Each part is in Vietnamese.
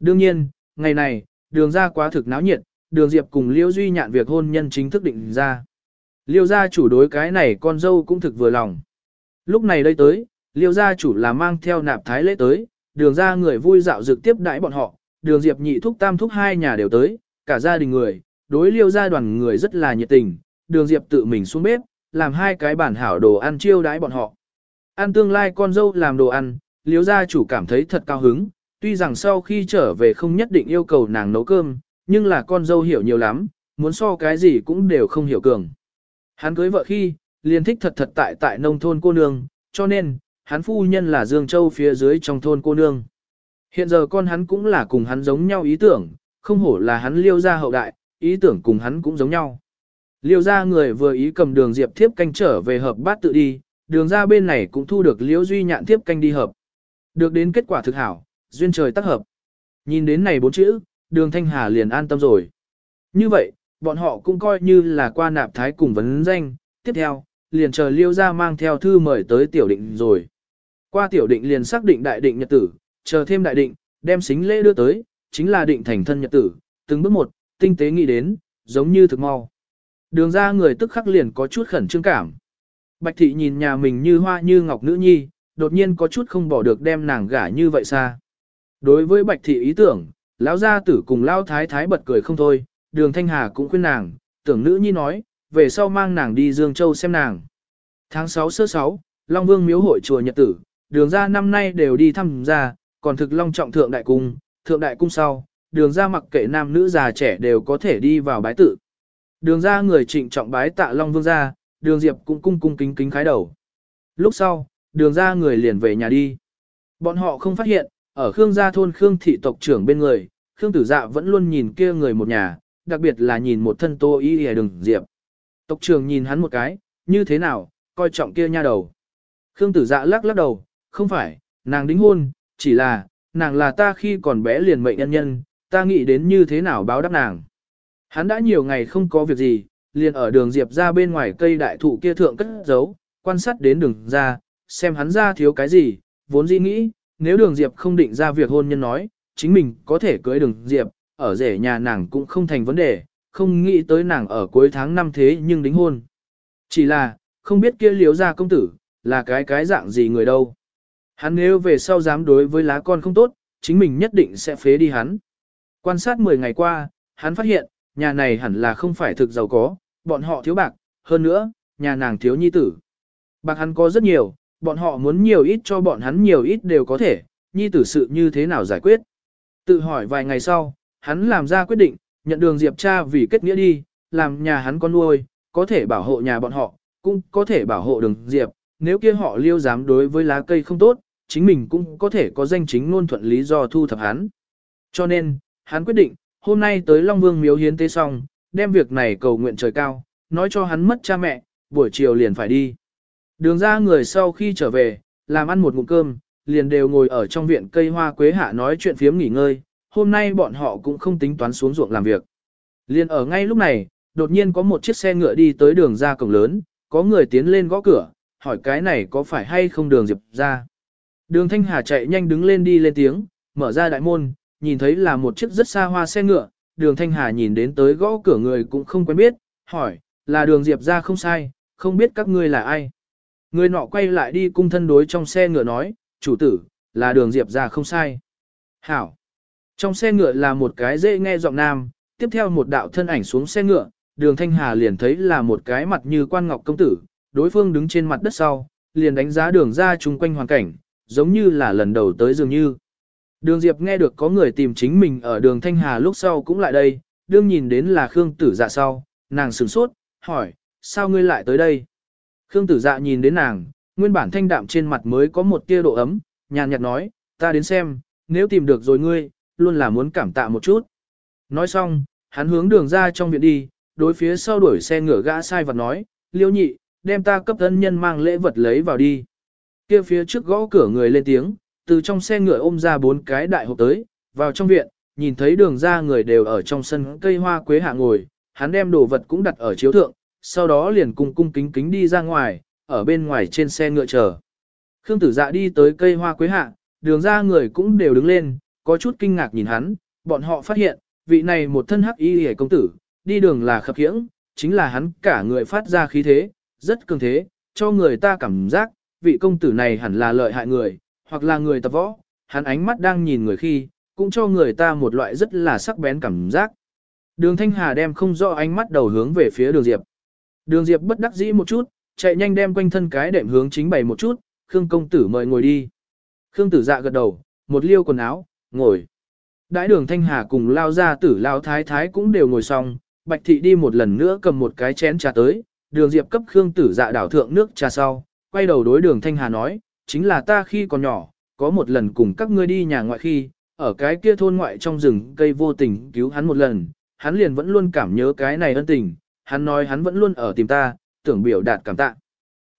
Đương nhiên, ngày này, đường ra quá thực náo nhiệt, đường Diệp cùng Liêu Duy nhạn việc hôn nhân chính thức định ra. Liêu gia chủ đối cái này con dâu cũng thực vừa lòng. Lúc này đây tới, Liêu gia chủ là mang theo nạp thái lễ tới, đường ra người vui dạo dực tiếp đãi bọn họ, đường Diệp nhị thúc tam thúc hai nhà đều tới, cả gia đình người, đối Liêu gia đoàn người rất là nhiệt tình, đường Diệp tự mình xuống bếp, làm hai cái bản hảo đồ ăn chiêu đãi bọn họ. Ăn tương lai con dâu làm đồ ăn, Liêu gia chủ cảm thấy thật cao hứng, tuy rằng sau khi trở về không nhất định yêu cầu nàng nấu cơm, nhưng là con dâu hiểu nhiều lắm, muốn so cái gì cũng đều không hiểu cường. Hắn cưới vợ khi, liền thích thật thật tại tại nông thôn cô nương, cho nên, hắn phu nhân là Dương Châu phía dưới trong thôn cô nương. Hiện giờ con hắn cũng là cùng hắn giống nhau ý tưởng, không hổ là hắn liêu ra hậu đại, ý tưởng cùng hắn cũng giống nhau. Liêu ra người vừa ý cầm đường diệp thiếp canh trở về hợp bát tự đi, đường ra bên này cũng thu được liễu duy nhạn thiếp canh đi hợp. Được đến kết quả thực hảo, duyên trời tác hợp. Nhìn đến này bốn chữ, đường Thanh Hà liền an tâm rồi. Như vậy, bọn họ cũng coi như là qua nạp thái cùng vấn danh, tiếp theo, liền chờ liêu ra mang theo thư mời tới tiểu định rồi. Qua tiểu định liền xác định đại định nhật tử, chờ thêm đại định, đem xính lễ đưa tới, chính là định thành thân nhật tử, từng bước một, tinh tế nghĩ đến, giống như thực mau. Đường ra người tức khắc liền có chút khẩn trương cảm. Bạch thị nhìn nhà mình như hoa như ngọc nữ nhi, đột nhiên có chút không bỏ được đem nàng gả như vậy xa. Đối với bạch thị ý tưởng, lão gia tử cùng lão thái thái bật cười không thôi, đường thanh hà cũng khuyên nàng, tưởng nữ nhi nói, về sau mang nàng đi Dương Châu xem nàng. Tháng 6 sơ 6, Long Vương miếu hội chùa Nhật tử, đường ra năm nay đều đi thăm ra, còn thực long trọng thượng đại cung, thượng đại cung sau, đường ra mặc kệ nam nữ già trẻ đều có thể đi vào bái tự. Đường ra người trịnh trọng bái tạ Long Vương ra, đường Diệp cũng cung cung kính kính khái đầu. Lúc sau, đường ra người liền về nhà đi. Bọn họ không phát hiện, ở Khương gia thôn Khương thị tộc trưởng bên người, Khương tử dạ vẫn luôn nhìn kia người một nhà, đặc biệt là nhìn một thân tô y hề đường Diệp. Tộc trưởng nhìn hắn một cái, như thế nào, coi trọng kia nha đầu. Khương tử dạ lắc lắc đầu, không phải, nàng đính hôn, chỉ là, nàng là ta khi còn bé liền mệnh nhân nhân, ta nghĩ đến như thế nào báo đáp nàng. Hắn đã nhiều ngày không có việc gì, liền ở đường Diệp ra bên ngoài cây đại thụ kia thượng cất giấu, quan sát đến đường ra, xem hắn ra thiếu cái gì, vốn dĩ nghĩ, nếu đường Diệp không định ra việc hôn nhân nói, chính mình có thể cưới đường Diệp, ở rể nhà nàng cũng không thành vấn đề, không nghĩ tới nàng ở cuối tháng năm thế nhưng đính hôn. Chỉ là, không biết kia liếu ra công tử, là cái cái dạng gì người đâu. Hắn nếu về sau dám đối với lá con không tốt, chính mình nhất định sẽ phế đi hắn. Quan sát 10 ngày qua, hắn phát hiện, nhà này hẳn là không phải thực giàu có, bọn họ thiếu bạc, hơn nữa, nhà nàng thiếu nhi tử. Bạc hắn có rất nhiều, bọn họ muốn nhiều ít cho bọn hắn nhiều ít đều có thể, nhi tử sự như thế nào giải quyết. Tự hỏi vài ngày sau, hắn làm ra quyết định, nhận đường Diệp cha vì kết nghĩa đi, làm nhà hắn con nuôi, có thể bảo hộ nhà bọn họ, cũng có thể bảo hộ đường Diệp, nếu kia họ liêu dám đối với lá cây không tốt, chính mình cũng có thể có danh chính ngôn thuận lý do thu thập hắn. Cho nên, hắn quyết định, hôm nay tới Long Vương miếu hiến tế xong, đem việc này cầu nguyện trời cao, nói cho hắn mất cha mẹ, buổi chiều liền phải đi. Đường ra người sau khi trở về, làm ăn một ngụm cơm, liền đều ngồi ở trong viện cây hoa quế hạ nói chuyện phiếm nghỉ ngơi, hôm nay bọn họ cũng không tính toán xuống ruộng làm việc. Liền ở ngay lúc này, đột nhiên có một chiếc xe ngựa đi tới đường ra cổng lớn, có người tiến lên gõ cửa, hỏi cái này có phải hay không đường diệp ra. Đường Thanh Hà chạy nhanh đứng lên đi lên tiếng, mở ra đại môn, nhìn thấy là một chiếc rất xa hoa xe ngựa, đường Thanh Hà nhìn đến tới gõ cửa người cũng không quen biết, hỏi, là đường Diệp ra không sai, không biết các ngươi là ai. Người nọ quay lại đi cung thân đối trong xe ngựa nói, chủ tử, là đường Diệp ra không sai. Hảo. Trong xe ngựa là một cái dễ nghe giọng nam, tiếp theo một đạo thân ảnh xuống xe ngựa, đường Thanh Hà liền thấy là một cái mặt như quan ngọc công tử, đối phương đứng trên mặt đất sau, liền đánh giá đường ra chung quanh hoàn cảnh, giống như là lần đầu tới dường như. Đường Diệp nghe được có người tìm chính mình ở đường Thanh Hà lúc sau cũng lại đây, đương nhìn đến là Khương Tử Dạ sau, nàng sửng sốt, hỏi, sao ngươi lại tới đây? Khương Tử Dạ nhìn đến nàng, nguyên bản thanh đạm trên mặt mới có một tia độ ấm, nhàn nhạt nói, ta đến xem, nếu tìm được rồi ngươi, luôn là muốn cảm tạ một chút. Nói xong, hắn hướng đường ra trong viện đi, đối phía sau đuổi xe ngựa gã sai vật nói, liêu nhị, đem ta cấp thân nhân mang lễ vật lấy vào đi. Kia phía trước gõ cửa người lên tiếng, từ trong xe ngựa ôm ra bốn cái đại hộp tới, vào trong viện, nhìn thấy đường ra người đều ở trong sân cây hoa quế hạ ngồi, hắn đem đồ vật cũng đặt ở chiếu thượng, sau đó liền cung cung kính kính đi ra ngoài, ở bên ngoài trên xe ngựa chờ. Khương tử dạ đi tới cây hoa quế hạ, đường ra người cũng đều đứng lên, có chút kinh ngạc nhìn hắn, bọn họ phát hiện, vị này một thân hắc y hề công tử, đi đường là khập khiễng, chính là hắn cả người phát ra khí thế, rất cường thế, cho người ta cảm giác, vị công tử này hẳn là lợi hại người, hoặc là người tập võ, hắn ánh mắt đang nhìn người khi, cũng cho người ta một loại rất là sắc bén cảm giác. Đường Thanh Hà đem không rõ ánh mắt đầu hướng về phía đường Diệp. Đường Diệp bất đắc dĩ một chút, chạy nhanh đem quanh thân cái đệm hướng chính bày một chút, Khương công tử mời ngồi đi. Khương tử dạ gật đầu, một liêu quần áo, ngồi. Đãi đường Thanh Hà cùng lao ra tử lao thái thái cũng đều ngồi xong, Bạch Thị đi một lần nữa cầm một cái chén trà tới, đường Diệp cấp Khương tử dạ đảo thượng nước trà sau, quay đầu đối đường Thanh Hà nói, chính là ta khi còn nhỏ, có một lần cùng các ngươi đi nhà ngoại khi, ở cái kia thôn ngoại trong rừng cây vô tình cứu hắn một lần, hắn liền vẫn luôn cảm nhớ cái này ân tình, hắn nói hắn vẫn luôn ở tìm ta, tưởng biểu đạt cảm tạ.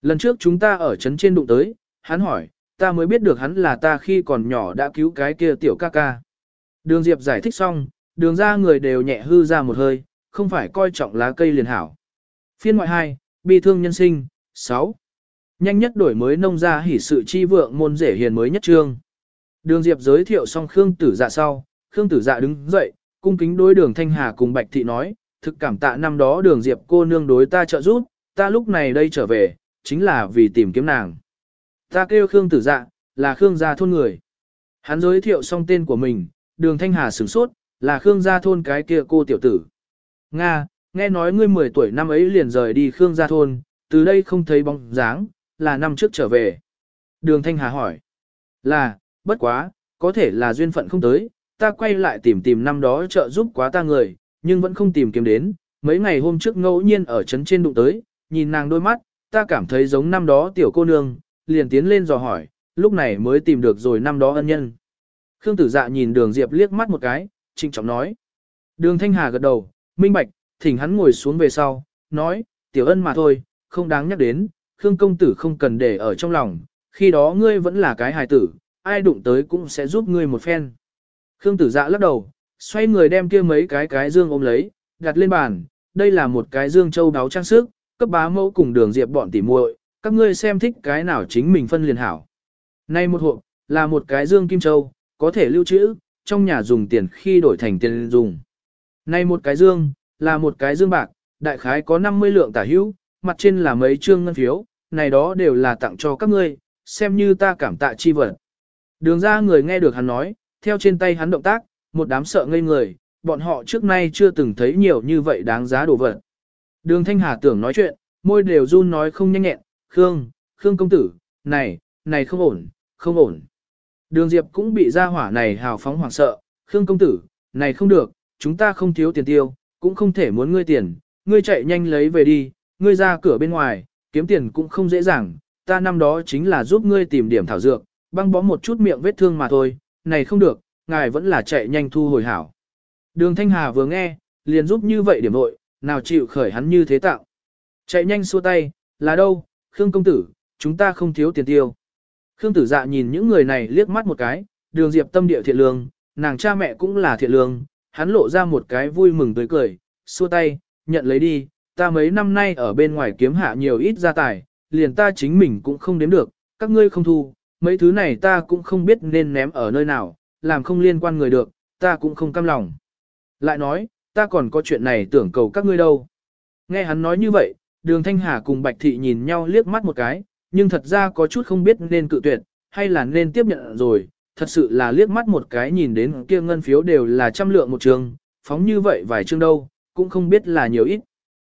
Lần trước chúng ta ở trấn trên đụng tới, hắn hỏi, ta mới biết được hắn là ta khi còn nhỏ đã cứu cái kia tiểu ca ca. Đường Diệp giải thích xong, đường ra người đều nhẹ hư ra một hơi, không phải coi trọng lá cây liền hảo. Phiên ngoại 2, bi thương nhân sinh, 6. Nhanh nhất đổi mới nông gia hỉ sự chi vượng môn rể hiền mới nhất trương. Đường Diệp giới thiệu xong Khương Tử Dạ sau, Khương Tử Dạ đứng dậy, cung kính đối đường Thanh Hà cùng Bạch Thị nói, thực cảm tạ năm đó đường Diệp cô nương đối ta trợ giúp, ta lúc này đây trở về, chính là vì tìm kiếm nàng. Ta kêu Khương Tử Dạ, là Khương gia thôn người. Hắn giới thiệu xong tên của mình, đường Thanh Hà sửng sốt, là Khương gia thôn cái kia cô tiểu tử. Nga, nghe nói ngươi 10 tuổi năm ấy liền rời đi Khương gia thôn, từ đây không thấy bóng dáng, là năm trước trở về. Đường Thanh Hà hỏi, là, bất quá, có thể là duyên phận không tới, ta quay lại tìm tìm năm đó trợ giúp quá ta người, nhưng vẫn không tìm kiếm đến, mấy ngày hôm trước ngẫu nhiên ở trấn trên đụng tới, nhìn nàng đôi mắt, ta cảm thấy giống năm đó tiểu cô nương, liền tiến lên dò hỏi, lúc này mới tìm được rồi năm đó ân nhân. Khương tử dạ nhìn đường Diệp liếc mắt một cái, trịnh trọng nói. Đường Thanh Hà gật đầu, minh bạch, thỉnh hắn ngồi xuống về sau, nói, tiểu ân mà thôi, không đáng nhắc đến, Khương công tử không cần để ở trong lòng, khi đó ngươi vẫn là cái hài tử, ai đụng tới cũng sẽ giúp ngươi một phen. Khương tử dạ lắc đầu, xoay người đem kia mấy cái cái dương ôm lấy, đặt lên bàn, đây là một cái dương châu đáo trang sức, cấp bá mẫu cùng đường diệp bọn tỉ muội, các ngươi xem thích cái nào chính mình phân liền hảo. Nay một hộp, là một cái dương kim châu, có thể lưu trữ, trong nhà dùng tiền khi đổi thành tiền dùng. Nay một cái dương, là một cái dương bạc, đại khái có 50 lượng tả hữu, mặt trên là mấy trương ngân phiếu, này đó đều là tặng cho các ngươi, xem như ta cảm tạ chi vật. Đường ra người nghe được hắn nói, theo trên tay hắn động tác, một đám sợ ngây người, bọn họ trước nay chưa từng thấy nhiều như vậy đáng giá đồ vật. Đường Thanh Hà tưởng nói chuyện, môi đều run nói không nhanh nhẹn, Khương, Khương công tử, này, này không ổn, không ổn. Đường Diệp cũng bị ra hỏa này hào phóng hoảng sợ, Khương công tử, này không được, chúng ta không thiếu tiền tiêu, cũng không thể muốn ngươi tiền, ngươi chạy nhanh lấy về đi, ngươi ra cửa bên ngoài, kiếm tiền cũng không dễ dàng, ta năm đó chính là giúp ngươi tìm điểm thảo dược, băng bó một chút miệng vết thương mà thôi, này không được, ngài vẫn là chạy nhanh thu hồi hảo. Đường Thanh Hà vừa nghe, liền giúp như vậy điểm nội, nào chịu khởi hắn như thế tạo. Chạy nhanh xua tay, là đâu, Khương công tử, chúng ta không thiếu tiền tiêu. Khương tử dạ nhìn những người này liếc mắt một cái, đường diệp tâm địa thiện lương, nàng cha mẹ cũng là thiện lương, hắn lộ ra một cái vui mừng tươi cười, xua tay, nhận lấy đi, ta mấy năm nay ở bên ngoài kiếm hạ nhiều ít gia tài, liền ta chính mình cũng không đếm được, các ngươi không thu, mấy thứ này ta cũng không biết nên ném ở nơi nào, làm không liên quan người được, ta cũng không cam lòng. Lại nói, ta còn có chuyện này tưởng cầu các ngươi đâu. Nghe hắn nói như vậy, đường Thanh Hà cùng Bạch Thị nhìn nhau liếc mắt một cái, nhưng thật ra có chút không biết nên cự tuyệt, hay là nên tiếp nhận rồi, thật sự là liếc mắt một cái nhìn đến kia ngân phiếu đều là trăm lượng một trường, phóng như vậy vài chương đâu, cũng không biết là nhiều ít.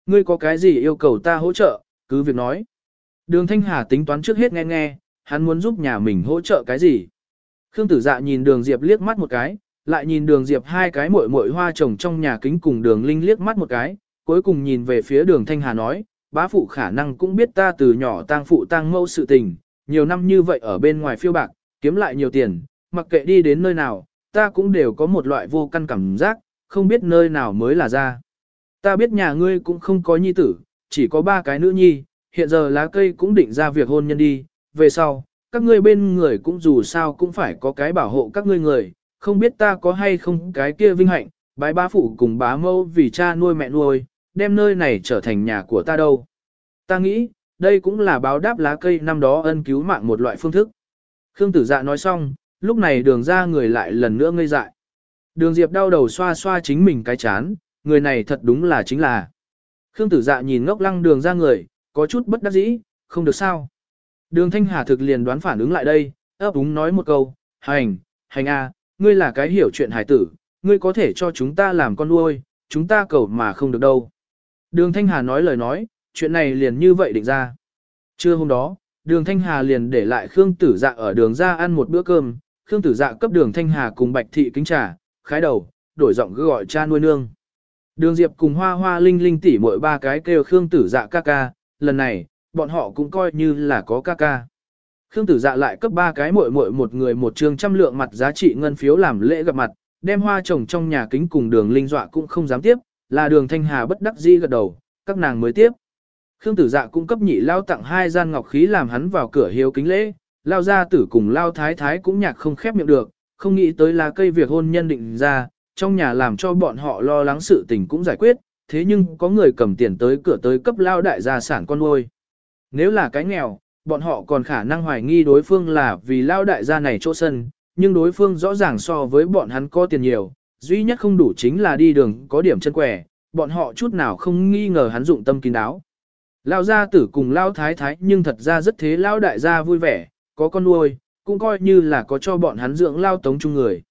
Ngươi có cái gì yêu cầu ta hỗ trợ, cứ việc nói. Đường Thanh Hà tính toán trước hết nghe nghe, hắn muốn giúp nhà mình hỗ trợ cái gì. Khương Tử Dạ nhìn Đường Diệp liếc mắt một cái, lại nhìn Đường Diệp hai cái muội muội hoa trồng trong nhà kính cùng Đường Linh liếc mắt một cái, cuối cùng nhìn về phía Đường Thanh Hà nói, bá phụ khả năng cũng biết ta từ nhỏ tang phụ tang mẫu sự tình, nhiều năm như vậy ở bên ngoài phiêu bạc, kiếm lại nhiều tiền, mặc kệ đi đến nơi nào, ta cũng đều có một loại vô căn cảm giác, không biết nơi nào mới là ra. Ta biết nhà ngươi cũng không có nhi tử, chỉ có ba cái nữ nhi, hiện giờ lá cây cũng định ra việc hôn nhân đi, về sau, các ngươi bên người cũng dù sao cũng phải có cái bảo hộ các ngươi người, không biết ta có hay không cái kia vinh hạnh, bái bá phụ cùng bá mâu vì cha nuôi mẹ nuôi, đem nơi này trở thành nhà của ta đâu. Ta nghĩ, đây cũng là báo đáp lá cây năm đó ân cứu mạng một loại phương thức. Khương tử dạ nói xong, lúc này đường ra người lại lần nữa ngây dại. Đường Diệp đau đầu xoa xoa chính mình cái chán, người này thật đúng là chính là. Khương tử dạ nhìn ngốc lăng đường ra người, có chút bất đắc dĩ, không được sao. Đường Thanh Hà thực liền đoán phản ứng lại đây, ấp úng nói một câu, hành, hành a, ngươi là cái hiểu chuyện hải tử, ngươi có thể cho chúng ta làm con nuôi, chúng ta cầu mà không được đâu. Đường Thanh Hà nói lời nói, chuyện này liền như vậy định ra. Trưa hôm đó, đường Thanh Hà liền để lại Khương Tử Dạ ở đường ra ăn một bữa cơm, Khương Tử Dạ cấp đường Thanh Hà cùng Bạch Thị kính trà, khái đầu, đổi giọng gọi cha nuôi nương. Đường Diệp cùng Hoa Hoa Linh Linh tỷ mỗi ba cái kêu Khương Tử Dạ ca ca, lần này, bọn họ cũng coi như là có ca ca. Khương Tử Dạ lại cấp ba cái muội muội một người một trường trăm lượng mặt giá trị ngân phiếu làm lễ gặp mặt, đem hoa trồng trong nhà kính cùng đường linh dọa cũng không dám tiếp, là đường thanh hà bất đắc dĩ gật đầu, các nàng mới tiếp. Khương tử dạ cũng cấp nhị lao tặng hai gian ngọc khí làm hắn vào cửa hiếu kính lễ, lao gia tử cùng lao thái thái cũng nhạc không khép miệng được, không nghĩ tới là cây việc hôn nhân định ra, trong nhà làm cho bọn họ lo lắng sự tình cũng giải quyết, thế nhưng có người cầm tiền tới cửa tới cấp lao đại gia sản con nuôi. Nếu là cái nghèo, bọn họ còn khả năng hoài nghi đối phương là vì lao đại gia này chỗ sân, nhưng đối phương rõ ràng so với bọn hắn có tiền nhiều, duy nhất không đủ chính là đi đường có điểm chân quẻ, bọn họ chút nào không nghi ngờ hắn dụng tâm kín đáo. Lao gia tử cùng lao thái thái nhưng thật ra rất thế lao đại gia vui vẻ, có con nuôi, cũng coi như là có cho bọn hắn dưỡng lao tống chung người.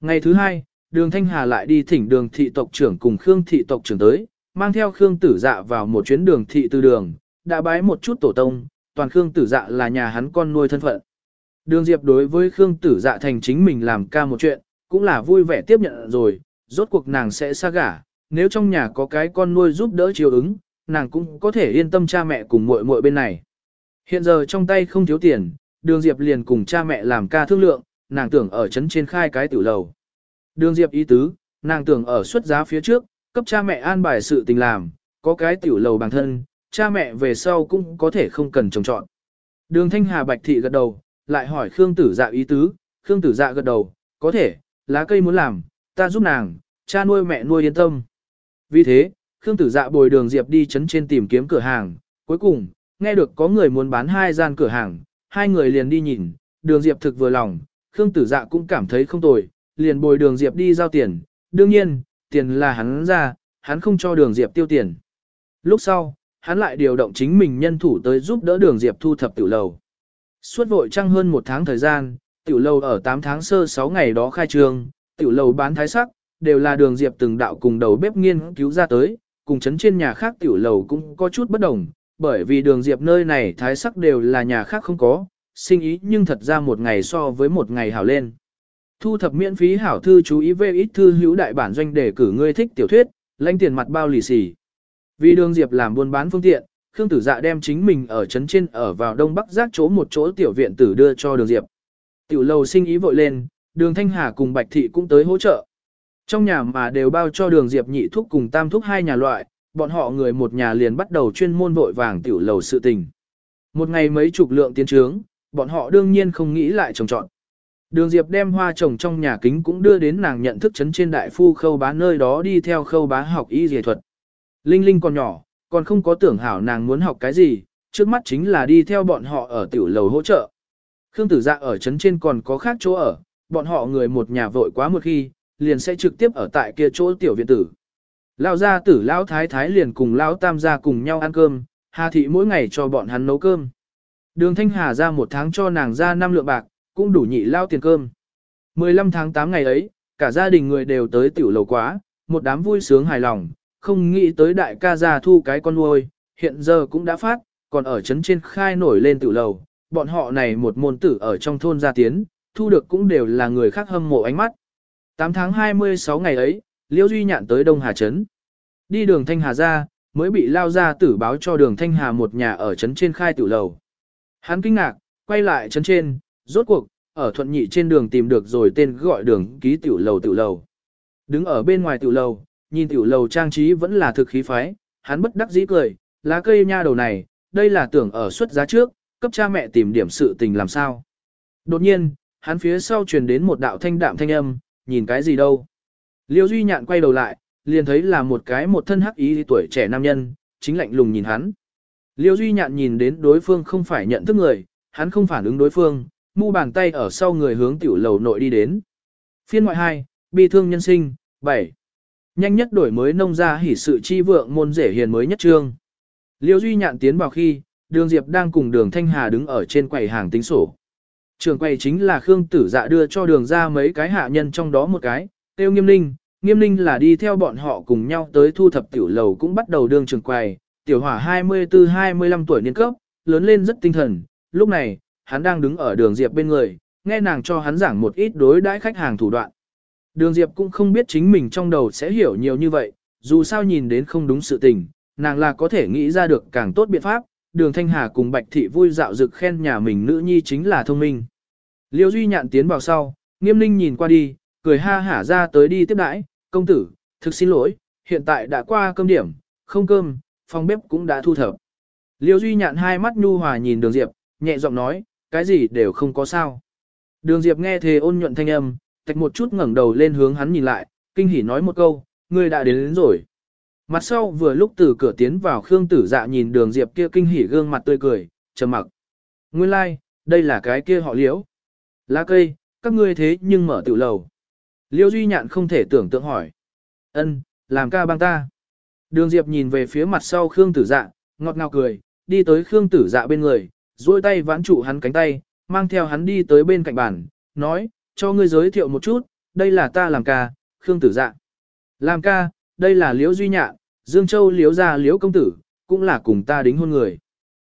Ngày thứ hai, đường Thanh Hà lại đi thỉnh đường thị tộc trưởng cùng Khương thị tộc trưởng tới, mang theo Khương tử dạ vào một chuyến đường thị tư đường, đã bái một chút tổ tông, toàn Khương tử dạ là nhà hắn con nuôi thân phận. Đường Diệp đối với Khương tử dạ thành chính mình làm ca một chuyện, cũng là vui vẻ tiếp nhận rồi, rốt cuộc nàng sẽ xa gả, nếu trong nhà có cái con nuôi giúp đỡ chiều ứng, nàng cũng có thể yên tâm cha mẹ cùng muội muội bên này. Hiện giờ trong tay không thiếu tiền, Đường Diệp liền cùng cha mẹ làm ca thương lượng, nàng tưởng ở trấn trên khai cái tiểu lầu. Đường Diệp ý tứ, nàng tưởng ở xuất giá phía trước, cấp cha mẹ an bài sự tình làm, có cái tiểu lầu bằng thân, cha mẹ về sau cũng có thể không cần trồng trọn. Đường Thanh Hà Bạch Thị gật đầu, lại hỏi Khương Tử Dạ ý tứ, Khương Tử Dạ gật đầu, có thể, lá cây muốn làm, ta giúp nàng, cha nuôi mẹ nuôi yên tâm. Vì thế, Khương Tử Dạ bồi đường Diệp đi chấn trên tìm kiếm cửa hàng, cuối cùng, nghe được có người muốn bán hai gian cửa hàng, hai người liền đi nhìn, đường Diệp thực vừa lòng, Khương Tử Dạ cũng cảm thấy không tồi, liền bồi đường Diệp đi giao tiền, đương nhiên, tiền là hắn ra, hắn không cho đường Diệp tiêu tiền. Lúc sau, hắn lại điều động chính mình nhân thủ tới giúp đỡ đường Diệp thu thập tiểu lầu. Suốt vội trăng hơn một tháng thời gian, tiểu lầu ở 8 tháng sơ 6 ngày đó khai trương, tiểu lầu bán thái sắc, đều là đường diệp từng đạo cùng đầu bếp nghiên cứu ra tới, cùng chấn trên nhà khác tiểu lầu cũng có chút bất đồng, bởi vì đường diệp nơi này thái sắc đều là nhà khác không có, sinh ý nhưng thật ra một ngày so với một ngày hảo lên. Thu thập miễn phí hảo thư chú ý về ít thư hữu đại bản doanh để cử ngươi thích tiểu thuyết, lãnh tiền mặt bao lì xì. Vì đường diệp làm buôn bán phương tiện, Khương Tử Dạ đem chính mình ở trấn trên ở vào đông bắc giác chỗ một chỗ tiểu viện tử đưa cho Đường Diệp. Tiểu lầu sinh ý vội lên, Đường Thanh Hà cùng Bạch Thị cũng tới hỗ trợ. Trong nhà mà đều bao cho Đường Diệp nhị thuốc cùng tam thuốc hai nhà loại, bọn họ người một nhà liền bắt đầu chuyên môn vội vàng tiểu lầu sự tình. Một ngày mấy chục lượng tiến trướng, bọn họ đương nhiên không nghĩ lại trồng trọn. Đường Diệp đem hoa trồng trong nhà kính cũng đưa đến nàng nhận thức chấn trên đại phu khâu bá nơi đó đi theo khâu bá học y dề thuật. Linh Linh còn nhỏ, còn không có tưởng hảo nàng muốn học cái gì, trước mắt chính là đi theo bọn họ ở tiểu lầu hỗ trợ. Khương tử dạ ở trấn trên còn có khác chỗ ở, bọn họ người một nhà vội quá một khi, liền sẽ trực tiếp ở tại kia chỗ tiểu viện tử. Lão gia tử lão thái thái liền cùng lão tam gia cùng nhau ăn cơm, Hà thị mỗi ngày cho bọn hắn nấu cơm. Đường Thanh Hà ra một tháng cho nàng ra năm lượng bạc, cũng đủ nhị lao tiền cơm. 15 tháng 8 ngày ấy, cả gia đình người đều tới tiểu lầu quá, một đám vui sướng hài lòng, không nghĩ tới đại ca gia thu cái con nuôi, hiện giờ cũng đã phát, còn ở trấn trên khai nổi lên tự lầu, bọn họ này một môn tử ở trong thôn gia tiến, thu được cũng đều là người khác hâm mộ ánh mắt. 8 tháng 26 ngày ấy, Liêu Duy nhạn tới Đông Hà Trấn. Đi đường Thanh Hà ra, mới bị lao ra tử báo cho đường Thanh Hà một nhà ở trấn trên khai tự lầu. Hắn kinh ngạc, quay lại trấn trên, rốt cuộc, ở thuận nhị trên đường tìm được rồi tên gọi đường ký tiểu lầu tiểu lầu. Đứng ở bên ngoài tiểu lầu, nhìn tiểu lầu trang trí vẫn là thực khí phái, hắn bất đắc dĩ cười, lá cây nha đầu này, đây là tưởng ở xuất giá trước, cấp cha mẹ tìm điểm sự tình làm sao. Đột nhiên, hắn phía sau truyền đến một đạo thanh đạm thanh âm, nhìn cái gì đâu. Liêu Duy Nhạn quay đầu lại, liền thấy là một cái một thân hắc ý tuổi trẻ nam nhân, chính lạnh lùng nhìn hắn. Liêu Duy Nhạn nhìn đến đối phương không phải nhận thức người, hắn không phản ứng đối phương, mu bàn tay ở sau người hướng tiểu lầu nội đi đến. Phiên ngoại 2, bi thương nhân sinh, 7. Nhanh nhất đổi mới nông gia hỉ sự chi vượng môn rể hiền mới nhất trương. Liêu Duy Nhạn tiến vào khi, đường Diệp đang cùng đường Thanh Hà đứng ở trên quầy hàng tính sổ. Trường quầy chính là Khương Tử Dạ đưa cho đường ra mấy cái hạ nhân trong đó một cái, tiêu nghiêm ninh, nghiêm ninh là đi theo bọn họ cùng nhau tới thu thập tiểu lầu cũng bắt đầu đương trường quầy, tiểu hỏa 24-25 tuổi niên cấp, lớn lên rất tinh thần, lúc này, hắn đang đứng ở đường Diệp bên người, nghe nàng cho hắn giảng một ít đối đãi khách hàng thủ đoạn. Đường Diệp cũng không biết chính mình trong đầu sẽ hiểu nhiều như vậy, dù sao nhìn đến không đúng sự tình, nàng là có thể nghĩ ra được càng tốt biện pháp, đường Thanh Hà cùng Bạch Thị vui dạo dực khen nhà mình nữ nhi chính là thông minh. Liêu Duy nhạn tiến vào sau, nghiêm ninh nhìn qua đi, cười ha hả ra tới đi tiếp đãi, công tử, thực xin lỗi, hiện tại đã qua cơm điểm, không cơm, phòng bếp cũng đã thu thập. Liêu Duy nhạn hai mắt nhu hòa nhìn đường Diệp, nhẹ giọng nói, cái gì đều không có sao. Đường Diệp nghe thề ôn nhuận thanh âm, tạch một chút ngẩng đầu lên hướng hắn nhìn lại, kinh hỉ nói một câu, ngươi đã đến, đến rồi. Mặt sau vừa lúc từ cửa tiến vào Khương Tử Dạ nhìn đường Diệp kia kinh hỉ gương mặt tươi cười, trầm mặc. Nguyên lai, like, đây là cái kia họ liễu. Lá cây, các ngươi thế nhưng mở tiểu lầu. liễu Duy Nhạn không thể tưởng tượng hỏi. ân làm ca băng ta. Đường Diệp nhìn về phía mặt sau Khương Tử Dạ, ngọt ngào cười, đi tới Khương Tử Dạ bên người, duỗi tay vãn trụ hắn cánh tay, mang theo hắn đi tới bên cạnh bàn, nói, cho ngươi giới thiệu một chút, đây là ta làm ca, Khương Tử Dạ. Làm ca, đây là Liễu Duy Nhạ, Dương Châu Liễu gia Liễu công tử, cũng là cùng ta đính hôn người.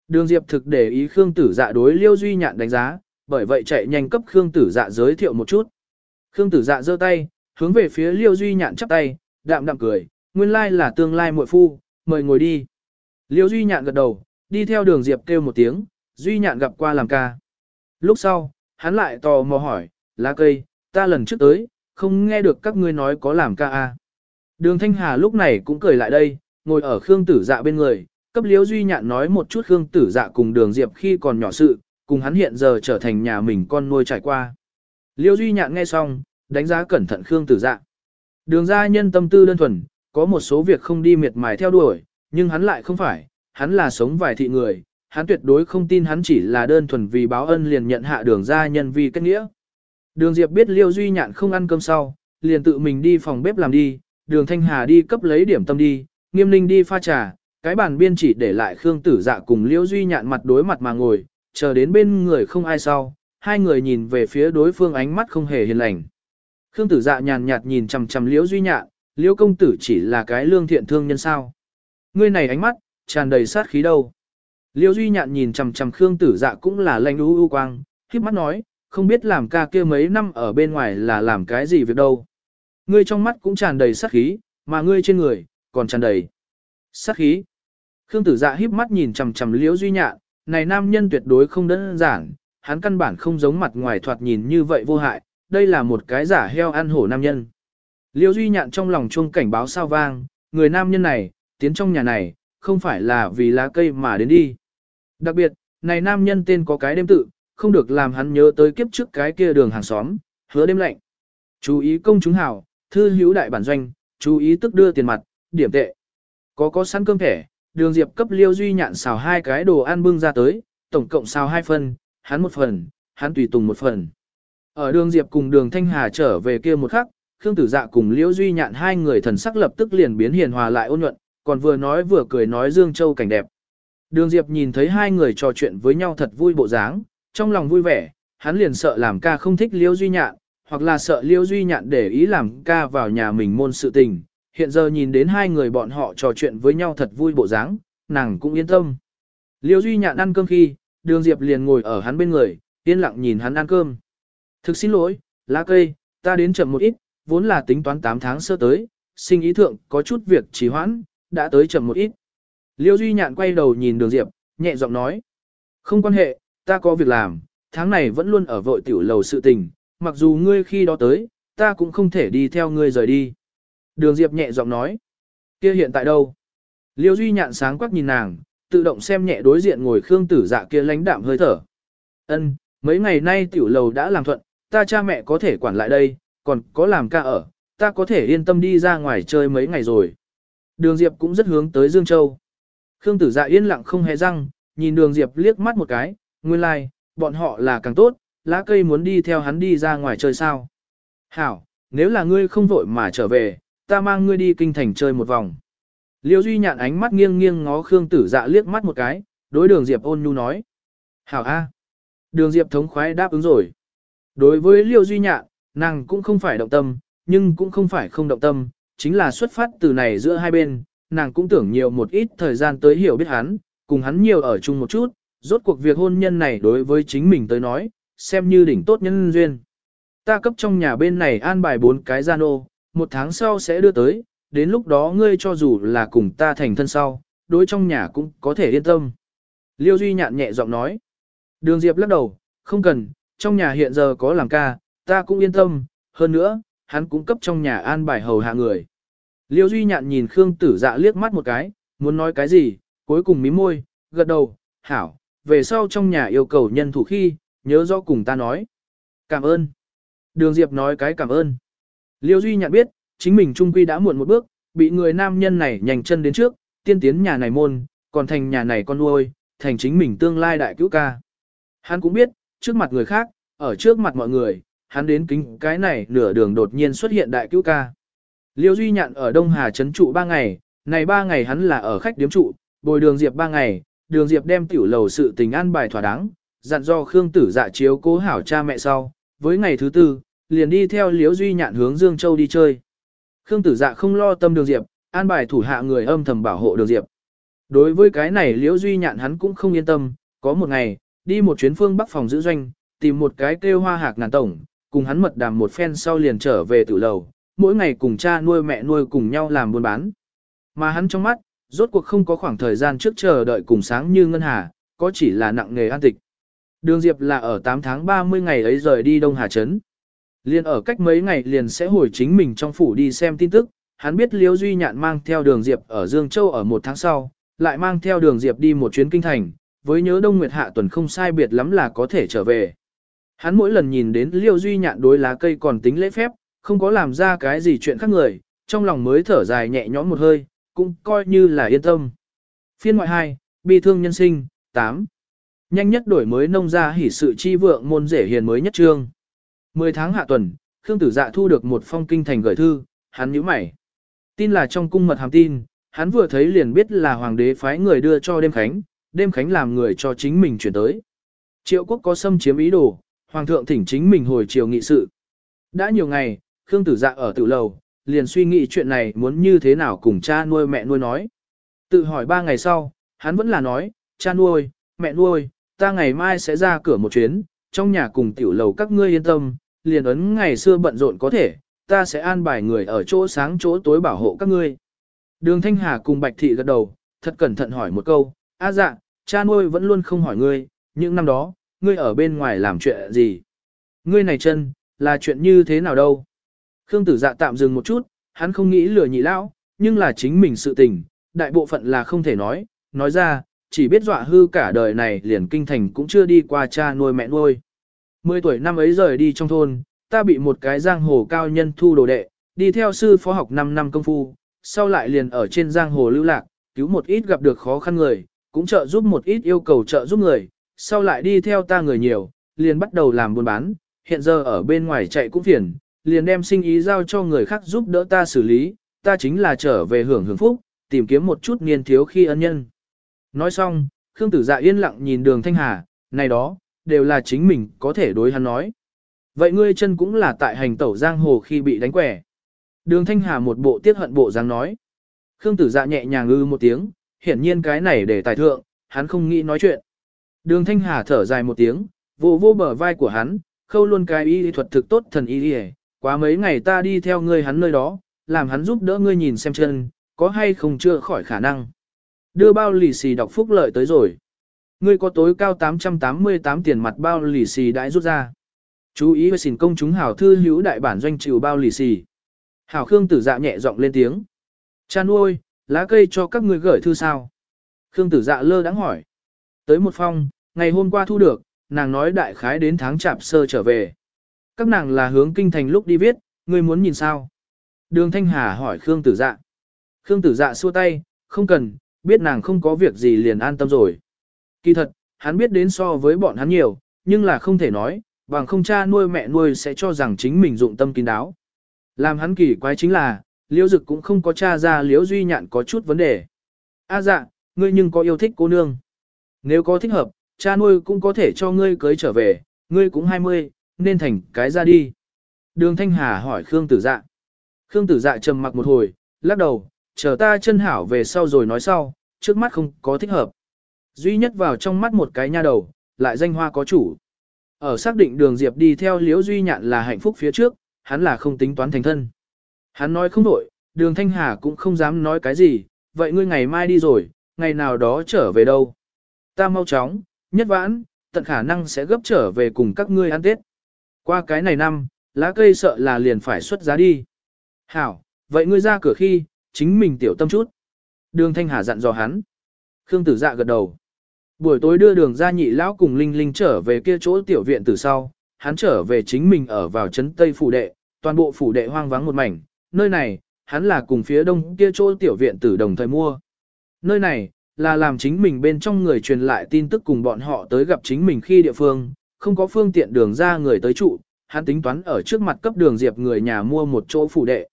Đường Diệp thực để ý Khương Tử Dạ đối Liễu Duy Nhạn đánh giá, bởi vậy chạy nhanh cấp Khương Tử Dạ giới thiệu một chút. Khương Tử Dạ giơ tay, hướng về phía Liễu Duy Nhạn chắp tay, đạm đạm cười, nguyên lai là tương lai muội phu, mời ngồi đi. Liễu Duy Nhạn gật đầu, đi theo đường Diệp kêu một tiếng, Duy Nhạn gặp qua làm ca. Lúc sau, hắn lại tò mò hỏi, lá cây, ta lần trước tới, không nghe được các ngươi nói có làm ca à. Đường Thanh Hà lúc này cũng cười lại đây, ngồi ở Khương Tử Dạ bên người, cấp liễu Duy Nhạn nói một chút Khương Tử Dạ cùng đường Diệp khi còn nhỏ sự, cùng hắn hiện giờ trở thành nhà mình con nuôi trải qua. Liêu Duy Nhạn nghe xong, đánh giá cẩn thận Khương Tử Dạ. Đường gia nhân tâm tư đơn thuần, có một số việc không đi miệt mài theo đuổi, nhưng hắn lại không phải, hắn là sống vài thị người, hắn tuyệt đối không tin hắn chỉ là đơn thuần vì báo ân liền nhận hạ đường gia nhân vì kết nghĩa. Đường Diệp biết Liêu Duy Nhạn không ăn cơm sau, liền tự mình đi phòng bếp làm đi, đường Thanh Hà đi cấp lấy điểm tâm đi, nghiêm ninh đi pha trà, cái bàn biên chỉ để lại Khương Tử Dạ cùng Liêu Duy Nhạn mặt đối mặt mà ngồi, chờ đến bên người không ai sau, hai người nhìn về phía đối phương ánh mắt không hề hiền lành. Khương tử dạ nhàn nhạt nhìn chằm chằm liễu duy nhạn, liễu công tử chỉ là cái lương thiện thương nhân sao. Ngươi này ánh mắt, tràn đầy sát khí đâu. Liễu duy nhạn nhìn chằm chằm Khương tử dạ cũng là lanh u u quang, khiếp mắt nói, không biết làm ca kia mấy năm ở bên ngoài là làm cái gì việc đâu. Ngươi trong mắt cũng tràn đầy sát khí, mà ngươi trên người, còn tràn đầy sát khí. Khương tử dạ híp mắt nhìn chằm chằm liễu duy nhạn, này nam nhân tuyệt đối không đơn giản, hắn căn bản không giống mặt ngoài thoạt nhìn như vậy vô hại, đây là một cái giả heo ăn hổ nam nhân. Liễu Duy Nhạn trong lòng chuông cảnh báo sao vang, người nam nhân này, tiến trong nhà này, không phải là vì lá cây mà đến đi. Đặc biệt, này nam nhân tên có cái đêm tự, không được làm hắn nhớ tới kiếp trước cái kia đường hàng xóm, hứa đêm lạnh. Chú ý công chúng hảo, thư hữu đại bản doanh, chú ý tức đưa tiền mặt, điểm tệ. Có có sẵn cơm thẻ, đường diệp cấp liêu duy nhạn xào hai cái đồ ăn bưng ra tới, tổng cộng xào hai phần, hắn một phần, hắn tùy tùng một phần. Ở đường diệp cùng đường thanh hà trở về kia một khắc, Khương Tử Dạ cùng Liễu Duy Nhạn hai người thần sắc lập tức liền biến hiền hòa lại ôn nhuận, còn vừa nói vừa cười nói Dương Châu cảnh đẹp. Đường Diệp nhìn thấy hai người trò chuyện với nhau thật vui bộ dáng, trong lòng vui vẻ, hắn liền sợ làm ca không thích Liêu Duy Nhạn, hoặc là sợ Liêu Duy Nhạn để ý làm ca vào nhà mình môn sự tình, hiện giờ nhìn đến hai người bọn họ trò chuyện với nhau thật vui bộ dáng, nàng cũng yên tâm. Liêu Duy Nhạn ăn cơm khi, đường Diệp liền ngồi ở hắn bên người, yên lặng nhìn hắn ăn cơm. Thực xin lỗi, lá cây, ta đến chậm một ít, vốn là tính toán 8 tháng sơ tới, sinh ý thượng có chút việc trì hoãn, đã tới chậm một ít. Liêu Duy Nhạn quay đầu nhìn đường Diệp, nhẹ giọng nói. Không quan hệ, ta có việc làm, tháng này vẫn luôn ở vội tiểu lầu sự tình, mặc dù ngươi khi đó tới, ta cũng không thể đi theo ngươi rời đi. Đường Diệp nhẹ giọng nói. kia hiện tại đâu? Liêu Duy nhạn sáng quắc nhìn nàng, tự động xem nhẹ đối diện ngồi Khương Tử Dạ kia lãnh đạm hơi thở. Ân, mấy ngày nay tiểu lầu đã làm thuận, ta cha mẹ có thể quản lại đây, còn có làm ca ở, ta có thể yên tâm đi ra ngoài chơi mấy ngày rồi. Đường Diệp cũng rất hướng tới Dương Châu. Khương Tử Dạ yên lặng không hề răng, nhìn Đường Diệp liếc mắt một cái, nguyên lai, like, bọn họ là càng tốt, lá cây muốn đi theo hắn đi ra ngoài chơi sao. Hảo, nếu là ngươi không vội mà trở về, ta mang ngươi đi kinh thành chơi một vòng. Liêu Duy nhạn ánh mắt nghiêng nghiêng ngó Khương Tử Dạ liếc mắt một cái, đối đường Diệp ôn nhu nói. Hảo A. Đường Diệp thống khoái đáp ứng rồi. Đối với Liêu Duy nhạn, nàng cũng không phải động tâm, nhưng cũng không phải không động tâm, chính là xuất phát từ này giữa hai bên, nàng cũng tưởng nhiều một ít thời gian tới hiểu biết hắn, cùng hắn nhiều ở chung một chút, rốt cuộc việc hôn nhân này đối với chính mình tới nói, xem như đỉnh tốt nhân duyên. Ta cấp trong nhà bên này an bài bốn cái gian ô, một tháng sau sẽ đưa tới, đến lúc đó ngươi cho dù là cùng ta thành thân sau, đối trong nhà cũng có thể yên tâm. Liêu Duy nhạn nhẹ giọng nói. Đường Diệp lắc đầu, không cần, trong nhà hiện giờ có làm ca, ta cũng yên tâm, hơn nữa, hắn cũng cấp trong nhà an bài hầu hạ người. Liêu Duy nhạn nhìn Khương Tử Dạ liếc mắt một cái, muốn nói cái gì, cuối cùng mím môi, gật đầu, hảo, về sau trong nhà yêu cầu nhân thủ khi, nhớ rõ cùng ta nói. Cảm ơn. Đường Diệp nói cái cảm ơn. Liêu Duy nhận biết, chính mình trung quy đã muộn một bước, bị người nam nhân này nhanh chân đến trước, tiên tiến nhà này môn, còn thành nhà này con nuôi, thành chính mình tương lai đại cứu ca. Hắn cũng biết, trước mặt người khác, ở trước mặt mọi người, hắn đến kính cái này nửa đường đột nhiên xuất hiện đại cứu ca. Liêu Duy Nhạn ở Đông Hà trấn trụ 3 ngày, này 3 ngày hắn là ở khách điếm trụ, bồi đường Diệp 3 ngày, đường Diệp đem tiểu lầu sự tình an bài thỏa đáng, dặn do Khương Tử dạ chiếu cố hảo cha mẹ sau, với ngày thứ tư, liền đi theo Liễu Duy Nhạn hướng Dương Châu đi chơi. Khương Tử dạ không lo tâm đường Diệp, an bài thủ hạ người âm thầm bảo hộ đường Diệp. Đối với cái này Liễu Duy Nhạn hắn cũng không yên tâm, có một ngày, đi một chuyến phương bắc phòng giữ doanh, tìm một cái kêu hoa hạc ngàn tổng, cùng hắn mật đàm một phen sau liền trở về tử lầu, mỗi ngày cùng cha nuôi mẹ nuôi cùng nhau làm buôn bán. Mà hắn trong mắt, rốt cuộc không có khoảng thời gian trước chờ đợi cùng sáng như ngân hà, có chỉ là nặng nghề an tịch. Đường Diệp là ở 8 tháng 30 ngày ấy rời đi Đông Hà Trấn. Liên ở cách mấy ngày liền sẽ hồi chính mình trong phủ đi xem tin tức, hắn biết Liễu Duy Nhạn mang theo đường Diệp ở Dương Châu ở một tháng sau, lại mang theo đường Diệp đi một chuyến kinh thành, với nhớ Đông Nguyệt Hạ tuần không sai biệt lắm là có thể trở về. Hắn mỗi lần nhìn đến Liễu Duy Nhạn đối lá cây còn tính lễ phép, không có làm ra cái gì chuyện khác người, trong lòng mới thở dài nhẹ nhõm một hơi, cũng coi như là yên tâm. Phiên ngoại 2, Bi thương nhân sinh, 8. Nhanh nhất đổi mới nông gia hỉ sự chi vượng môn rể hiền mới nhất trương. 10 tháng hạ tuần, Khương Tử Dạ thu được một phong kinh thành gửi thư, hắn nhíu mày. Tin là trong cung mật hàm tin, hắn vừa thấy liền biết là hoàng đế phái người đưa cho đêm khánh, đêm khánh làm người cho chính mình chuyển tới. Triệu quốc có xâm chiếm ý đồ, hoàng thượng thỉnh chính mình hồi triều nghị sự. Đã nhiều ngày, Khương Tử Dạ ở tự lầu, liền suy nghĩ chuyện này muốn như thế nào cùng cha nuôi mẹ nuôi nói. Tự hỏi ba ngày sau, hắn vẫn là nói, cha nuôi, mẹ nuôi, ta ngày mai sẽ ra cửa một chuyến, trong nhà cùng tiểu lầu các ngươi yên tâm, liền ấn ngày xưa bận rộn có thể, ta sẽ an bài người ở chỗ sáng chỗ tối bảo hộ các ngươi. Đường Thanh Hà cùng Bạch Thị gật đầu, thật cẩn thận hỏi một câu, a dạ, cha nuôi vẫn luôn không hỏi ngươi, những năm đó, ngươi ở bên ngoài làm chuyện gì? Ngươi này chân, là chuyện như thế nào đâu? Khương tử dạ tạm dừng một chút, hắn không nghĩ lừa nhị lão, nhưng là chính mình sự tình, đại bộ phận là không thể nói, nói ra, chỉ biết dọa hư cả đời này liền kinh thành cũng chưa đi qua cha nuôi mẹ nuôi. Mười tuổi năm ấy rời đi trong thôn, ta bị một cái giang hồ cao nhân thu đồ đệ, đi theo sư phó học 5 năm công phu, sau lại liền ở trên giang hồ lưu lạc, cứu một ít gặp được khó khăn người, cũng trợ giúp một ít yêu cầu trợ giúp người, sau lại đi theo ta người nhiều, liền bắt đầu làm buôn bán, hiện giờ ở bên ngoài chạy cũng phiền, liền đem sinh ý giao cho người khác giúp đỡ ta xử lý, ta chính là trở về hưởng hưởng phúc, tìm kiếm một chút niên thiếu khi ân nhân. Nói xong, Khương Tử Dạ yên lặng nhìn đường Thanh Hà, này đó, đều là chính mình có thể đối hắn nói. Vậy ngươi chân cũng là tại hành tẩu giang hồ khi bị đánh quẻ. Đường Thanh Hà một bộ tiết hận bộ dáng nói. Khương Tử Dạ nhẹ nhàng ư một tiếng, hiển nhiên cái này để tài thượng, hắn không nghĩ nói chuyện. Đường Thanh Hà thở dài một tiếng, vô vô bờ vai của hắn, khâu luôn cái y thuật thực tốt thần y y quá mấy ngày ta đi theo ngươi hắn nơi đó, làm hắn giúp đỡ ngươi nhìn xem chân, có hay không chưa khỏi khả năng. Đưa bao lì xì đọc phúc lợi tới rồi. Ngươi có tối cao 888 tiền mặt bao lì xì đã rút ra. Chú ý với xỉn công chúng hảo thư hữu đại bản doanh chịu bao lì xì. Hảo Khương tử dạ nhẹ giọng lên tiếng. Cha nuôi, lá cây cho các ngươi gửi thư sao? Khương tử dạ lơ đáng hỏi. Tới một phong, ngày hôm qua thu được, nàng nói đại khái đến tháng chạp sơ trở về. Các nàng là hướng kinh thành lúc đi viết, ngươi muốn nhìn sao? Đường Thanh Hà hỏi Khương tử dạ. Khương tử dạ xua tay, không cần, biết nàng không có việc gì liền an tâm rồi. Kỳ thật, hắn biết đến so với bọn hắn nhiều, nhưng là không thể nói, bằng không cha nuôi mẹ nuôi sẽ cho rằng chính mình dụng tâm kín đáo. Làm hắn kỳ quái chính là, liễu dực cũng không có cha ra liễu duy nhạn có chút vấn đề. A dạ, ngươi nhưng có yêu thích cô nương. Nếu có thích hợp, cha nuôi cũng có thể cho ngươi cưới trở về, ngươi cũng 20, nên thành cái ra đi. Đường Thanh Hà hỏi Khương Tử Dạ. Khương Tử Dạ trầm mặc một hồi, lắc đầu, chờ ta chân hảo về sau rồi nói sau, trước mắt không có thích hợp. Duy nhất vào trong mắt một cái nha đầu, lại danh hoa có chủ. Ở xác định đường Diệp đi theo Liễu Duy Nhạn là hạnh phúc phía trước, hắn là không tính toán thành thân. Hắn nói không đổi, đường Thanh Hà cũng không dám nói cái gì, vậy ngươi ngày mai đi rồi, ngày nào đó trở về đâu. Ta mau chóng, nhất vãn, tận khả năng sẽ gấp trở về cùng các ngươi ăn Tết. Qua cái này năm, lá cây sợ là liền phải xuất giá đi. Hảo, vậy ngươi ra cửa khi, chính mình tiểu tâm chút. Đường Thanh Hà dặn dò hắn. Khương Tử Dạ gật đầu. Buổi tối đưa đường ra nhị lão cùng Linh Linh trở về kia chỗ tiểu viện từ sau, hắn trở về chính mình ở vào trấn Tây phủ đệ, toàn bộ phủ đệ hoang vắng một mảnh, nơi này, hắn là cùng phía đông kia chỗ tiểu viện tử đồng thời mua. Nơi này, là làm chính mình bên trong người truyền lại tin tức cùng bọn họ tới gặp chính mình khi địa phương, không có phương tiện đường ra người tới trụ, hắn tính toán ở trước mặt cấp đường diệp người nhà mua một chỗ phủ đệ.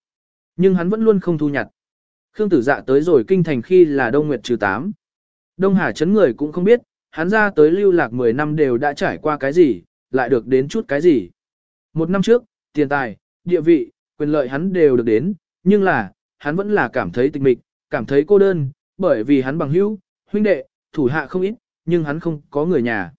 Nhưng hắn vẫn luôn không thu nhặt. Khương tử dạ tới rồi kinh thành khi là Đông Nguyệt trừ 8. Đông Hà chấn người cũng không biết, hắn ra tới lưu lạc 10 năm đều đã trải qua cái gì, lại được đến chút cái gì. Một năm trước, tiền tài, địa vị, quyền lợi hắn đều được đến, nhưng là, hắn vẫn là cảm thấy tịch mịch, cảm thấy cô đơn, bởi vì hắn bằng hữu, huynh đệ, thủ hạ không ít, nhưng hắn không có người nhà.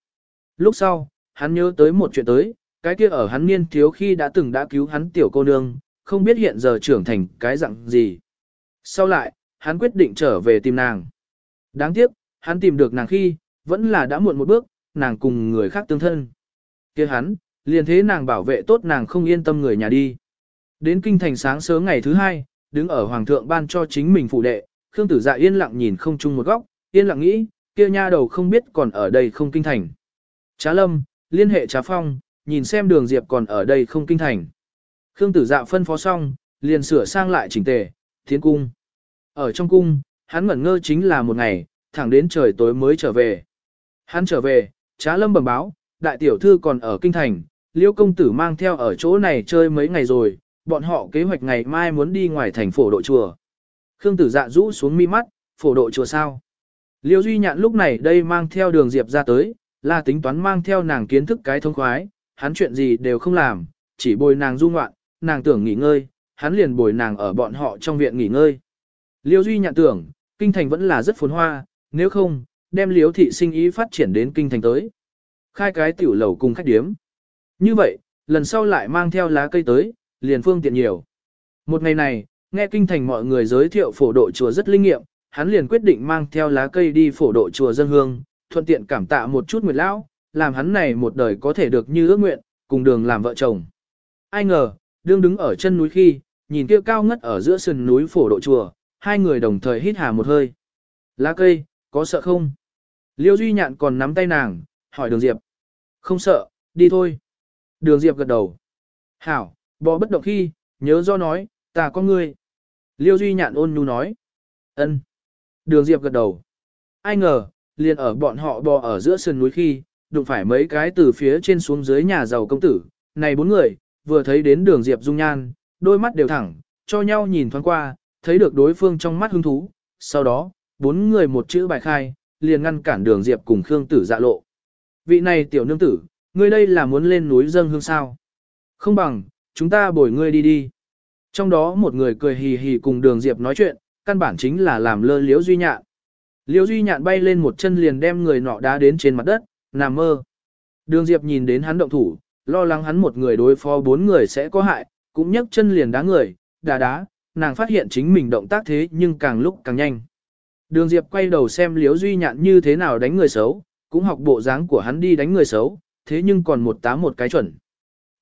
Lúc sau, hắn nhớ tới một chuyện tới, cái kia ở hắn niên thiếu khi đã từng đã cứu hắn tiểu cô nương, không biết hiện giờ trưởng thành cái dạng gì. Sau lại, hắn quyết định trở về tìm nàng. Đáng tiếc, hắn tìm được nàng khi, vẫn là đã muộn một bước, nàng cùng người khác tương thân. kia hắn, liền thế nàng bảo vệ tốt nàng không yên tâm người nhà đi. Đến kinh thành sáng sớm ngày thứ hai, đứng ở hoàng thượng ban cho chính mình phụ đệ, Khương Tử Dạ yên lặng nhìn không chung một góc, yên lặng nghĩ, kia nha đầu không biết còn ở đây không kinh thành. Trá Lâm, liên hệ trà Phong, nhìn xem đường Diệp còn ở đây không kinh thành. Khương Tử Dạ phân phó xong, liền sửa sang lại chỉnh tề, tiến cung. Ở trong cung, hắn ngẩn ngơ chính là một ngày, thẳng đến trời tối mới trở về. Hắn trở về, Trá Lâm bẩm báo, đại tiểu thư còn ở kinh thành, Liêu công tử mang theo ở chỗ này chơi mấy ngày rồi, bọn họ kế hoạch ngày mai muốn đi ngoài thành phổ độ chùa. Khương tử dạ rũ xuống mi mắt, phổ độ chùa sao. Liêu Duy Nhạn lúc này đây mang theo đường Diệp ra tới, là tính toán mang theo nàng kiến thức cái thông khoái, hắn chuyện gì đều không làm, chỉ bồi nàng du ngoạn, nàng tưởng nghỉ ngơi, hắn liền bồi nàng ở bọn họ trong viện nghỉ ngơi. Liêu Duy Nhạn tưởng, kinh thành vẫn là rất phồn hoa, nếu không, đem liếu thị sinh ý phát triển đến kinh thành tới. Khai cái tiểu lầu cùng khách điếm. Như vậy, lần sau lại mang theo lá cây tới, liền phương tiện nhiều. Một ngày này, nghe kinh thành mọi người giới thiệu phổ độ chùa rất linh nghiệm, hắn liền quyết định mang theo lá cây đi phổ độ chùa dân hương, thuận tiện cảm tạ một chút nguyệt lão, làm hắn này một đời có thể được như ước nguyện, cùng đường làm vợ chồng. Ai ngờ, đương đứng ở chân núi khi, nhìn kia cao ngất ở giữa sườn núi phổ độ chùa, hai người đồng thời hít hà một hơi. Lá cây, có sợ không? Liêu Duy Nhạn còn nắm tay nàng, hỏi đường Diệp. Không sợ, đi thôi. Đường Diệp gật đầu. Hảo, bò bất động khi, nhớ do nói, ta có ngươi. Liêu Duy Nhạn ôn nhu nói. ân. Đường Diệp gật đầu. Ai ngờ, liền ở bọn họ bò ở giữa sườn núi khi, đụng phải mấy cái từ phía trên xuống dưới nhà giàu công tử. Này bốn người, vừa thấy đến đường Diệp dung nhan, đôi mắt đều thẳng, cho nhau nhìn thoáng qua, thấy được đối phương trong mắt hứng thú. Sau đó, bốn người một chữ bài khai, liền ngăn cản đường Diệp cùng Khương tử dạ lộ. Vị này tiểu nương tử, ngươi đây là muốn lên núi dâng hương sao? Không bằng, chúng ta bồi ngươi đi đi. Trong đó một người cười hì hì cùng đường Diệp nói chuyện, căn bản chính là làm lơ liễu duy nhạn. Liễu duy nhạn bay lên một chân liền đem người nọ đá đến trên mặt đất, nằm mơ. Đường Diệp nhìn đến hắn động thủ, lo lắng hắn một người đối phó bốn người sẽ có hại, cũng nhấc chân liền đá người, đá đá, nàng phát hiện chính mình động tác thế nhưng càng lúc càng nhanh. Đường Diệp quay đầu xem Liễu Duy Nhạn như thế nào đánh người xấu, cũng học bộ dáng của hắn đi đánh người xấu, thế nhưng còn một tá một cái chuẩn.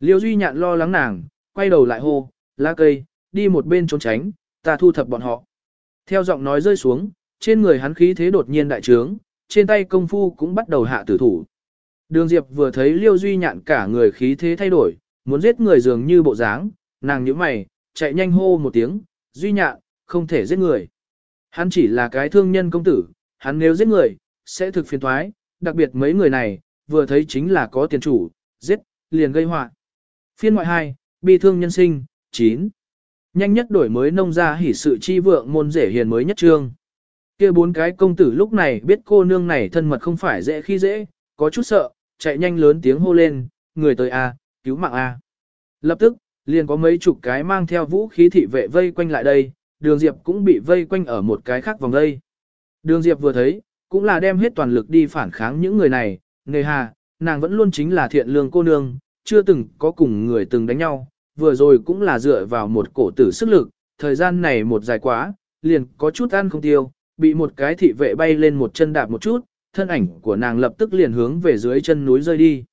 Liễu Duy Nhạn lo lắng nàng, quay đầu lại hô, lá cây, đi một bên trốn tránh, ta thu thập bọn họ. Theo giọng nói rơi xuống, trên người hắn khí thế đột nhiên đại trướng, trên tay công phu cũng bắt đầu hạ tử thủ. Đường Diệp vừa thấy Liêu Duy Nhạn cả người khí thế thay đổi, muốn giết người dường như bộ dáng, nàng nhíu mày, chạy nhanh hô một tiếng, Duy Nhạn, không thể giết người. Hắn chỉ là cái thương nhân công tử, hắn nếu giết người, sẽ thực phiền thoái, đặc biệt mấy người này, vừa thấy chính là có tiền chủ, giết, liền gây họa. Phiên ngoại 2, bi thương nhân sinh, 9. Nhanh nhất đổi mới nông gia hỉ sự chi vượng môn rể hiền mới nhất trương. Kia bốn cái công tử lúc này biết cô nương này thân mật không phải dễ khi dễ, có chút sợ, chạy nhanh lớn tiếng hô lên, người tới a, cứu mạng a. Lập tức, liền có mấy chục cái mang theo vũ khí thị vệ vây quanh lại đây, đường Diệp cũng bị vây quanh ở một cái khác vòng đây. Đường Diệp vừa thấy, cũng là đem hết toàn lực đi phản kháng những người này, nghề hà, nàng vẫn luôn chính là thiện lương cô nương, chưa từng có cùng người từng đánh nhau, vừa rồi cũng là dựa vào một cổ tử sức lực, thời gian này một dài quá, liền có chút ăn không tiêu, bị một cái thị vệ bay lên một chân đạp một chút, thân ảnh của nàng lập tức liền hướng về dưới chân núi rơi đi.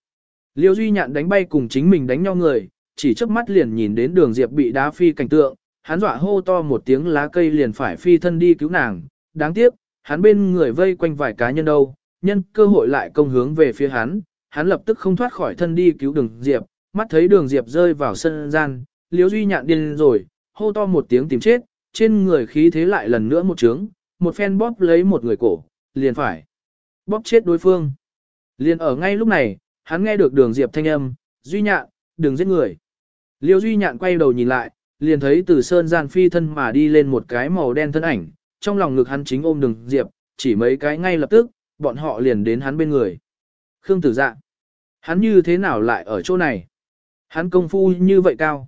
Liêu Duy Nhạn đánh bay cùng chính mình đánh nhau người, chỉ trước mắt liền nhìn đến đường Diệp bị đá phi cảnh tượng, hắn dọa hô to một tiếng lá cây liền phải phi thân đi cứu nàng, đáng tiếc, hắn bên người vây quanh vài cá nhân đâu, nhân cơ hội lại công hướng về phía hắn, hắn lập tức không thoát khỏi thân đi cứu đường Diệp, mắt thấy đường Diệp rơi vào sân gian, Liêu Duy Nhạn điên rồi, hô to một tiếng tìm chết, trên người khí thế lại lần nữa một trướng, một phen bóp lấy một người cổ, liền phải bóp chết đối phương. Liền ở ngay lúc này, hắn nghe được đường Diệp thanh âm, Duy Nhạn, đừng giết người. Liêu Duy Nhạn quay đầu nhìn lại, liền thấy từ sơn gian phi thân mà đi lên một cái màu đen thân ảnh, trong lòng ngực hắn chính ôm đường Diệp, chỉ mấy cái ngay lập tức, bọn họ liền đến hắn bên người. Khương tử dạ. Hắn như thế nào lại ở chỗ này? Hắn công phu như vậy cao.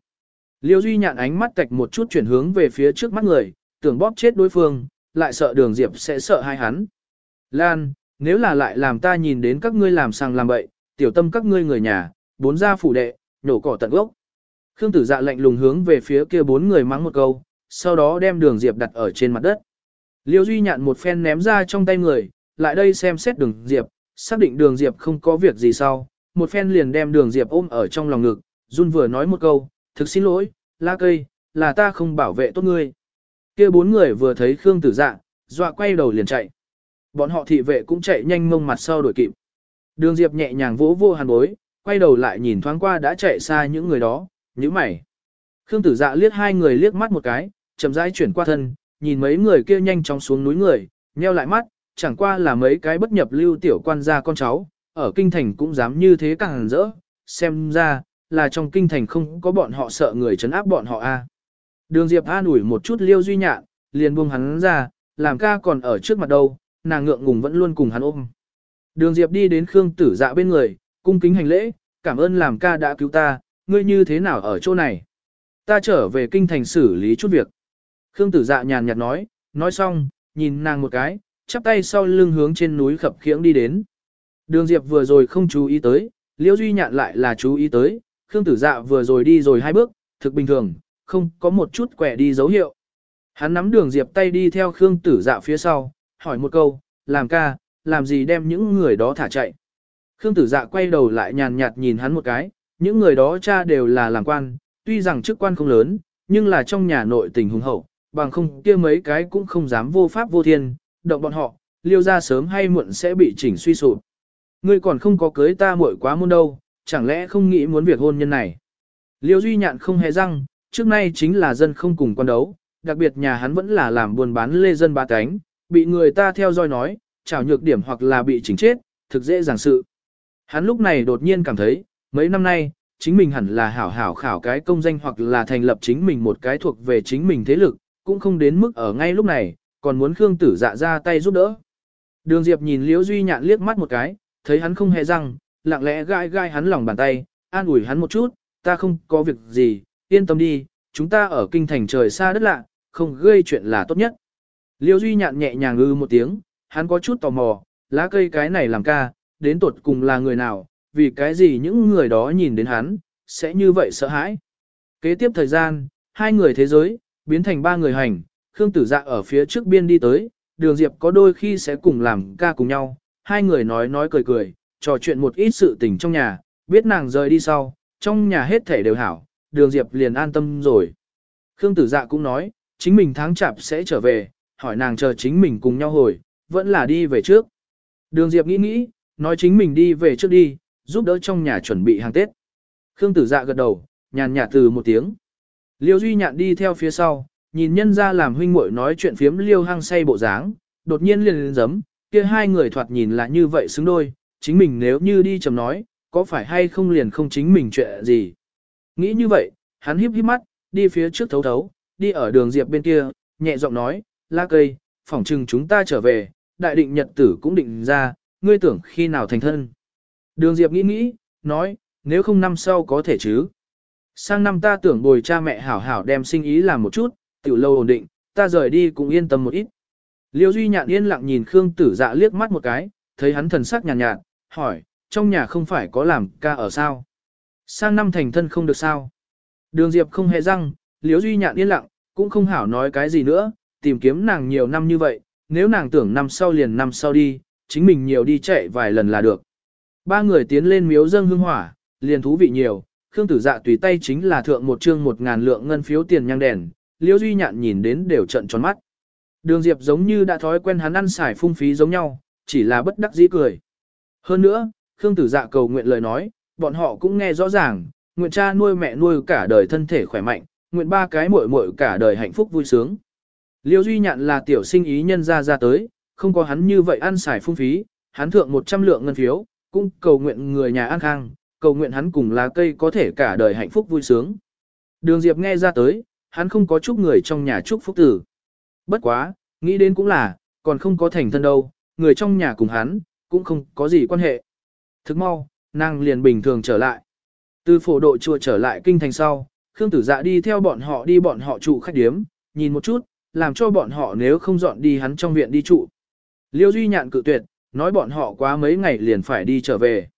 Liêu Duy Nhạn ánh mắt tạch một chút chuyển hướng về phía trước mắt người, tưởng bóp chết đối phương, lại sợ đường Diệp sẽ sợ hai hắn. Lan, nếu là lại làm ta nhìn đến các ngươi làm sang làm bậy, tiểu tâm các ngươi người nhà, bốn gia phủ đệ, nhổ cỏ tận gốc. Khương tử dạ lạnh lùng hướng về phía kia bốn người mắng một câu, sau đó đem đường Diệp đặt ở trên mặt đất. Liêu Duy nhạn một phen ném ra trong tay người, lại đây xem xét đường Diệp, xác định đường Diệp không có việc gì sau, một phen liền đem đường Diệp ôm ở trong lòng ngực, run vừa nói một câu, thực xin lỗi, la cây, là ta không bảo vệ tốt ngươi. Kia bốn người vừa thấy Khương tử dạ, dọa quay đầu liền chạy. Bọn họ thị vệ cũng chạy nhanh mông mặt sau đuổi kịp. Đường Diệp nhẹ nhàng vỗ vô hàn bối, quay đầu lại nhìn thoáng qua đã chạy xa những người đó, nhíu mày. Khương tử dạ liếc hai người liếc mắt một cái, chậm rãi chuyển qua thân, nhìn mấy người kia nhanh chóng xuống núi người, nheo lại mắt, chẳng qua là mấy cái bất nhập lưu tiểu quan gia con cháu, ở kinh thành cũng dám như thế càng rỡ, xem ra, là trong kinh thành không có bọn họ sợ người chấn áp bọn họ a. Đường Diệp an ủi một chút liêu duy nhạn, liền buông hắn ra, làm ca còn ở trước mặt đâu, nàng ngượng ngùng vẫn luôn cùng hắn ôm. Đường Diệp đi đến Khương Tử Dạ bên người, cung kính hành lễ, cảm ơn làm ca đã cứu ta, ngươi như thế nào ở chỗ này? Ta trở về kinh thành xử lý chút việc. Khương Tử Dạ nhàn nhạt nói, nói xong, nhìn nàng một cái, chắp tay sau lưng hướng trên núi khập khiễng đi đến. Đường Diệp vừa rồi không chú ý tới, Liễu Duy Nhạn lại là chú ý tới, Khương Tử Dạ vừa rồi đi rồi hai bước, thực bình thường, không có một chút quẻ đi dấu hiệu. Hắn nắm đường Diệp tay đi theo Khương Tử Dạ phía sau, hỏi một câu, làm ca, làm gì đem những người đó thả chạy. Khương tử dạ quay đầu lại nhàn nhạt nhìn hắn một cái, những người đó cha đều là làm quan, tuy rằng chức quan không lớn, nhưng là trong nhà nội tình hùng hậu, bằng không kia mấy cái cũng không dám vô pháp vô thiên, động bọn họ, liêu ra sớm hay muộn sẽ bị chỉnh suy sụp. Ngươi còn không có cưới ta muội quá môn đâu, chẳng lẽ không nghĩ muốn việc hôn nhân này. Liêu duy nhạn không hề răng, trước nay chính là dân không cùng quan đấu, đặc biệt nhà hắn vẫn là làm buôn bán lê dân ba cánh, bị người ta theo dõi nói, chảo nhược điểm hoặc là bị chỉnh chết, thực dễ dàng sự. Hắn lúc này đột nhiên cảm thấy, mấy năm nay, chính mình hẳn là hảo hảo khảo cái công danh hoặc là thành lập chính mình một cái thuộc về chính mình thế lực, cũng không đến mức ở ngay lúc này, còn muốn Khương Tử dạ ra tay giúp đỡ. Đường Diệp nhìn Liễu Duy Nhạn liếc mắt một cái, thấy hắn không hề răng, lặng lẽ gai gai hắn lòng bàn tay, an ủi hắn một chút, ta không có việc gì, yên tâm đi, chúng ta ở kinh thành trời xa đất lạ, không gây chuyện là tốt nhất. Liêu Duy Nhạn nhẹ nhàng ư một tiếng, hắn có chút tò mò, lá cây cái này làm ca, đến tột cùng là người nào, vì cái gì những người đó nhìn đến hắn, sẽ như vậy sợ hãi. Kế tiếp thời gian, hai người thế giới, biến thành ba người hành, Khương Tử Dạ ở phía trước biên đi tới, Đường Diệp có đôi khi sẽ cùng làm ca cùng nhau, hai người nói nói cười cười, trò chuyện một ít sự tình trong nhà, biết nàng rời đi sau, trong nhà hết thể đều hảo, Đường Diệp liền an tâm rồi. Khương Tử Dạ cũng nói, chính mình tháng chạp sẽ trở về, hỏi nàng chờ chính mình cùng nhau hồi, vẫn là đi về trước. Đường Diệp nghĩ nghĩ, nói chính mình đi về trước đi, giúp đỡ trong nhà chuẩn bị hàng Tết. Khương tử dạ gật đầu, nhàn nhạt từ một tiếng. Liêu Duy Nhạn đi theo phía sau, nhìn nhân ra làm huynh muội nói chuyện phiếm Liêu hăng say bộ dáng, đột nhiên liền lên giấm, kia hai người thoạt nhìn là như vậy xứng đôi, chính mình nếu như đi chầm nói, có phải hay không liền không chính mình chuyện gì. Nghĩ như vậy, hắn híp híp mắt, đi phía trước thấu thấu, đi ở đường Diệp bên kia, nhẹ giọng nói, la cây, phỏng chừng chúng ta trở về, đại định nhật tử cũng định ra, ngươi tưởng khi nào thành thân. Đường Diệp nghĩ nghĩ, nói, nếu không năm sau có thể chứ. Sang năm ta tưởng bồi cha mẹ hảo hảo đem sinh ý làm một chút, tiểu lâu ổn định, ta rời đi cũng yên tâm một ít. Liêu Duy Nhạn yên lặng nhìn Khương Tử Dạ liếc mắt một cái, thấy hắn thần sắc nhàn nhạt, nhạt, hỏi, trong nhà không phải có làm ca ở sao? Sang năm thành thân không được sao? Đường Diệp không hề răng, Liễu Duy Nhạn yên lặng, cũng không hảo nói cái gì nữa, tìm kiếm nàng nhiều năm như vậy, nếu nàng tưởng năm sau liền năm sau đi, chính mình nhiều đi chạy vài lần là được. Ba người tiến lên miếu dâng hương hỏa, liền thú vị nhiều, Khương Tử Dạ tùy tay chính là thượng một chương một ngàn lượng ngân phiếu tiền nhang đèn, Liễu Duy Nhạn nhìn đến đều trận tròn mắt. Đường Diệp giống như đã thói quen hắn ăn xài phung phí giống nhau, chỉ là bất đắc dĩ cười. Hơn nữa, Khương Tử Dạ cầu nguyện lời nói, bọn họ cũng nghe rõ ràng, nguyện cha nuôi mẹ nuôi cả đời thân thể khỏe mạnh, nguyện ba cái muội muội cả đời hạnh phúc vui sướng. Liêu Duy Nhạn là tiểu sinh ý nhân ra ra tới, không có hắn như vậy ăn xài phung phí, hắn thượng 100 lượng ngân phiếu, cũng cầu nguyện người nhà an khang, cầu nguyện hắn cùng lá cây có thể cả đời hạnh phúc vui sướng. Đường Diệp nghe ra tới, hắn không có chúc người trong nhà chúc phúc tử. Bất quá, nghĩ đến cũng là, còn không có thành thân đâu, người trong nhà cùng hắn, cũng không có gì quan hệ. Thức mau, nàng liền bình thường trở lại. Từ phổ độ chùa trở lại kinh thành sau, Khương Tử Dạ đi theo bọn họ đi bọn họ trụ khách điếm, nhìn một chút, làm cho bọn họ nếu không dọn đi hắn trong viện đi trụ. Liêu Duy Nhạn cự tuyệt, nói bọn họ quá mấy ngày liền phải đi trở về.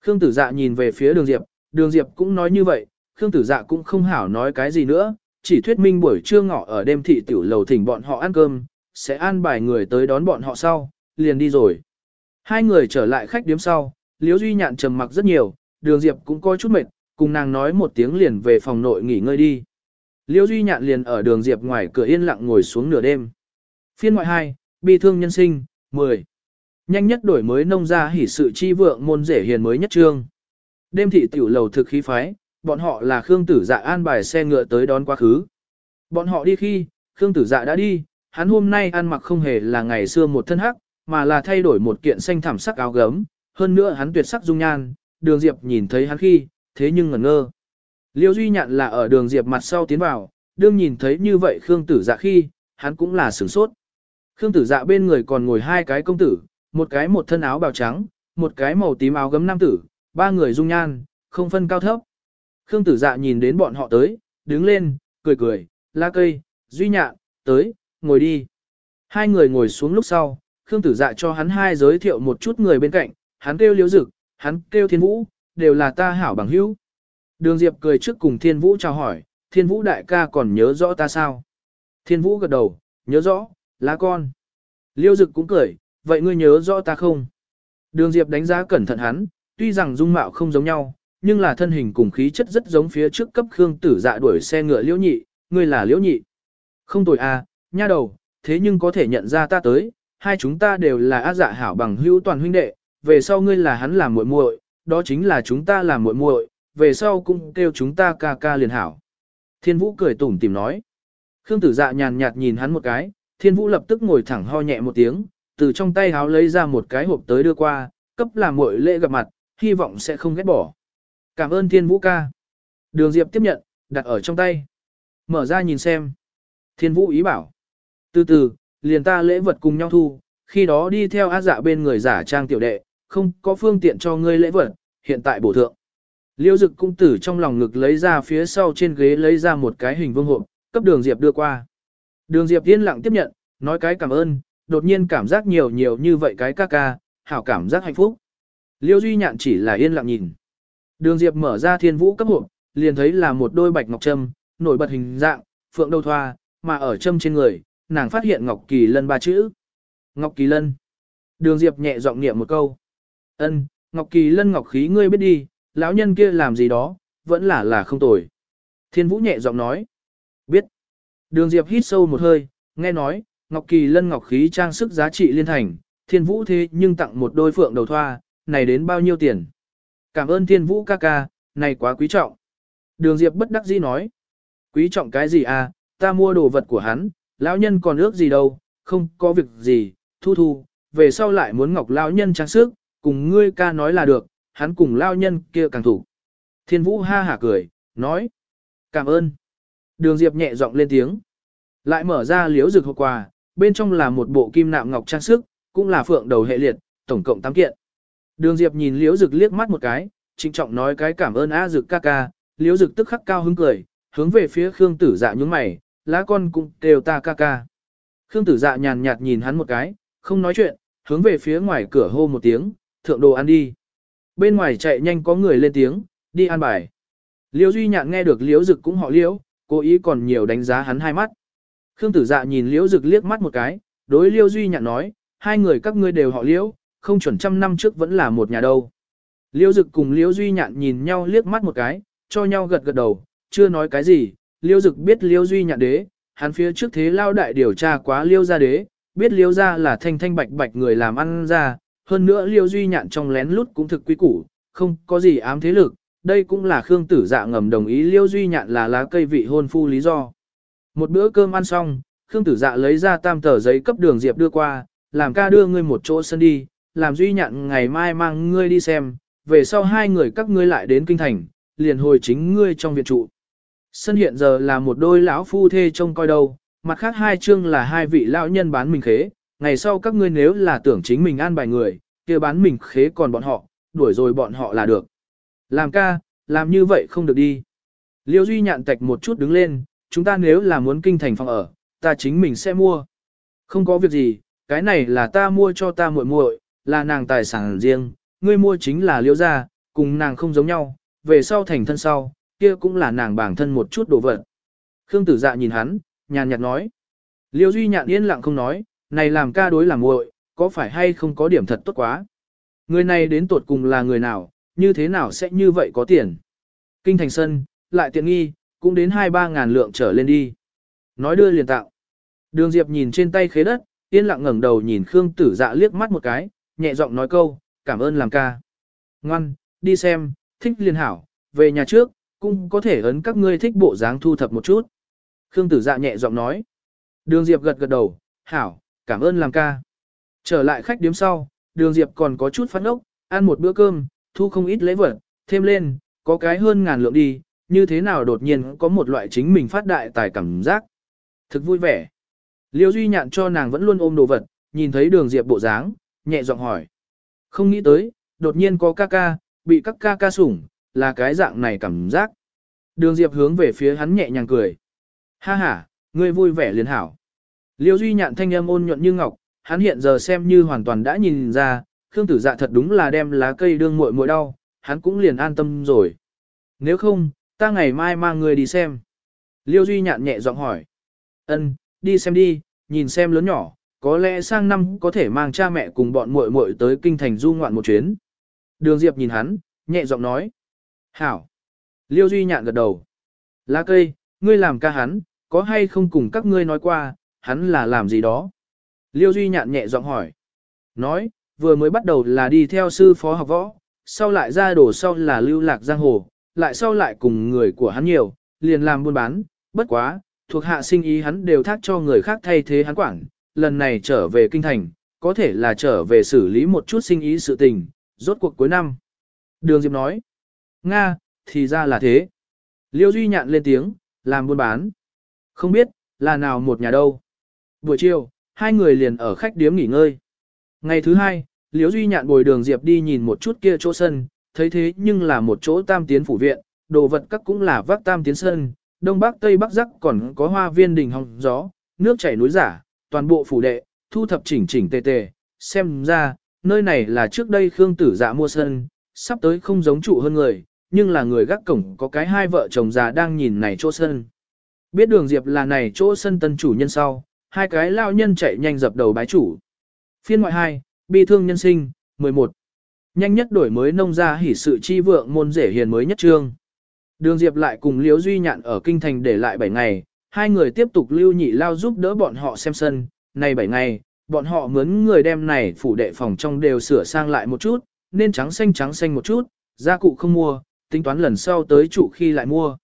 Khương Tử Dạ nhìn về phía Đường Diệp, Đường Diệp cũng nói như vậy, Khương Tử Dạ cũng không hảo nói cái gì nữa, chỉ thuyết minh buổi trưa ngọ ở đêm thị tiểu lầu thỉnh bọn họ ăn cơm, sẽ an bài người tới đón bọn họ sau, liền đi rồi. Hai người trở lại khách điếm sau, Liễu Duy Nhạn trầm mặc rất nhiều, Đường Diệp cũng coi chút mệt, cùng nàng nói một tiếng liền về phòng nội nghỉ ngơi đi. Liễu Duy Nhạn liền ở Đường Diệp ngoài cửa yên lặng ngồi xuống nửa đêm. Phiên ngoại 2, bi thương nhân sinh, 10. Nhanh nhất đổi mới nông gia hỉ sự chi vượng môn rể hiền mới nhất trương. Đêm thị tiểu lầu thực khí phái, bọn họ là Khương Tử Dạ an bài xe ngựa tới đón quá khứ. Bọn họ đi khi, Khương Tử Dạ đã đi, hắn hôm nay ăn mặc không hề là ngày xưa một thân hắc, mà là thay đổi một kiện xanh thảm sắc áo gấm, hơn nữa hắn tuyệt sắc dung nhan, Đường Diệp nhìn thấy hắn khi, thế nhưng ngẩn ngơ. Liêu Duy Nhạn là ở Đường Diệp mặt sau tiến vào, đương nhìn thấy như vậy Khương Tử Dạ khi, hắn cũng là sửng sốt. Khương Tử Dạ bên người còn ngồi hai cái công tử, một cái một thân áo bào trắng, một cái màu tím áo gấm nam tử, ba người dung nhan, không phân cao thấp. Khương tử dạ nhìn đến bọn họ tới, đứng lên, cười cười, la cây, duy nhạn, tới, ngồi đi. Hai người ngồi xuống lúc sau, Khương tử dạ cho hắn hai giới thiệu một chút người bên cạnh, hắn kêu liễu dực, hắn kêu thiên vũ, đều là ta hảo bằng hữu. Đường Diệp cười trước cùng thiên vũ chào hỏi, thiên vũ đại ca còn nhớ rõ ta sao? Thiên vũ gật đầu, nhớ rõ, là con. Liêu dực cũng cười, vậy ngươi nhớ rõ ta không? Đường Diệp đánh giá cẩn thận hắn, tuy rằng dung mạo không giống nhau, nhưng là thân hình cùng khí chất rất giống phía trước cấp Khương Tử Dạ đuổi xe ngựa Liễu Nhị, ngươi là Liễu Nhị. Không tồi à, nha đầu, thế nhưng có thể nhận ra ta tới, hai chúng ta đều là á dạ hảo bằng hữu toàn huynh đệ, về sau ngươi là hắn làm muội muội, đó chính là chúng ta làm muội muội, về sau cũng kêu chúng ta ca ca liền hảo. Thiên Vũ cười tủm tìm nói. Khương Tử Dạ nhàn nhạt nhìn hắn một cái, Thiên Vũ lập tức ngồi thẳng ho nhẹ một tiếng, từ trong tay háo lấy ra một cái hộp tới đưa qua, cấp làm muội lễ gặp mặt, hy vọng sẽ không ghét bỏ. Cảm ơn Thiên Vũ ca. Đường Diệp tiếp nhận, đặt ở trong tay. Mở ra nhìn xem. Thiên Vũ ý bảo. Từ từ, liền ta lễ vật cùng nhau thu, khi đó đi theo á dạ bên người giả trang tiểu đệ, không có phương tiện cho ngươi lễ vật, hiện tại bổ thượng. Liêu dực cung tử trong lòng ngực lấy ra phía sau trên ghế lấy ra một cái hình vương hộp, cấp đường Diệp đưa qua. Đường Diệp yên lặng tiếp nhận, nói cái cảm ơn, đột nhiên cảm giác nhiều nhiều như vậy cái ca ca, hảo cảm giác hạnh phúc. Liêu Duy Nhạn chỉ là yên lặng nhìn. Đường Diệp mở ra thiên vũ cấp hộp, liền thấy là một đôi bạch ngọc trâm, nổi bật hình dạng, phượng đầu thoa, mà ở trâm trên người, nàng phát hiện Ngọc Kỳ Lân ba chữ. Ngọc Kỳ Lân. Đường Diệp nhẹ giọng niệm một câu. Ân, Ngọc Kỳ Lân Ngọc khí ngươi biết đi, lão nhân kia làm gì đó, vẫn là là không tồi. Thiên Vũ nhẹ giọng nói. Biết. Đường Diệp hít sâu một hơi, nghe nói, Ngọc Kỳ Lân Ngọc khí trang sức giá trị liên thành, Thiên Vũ thế nhưng tặng một đôi phượng đầu thoa, này đến bao nhiêu tiền? Cảm ơn Thiên Vũ ca ca, này quá quý trọng. Đường Diệp bất đắc dĩ nói. Quý trọng cái gì à, ta mua đồ vật của hắn, lão nhân còn ước gì đâu, không có việc gì, thu thu, về sau lại muốn ngọc lão nhân trang sức, cùng ngươi ca nói là được, hắn cùng lao nhân kia càng thủ. Thiên Vũ ha hả cười, nói. Cảm ơn. Đường Diệp nhẹ giọng lên tiếng. Lại mở ra liếu rực hộp quà, bên trong là một bộ kim nạm ngọc trang sức, cũng là phượng đầu hệ liệt, tổng cộng 8 kiện. Đường Diệp nhìn liếu rực liếc mắt một cái, trịnh trọng nói cái cảm ơn á rực ca ca, liếu rực tức khắc cao hứng cười, hướng về phía Khương tử dạ nhướng mày, lá con cũng đều ta ca ca. Khương tử dạ nhàn nhạt nhìn hắn một cái, không nói chuyện, hướng về phía ngoài cửa hô một tiếng, thượng đồ ăn đi. Bên ngoài chạy nhanh có người lên tiếng, đi ăn bài. Liễu Duy Nhạn nghe được Liễu Dực cũng họ Liễu, cố ý còn nhiều đánh giá hắn hai mắt. Khương Tử Dạ nhìn Liễu Dực liếc mắt một cái, đối Liễu Duy Nhạn nói, hai người các ngươi đều họ Liễu, không chuẩn trăm năm trước vẫn là một nhà đâu. Liễu Dực cùng Liễu Duy Nhạn nhìn nhau liếc mắt một cái, cho nhau gật gật đầu, chưa nói cái gì. Liễu Dực biết Liễu Duy Nhạn đế, hắn phía trước thế lao đại điều tra quá Liễu gia đế, biết Liễu gia là thanh thanh bạch bạch người làm ăn ra, hơn nữa liêu Duy Nhạn trong lén lút cũng thực quý củ, không có gì ám thế lực, đây cũng là Khương Tử Dạ ngầm đồng ý Liêu Duy Nhạn là lá cây vị hôn phu lý do. Một bữa cơm ăn xong, Khương Tử Dạ lấy ra tam tờ giấy cấp đường Diệp đưa qua, làm ca đưa ngươi một chỗ sân đi, làm Duy Nhạn ngày mai mang ngươi đi xem, về sau hai người các ngươi lại đến kinh thành, liền hồi chính ngươi trong viện trụ. Sân hiện giờ là một đôi lão phu thê trông coi đâu, mặt khác hai chương là hai vị lão nhân bán mình khế, ngày sau các ngươi nếu là tưởng chính mình an bài người, kia bán mình khế còn bọn họ, đuổi rồi bọn họ là được. Làm ca, làm như vậy không được đi. Liêu Duy nhạn tạch một chút đứng lên, chúng ta nếu là muốn kinh thành phòng ở, ta chính mình sẽ mua. Không có việc gì, cái này là ta mua cho ta muội muội, là nàng tài sản riêng, ngươi mua chính là liêu gia, cùng nàng không giống nhau, về sau thành thân sau, kia cũng là nàng bản thân một chút đồ vật. Khương tử dạ nhìn hắn, nhàn nhạt nói. Liêu Duy nhạn yên lặng không nói, này làm ca đối làm muội, có phải hay không có điểm thật tốt quá. Người này đến tột cùng là người nào, như thế nào sẽ như vậy có tiền. Kinh thành sân, lại tiện nghi, cũng đến 2-3 ngàn lượng trở lên đi. Nói đưa liền tạo. Đường Diệp nhìn trên tay khế đất, yên lặng ngẩng đầu nhìn Khương Tử Dạ liếc mắt một cái, nhẹ giọng nói câu, cảm ơn làm ca. Ngoan, đi xem, thích liền hảo, về nhà trước, cũng có thể ấn các ngươi thích bộ dáng thu thập một chút. Khương Tử Dạ nhẹ giọng nói. Đường Diệp gật gật đầu, hảo, cảm ơn làm ca. Trở lại khách điếm sau, Đường Diệp còn có chút phát ốc, ăn một bữa cơm, thu không ít lễ vật, thêm lên, có cái hơn ngàn lượng đi, như thế nào đột nhiên có một loại chính mình phát đại tài cảm giác. Thực vui vẻ. Liêu Duy Nhạn cho nàng vẫn luôn ôm đồ vật, nhìn thấy đường diệp bộ dáng, nhẹ giọng hỏi. Không nghĩ tới, đột nhiên có ca ca, bị các ca ca sủng, là cái dạng này cảm giác. Đường diệp hướng về phía hắn nhẹ nhàng cười. Ha ha, ngươi vui vẻ liền hảo. Liêu Duy Nhạn thanh âm ôn nhuận như ngọc, hắn hiện giờ xem như hoàn toàn đã nhìn ra, Khương Tử Dạ thật đúng là đem lá cây đương muội muội đau, hắn cũng liền an tâm rồi. Nếu không, ta ngày mai mang người đi xem. Liêu Duy nhạn nhẹ giọng hỏi. Ân, đi xem đi, nhìn xem lớn nhỏ, có lẽ sang năm có thể mang cha mẹ cùng bọn muội muội tới kinh thành du ngoạn một chuyến. Đường Diệp nhìn hắn, nhẹ giọng nói. Hảo. Liêu Duy nhạn gật đầu. Lá cây, ngươi làm ca hắn, có hay không cùng các ngươi nói qua, hắn là làm gì đó? Liêu Duy nhạn nhẹ giọng hỏi. Nói, vừa mới bắt đầu là đi theo sư phó học võ, sau lại ra đổ sau là lưu lạc giang hồ, lại sau lại cùng người của hắn nhiều, liền làm buôn bán, bất quá, thuộc hạ sinh ý hắn đều thác cho người khác thay thế hắn quản, lần này trở về kinh thành, có thể là trở về xử lý một chút sinh ý sự tình, rốt cuộc cuối năm. Đường Diệp nói, Nga, thì ra là thế. Liêu Duy nhạn lên tiếng, làm buôn bán. Không biết, là nào một nhà đâu. Buổi chiều, hai người liền ở khách điếm nghỉ ngơi. Ngày thứ hai, Liễu Duy Nhạn bồi đường Diệp đi nhìn một chút kia chỗ sân, thấy thế nhưng là một chỗ tam tiến phủ viện, đồ vật các cũng là vác tam tiến sân, đông bắc tây bắc rắc còn có hoa viên đình hồng gió, nước chảy núi giả, toàn bộ phủ đệ, thu thập chỉnh chỉnh tề tề, xem ra, nơi này là trước đây Khương Tử Dạ mua sân, sắp tới không giống trụ hơn người, nhưng là người gác cổng có cái hai vợ chồng già đang nhìn này chỗ sân. Biết đường Diệp là này chỗ sân tân chủ nhân sau, hai cái lao nhân chạy nhanh dập đầu bái chủ. Phiên ngoại 2, bi thương nhân sinh, 11. Nhanh nhất đổi mới nông gia hỉ sự chi vượng môn rể hiền mới nhất trương. Đường Diệp lại cùng Liễu Duy Nhạn ở kinh thành để lại 7 ngày, hai người tiếp tục lưu nhị lao giúp đỡ bọn họ xem sân, này 7 ngày, bọn họ mướn người đem này phủ đệ phòng trong đều sửa sang lại một chút, nên trắng xanh trắng xanh một chút, gia cụ không mua, tính toán lần sau tới trụ khi lại mua.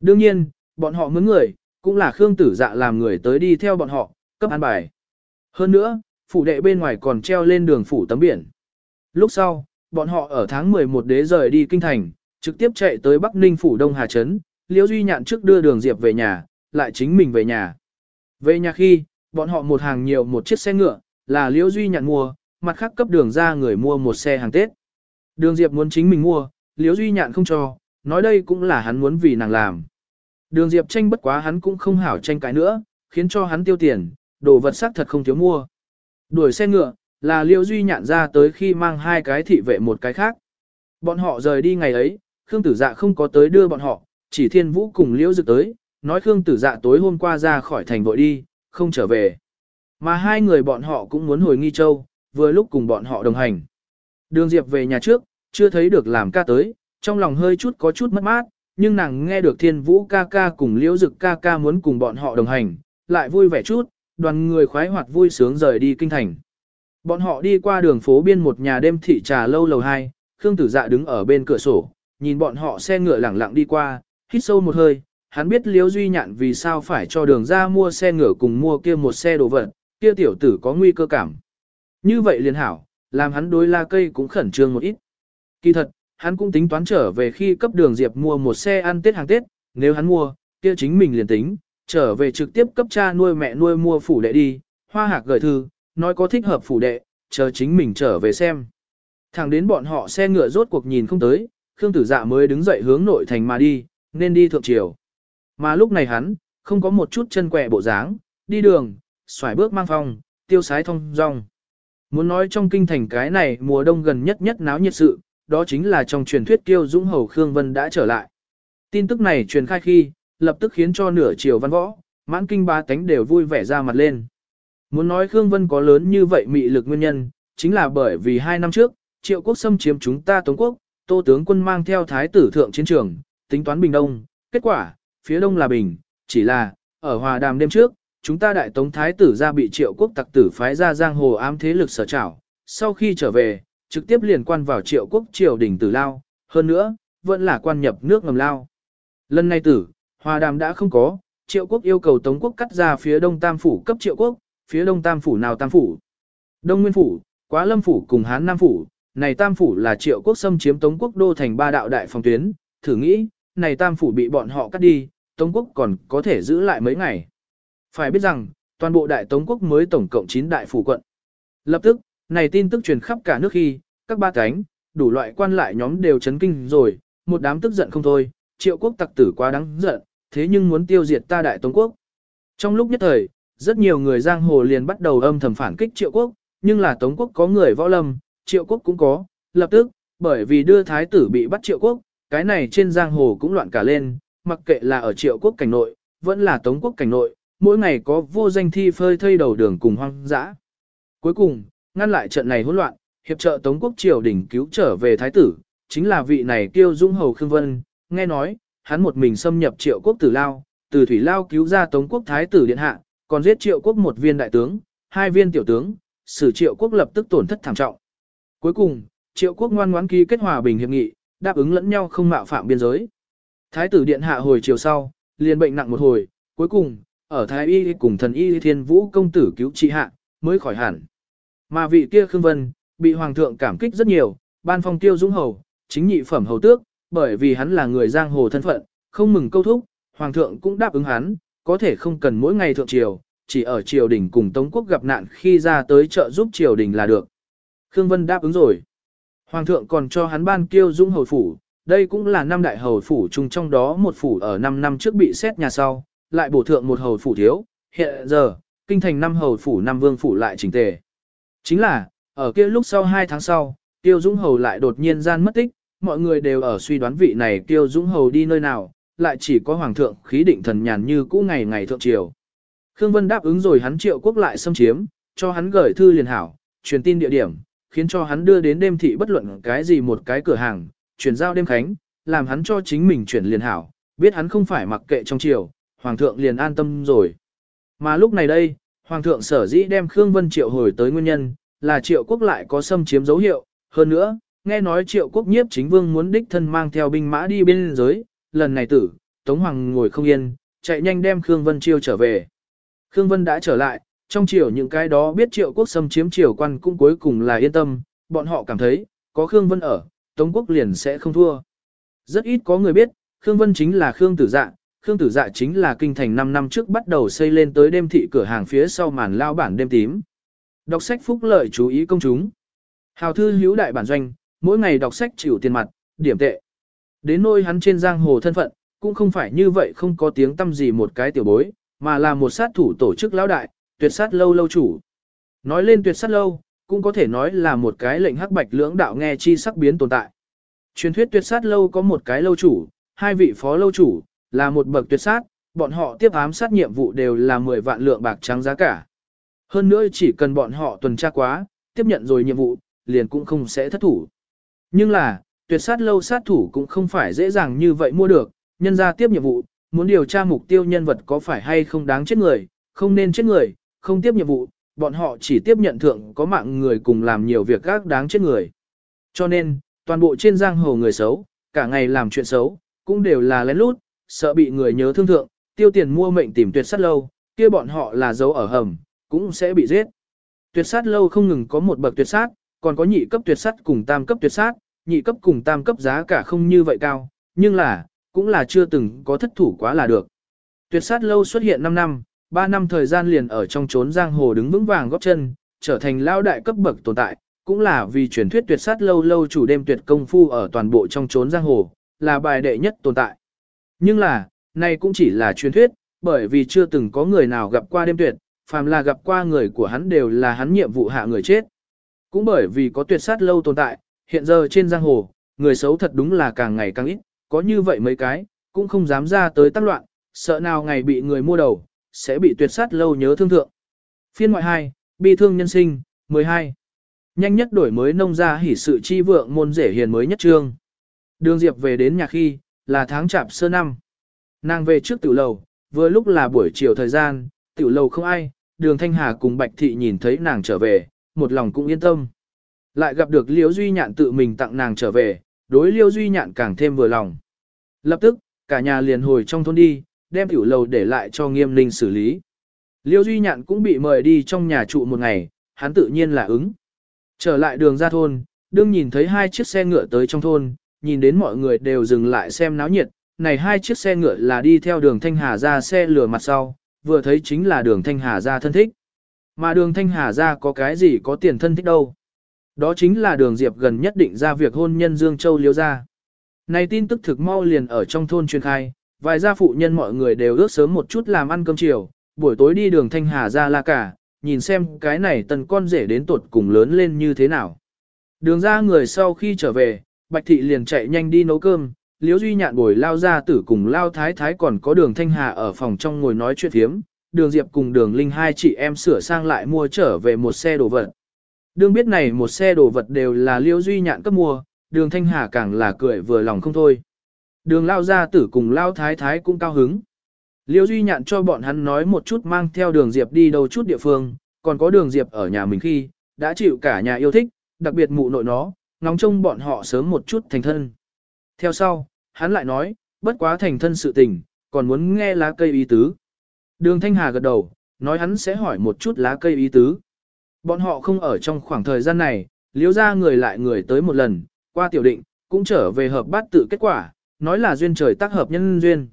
Đương nhiên, bọn họ mướn người, cũng là Khương Tử Dạ làm người tới đi theo bọn họ, cấp an bài. Hơn nữa, phủ đệ bên ngoài còn treo lên đường phủ tấm biển. Lúc sau, bọn họ ở tháng 11 đế rời đi kinh thành, trực tiếp chạy tới Bắc Ninh phủ Đông Hà Trấn, Liễu Duy Nhạn trước đưa đường Diệp về nhà, lại chính mình về nhà. Về nhà khi, bọn họ một hàng nhiều một chiếc xe ngựa, là Liễu Duy Nhạn mua, mặt khác cấp đường ra người mua một xe hàng Tết. Đường Diệp muốn chính mình mua, Liễu Duy Nhạn không cho, nói đây cũng là hắn muốn vì nàng làm. Đường Diệp tranh bất quá hắn cũng không hảo tranh cãi nữa, khiến cho hắn tiêu tiền, đồ vật sắc thật không thiếu mua. Đuổi xe ngựa, là Liễu Duy Nhạn ra tới khi mang hai cái thị vệ một cái khác. Bọn họ rời đi ngày ấy, Khương Tử Dạ không có tới đưa bọn họ, chỉ Thiên Vũ cùng Liễu Dực tới, nói Khương Tử Dạ tối hôm qua ra khỏi thành vội đi, không trở về. Mà hai người bọn họ cũng muốn hồi Nghi Châu, vừa lúc cùng bọn họ đồng hành. Đường Diệp về nhà trước, chưa thấy được làm ca tới, trong lòng hơi chút có chút mất mát, nhưng nàng nghe được Thiên Vũ ca ca cùng Liễu Dực ca ca muốn cùng bọn họ đồng hành, lại vui vẻ chút, đoàn người khoái hoạt vui sướng rời đi kinh thành. Bọn họ đi qua đường phố biên một nhà đêm thị trà lâu lầu 2, Khương Tử Dạ đứng ở bên cửa sổ, nhìn bọn họ xe ngựa lẳng lặng đi qua, hít sâu một hơi, hắn biết Liễu Duy Nhạn vì sao phải cho đường ra mua xe ngựa cùng mua kia một xe đồ vật, kia tiểu tử có nguy cơ cảm. Như vậy liền hảo, làm hắn đối la cây cũng khẩn trương một ít. Kỳ thật, hắn cũng tính toán trở về khi cấp đường Diệp mua một xe ăn Tết hàng Tết, nếu hắn mua, kia chính mình liền tính, trở về trực tiếp cấp cha nuôi mẹ nuôi mua phủ đệ đi, hoa hạc gửi thư, nói có thích hợp phủ đệ, chờ chính mình trở về xem. Thẳng đến bọn họ xe ngựa rốt cuộc nhìn không tới, Khương Tử Dạ mới đứng dậy hướng nội thành mà đi, nên đi thượng triều. Mà lúc này hắn, không có một chút chân quẹ bộ dáng, đi đường, xoài bước mang phong, tiêu sái thông dong. Muốn nói trong kinh thành cái này mùa đông gần nhất nhất náo nhiệt sự, đó chính là trong truyền thuyết kiêu dũng hầu Khương Vân đã trở lại. Tin tức này truyền khai khi, lập tức khiến cho nửa triều văn võ, mãn kinh ba tánh đều vui vẻ ra mặt lên. Muốn nói Khương Vân có lớn như vậy mị lực nguyên nhân, chính là bởi vì hai năm trước, triệu quốc xâm chiếm chúng ta Tống quốc, tô tướng quân mang theo thái tử thượng chiến trường, tính toán Bình Đông, kết quả, phía đông là Bình, chỉ là, ở hòa đàm đêm trước, chúng ta đại tống thái tử ra bị triệu quốc tặc tử phái ra giang hồ ám thế lực sở trảo, sau khi trở về, trực tiếp liền quan vào triệu quốc triều đình tử lao, hơn nữa, vẫn là quan nhập nước ngầm lao. Lần này tử, hòa đàm đã không có, triệu quốc yêu cầu tống quốc cắt ra phía đông tam phủ cấp triệu quốc, phía đông tam phủ nào tam phủ. Đông Nguyên phủ, Quá Lâm phủ cùng Hán Nam phủ, này tam phủ là triệu quốc xâm chiếm Tống quốc đô thành ba đạo đại phòng tuyến, thử nghĩ, này tam phủ bị bọn họ cắt đi, Tống quốc còn có thể giữ lại mấy ngày. Phải biết rằng, toàn bộ đại Tống quốc mới tổng cộng 9 đại phủ quận. Lập tức, này tin tức truyền khắp cả nước khi, các ba cánh, đủ loại quan lại nhóm đều chấn kinh rồi, một đám tức giận không thôi, triệu quốc tặc tử quá đáng giận, thế nhưng muốn tiêu diệt ta đại Tống quốc. Trong lúc nhất thời, rất nhiều người giang hồ liền bắt đầu âm thầm phản kích triệu quốc, nhưng là Tống quốc có người võ lâm, triệu quốc cũng có, lập tức, bởi vì đưa thái tử bị bắt triệu quốc, cái này trên giang hồ cũng loạn cả lên, mặc kệ là ở triệu quốc cảnh nội, vẫn là Tống quốc cảnh nội, mỗi ngày có vô danh thi phơi thây đầu đường cùng hoang dã. Cuối cùng, ngăn lại trận này hỗn loạn, hiệp trợ Tống quốc triều đình cứu trở về thái tử, chính là vị này kiêu Dung Hầu Khương Vân, nghe nói, hắn một mình xâm nhập triệu quốc tử lao, từ thủy lao cứu ra Tống quốc thái tử điện hạ, còn giết triệu quốc một viên đại tướng, hai viên tiểu tướng, xử triệu quốc lập tức tổn thất thảm trọng. Cuối cùng, triệu quốc ngoan ngoãn ký kết hòa bình hiệp nghị, đáp ứng lẫn nhau không mạo phạm biên giới. Thái tử điện hạ hồi chiều sau, liền bệnh nặng một hồi, cuối cùng, ở Thái Y cùng thần Y Thiên Vũ công tử cứu trị hạ, mới khỏi hẳn. Mà vị kia Khương Vân, bị hoàng thượng cảm kích rất nhiều, ban phong tiêu dũng hầu, chính nhị phẩm hầu tước, bởi vì hắn là người giang hồ thân phận, không mừng câu thúc, hoàng thượng cũng đáp ứng hắn, có thể không cần mỗi ngày thượng triều, chỉ ở triều đình cùng Tống quốc gặp nạn khi ra tới trợ giúp triều đình là được. Khương Vân đáp ứng rồi. Hoàng thượng còn cho hắn ban kiêu dũng hầu phủ, đây cũng là năm đại hầu phủ chung trong đó một phủ ở 5 năm trước bị xét nhà sau, lại bổ thượng một hầu phủ thiếu, hiện giờ, kinh thành năm hầu phủ năm vương phủ lại chỉnh tề. Chính là, ở kia lúc sau 2 tháng sau, Tiêu Dũng Hầu lại đột nhiên gian mất tích, mọi người đều ở suy đoán vị này Tiêu Dũng Hầu đi nơi nào, lại chỉ có Hoàng thượng khí định thần nhàn như cũ ngày ngày thượng triều. Khương Vân đáp ứng rồi hắn triệu quốc lại xâm chiếm, cho hắn gửi thư liền hảo, truyền tin địa điểm, khiến cho hắn đưa đến đêm thị bất luận cái gì một cái cửa hàng, chuyển giao đêm khánh, làm hắn cho chính mình chuyển liền hảo, biết hắn không phải mặc kệ trong triều, hoàng thượng liền an tâm rồi. Mà lúc này đây, hoàng thượng sở dĩ đem Khương Vân triệu hồi tới nguyên nhân, là triệu quốc lại có xâm chiếm dấu hiệu, hơn nữa, nghe nói triệu quốc nhiếp chính vương muốn đích thân mang theo binh mã đi bên giới, lần này tử, Tống Hoàng ngồi không yên, chạy nhanh đem Khương Vân chiêu trở về. Khương Vân đã trở lại, trong triều những cái đó biết triệu quốc xâm chiếm triều quan cũng cuối cùng là yên tâm, bọn họ cảm thấy, có Khương Vân ở, Tống quốc liền sẽ không thua. Rất ít có người biết, Khương Vân chính là Khương Tử Dạ, Khương Tử Dạ chính là kinh thành 5 năm trước bắt đầu xây lên tới đêm thị cửa hàng phía sau màn lao bản đêm tím. Đọc sách phúc lợi chú ý công chúng. Hào thư hữu đại bản doanh, mỗi ngày đọc sách chịu tiền mặt, điểm tệ. Đến nôi hắn trên giang hồ thân phận, cũng không phải như vậy không có tiếng tâm gì một cái tiểu bối, mà là một sát thủ tổ chức lão đại, tuyệt sát lâu lâu chủ. Nói lên tuyệt sát lâu, cũng có thể nói là một cái lệnh hắc bạch lưỡng đạo nghe chi sắc biến tồn tại. Truyền thuyết tuyệt sát lâu có một cái lâu chủ, hai vị phó lâu chủ, là một bậc tuyệt sát, bọn họ tiếp ám sát nhiệm vụ đều là 10 vạn lượng bạc trắng giá cả. Hơn nữa chỉ cần bọn họ tuần tra quá, tiếp nhận rồi nhiệm vụ, liền cũng không sẽ thất thủ. Nhưng là, tuyệt sát lâu sát thủ cũng không phải dễ dàng như vậy mua được, nhân ra tiếp nhiệm vụ, muốn điều tra mục tiêu nhân vật có phải hay không đáng chết người, không nên chết người, không tiếp nhiệm vụ, bọn họ chỉ tiếp nhận thượng có mạng người cùng làm nhiều việc gác đáng chết người. Cho nên, toàn bộ trên giang hồ người xấu, cả ngày làm chuyện xấu, cũng đều là lén lút, sợ bị người nhớ thương thượng, tiêu tiền mua mệnh tìm tuyệt sát lâu, kia bọn họ là dấu ở hầm, cũng sẽ bị giết. Tuyệt sát lâu không ngừng có một bậc tuyệt sát, còn có nhị cấp tuyệt sát cùng tam cấp tuyệt sát, nhị cấp cùng tam cấp giá cả không như vậy cao, nhưng là, cũng là chưa từng có thất thủ quá là được. Tuyệt sát lâu xuất hiện 5 năm, 3 năm thời gian liền ở trong trốn giang hồ đứng vững vàng góp chân, trở thành lao đại cấp bậc tồn tại, cũng là vì truyền thuyết tuyệt sát lâu lâu chủ đêm tuyệt công phu ở toàn bộ trong trốn giang hồ, là bài đệ nhất tồn tại. Nhưng là, này cũng chỉ là truyền thuyết, bởi vì chưa từng có người nào gặp qua đêm tuyệt, phàm là gặp qua người của hắn đều là hắn nhiệm vụ hạ người chết. Cũng bởi vì có tuyệt sát lâu tồn tại, hiện giờ trên giang hồ, người xấu thật đúng là càng ngày càng ít, có như vậy mấy cái, cũng không dám ra tới tác loạn, sợ nào ngày bị người mua đầu, sẽ bị tuyệt sát lâu nhớ thương thượng. Phiên ngoại 2, bi thương nhân sinh, 12. Nhanh nhất đổi mới nông gia hỉ sự chi vượng môn rể hiền mới nhất trương. Đường Diệp về đến nhà khi, là tháng chạp sơ năm. Nàng về trước tiểu lầu, vừa lúc là buổi chiều thời gian, tiểu lầu không ai, đường Thanh Hà cùng Bạch Thị nhìn thấy nàng trở về, một lòng cũng yên tâm. Lại gặp được Liễu Duy Nhạn tự mình tặng nàng trở về, đối Liễu Duy Nhạn càng thêm vừa lòng. Lập tức, cả nhà liền hồi trong thôn đi, đem tiểu lầu để lại cho nghiêm ninh xử lý. Liễu Duy Nhạn cũng bị mời đi trong nhà trụ một ngày, hắn tự nhiên là ứng. Trở lại đường ra thôn, đương nhìn thấy hai chiếc xe ngựa tới trong thôn, nhìn đến mọi người đều dừng lại xem náo nhiệt, này hai chiếc xe ngựa là đi theo đường Thanh Hà ra xe lửa mặt sau, vừa thấy chính là đường Thanh Hà gia thân thích. Mà đường Thanh Hà gia có cái gì có tiền thân thích đâu. Đó chính là đường Diệp gần nhất định ra việc hôn nhân Dương Châu liêu ra. Này tin tức thực mau liền ở trong thôn truyền khai, vài gia phụ nhân mọi người đều ước sớm một chút làm ăn cơm chiều, buổi tối đi đường Thanh Hà ra la cả, nhìn xem cái này tần con rể đến tuột cùng lớn lên như thế nào. Đường ra người sau khi trở về, Bạch Thị liền chạy nhanh đi nấu cơm, Liễu Duy Nhạn bồi lao ra tử cùng lao thái thái còn có đường Thanh Hà ở phòng trong ngồi nói chuyện thiếm, đường Diệp cùng đường Linh hai chị em sửa sang lại mua trở về một xe đồ vật. Đường biết này một xe đồ vật đều là Liễu Duy Nhạn cấp mua, đường Thanh Hà càng là cười vừa lòng không thôi. Đường lao gia tử cùng lao thái thái cũng cao hứng. Liễu Duy Nhạn cho bọn hắn nói một chút mang theo đường Diệp đi đâu chút địa phương, còn có đường Diệp ở nhà mình khi, đã chịu cả nhà yêu thích, đặc biệt mụ nội nó, ngóng trông bọn họ sớm một chút thành thân. Theo sau, hắn lại nói, bất quá thành thân sự tình, còn muốn nghe lá cây ý tứ. Đường Thanh Hà gật đầu, nói hắn sẽ hỏi một chút lá cây ý tứ. Bọn họ không ở trong khoảng thời gian này, liếu ra người lại người tới một lần, qua tiểu định, cũng trở về hợp bát tự kết quả, nói là duyên trời tác hợp nhân duyên.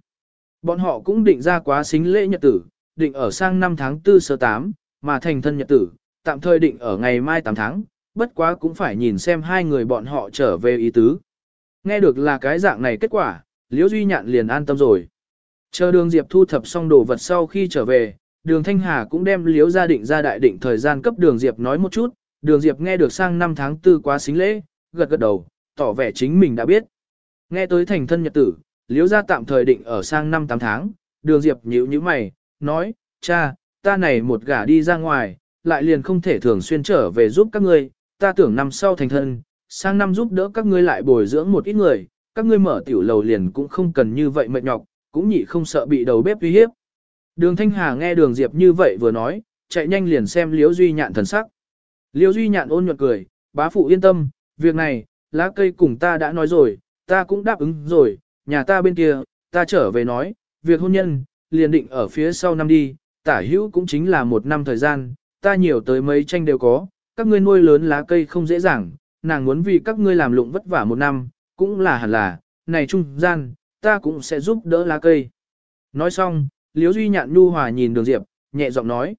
Bọn họ cũng định ra quá xính lễ nhật tử, định ở sang năm tháng 4 sơ 8, mà thành thân nhật tử, tạm thời định ở ngày mai 8 tháng, bất quá cũng phải nhìn xem hai người bọn họ trở về ý tứ. Nghe được là cái dạng này kết quả, Liễu Duy Nhạn liền an tâm rồi. Chờ đường Diệp thu thập xong đồ vật sau khi trở về, đường Thanh Hà cũng đem Liễu gia định ra đại định thời gian cấp đường Diệp nói một chút, đường Diệp nghe được sang năm tháng tư quá xính lễ, gật gật đầu, tỏ vẻ chính mình đã biết. Nghe tới thành thân nhật tử, Liễu gia tạm thời định ở sang năm 8 tháng, đường Diệp nhíu nhíu mày, nói, cha, ta này một gả đi ra ngoài, lại liền không thể thường xuyên trở về giúp các ngươi, ta tưởng năm sau thành thân, sang năm giúp đỡ các ngươi lại bồi dưỡng một ít người, các ngươi mở tiểu lầu liền cũng không cần như vậy mệt nhọc, cũng nhị không sợ bị đầu bếp uy hiếp. Đường Thanh Hà nghe Đường Diệp như vậy vừa nói, chạy nhanh liền xem Liễu Duy Nhạn thần sắc. Liễu Duy Nhạn ôn nhuận cười, bá phụ yên tâm, việc này, lá cây cùng ta đã nói rồi, ta cũng đáp ứng rồi, nhà ta bên kia, ta trở về nói, việc hôn nhân, liền định ở phía sau năm đi, tả hữu cũng chính là một năm thời gian, ta nhiều tới mấy tranh đều có, các ngươi nuôi lớn lá cây không dễ dàng, nàng muốn vì các ngươi làm lụng vất vả một năm, cũng là hẳn là, này trung gian, ta cũng sẽ giúp đỡ lá cây. Nói xong, Liễu Duy Nhạn nhu hòa nhìn Đường Diệp, nhẹ giọng nói.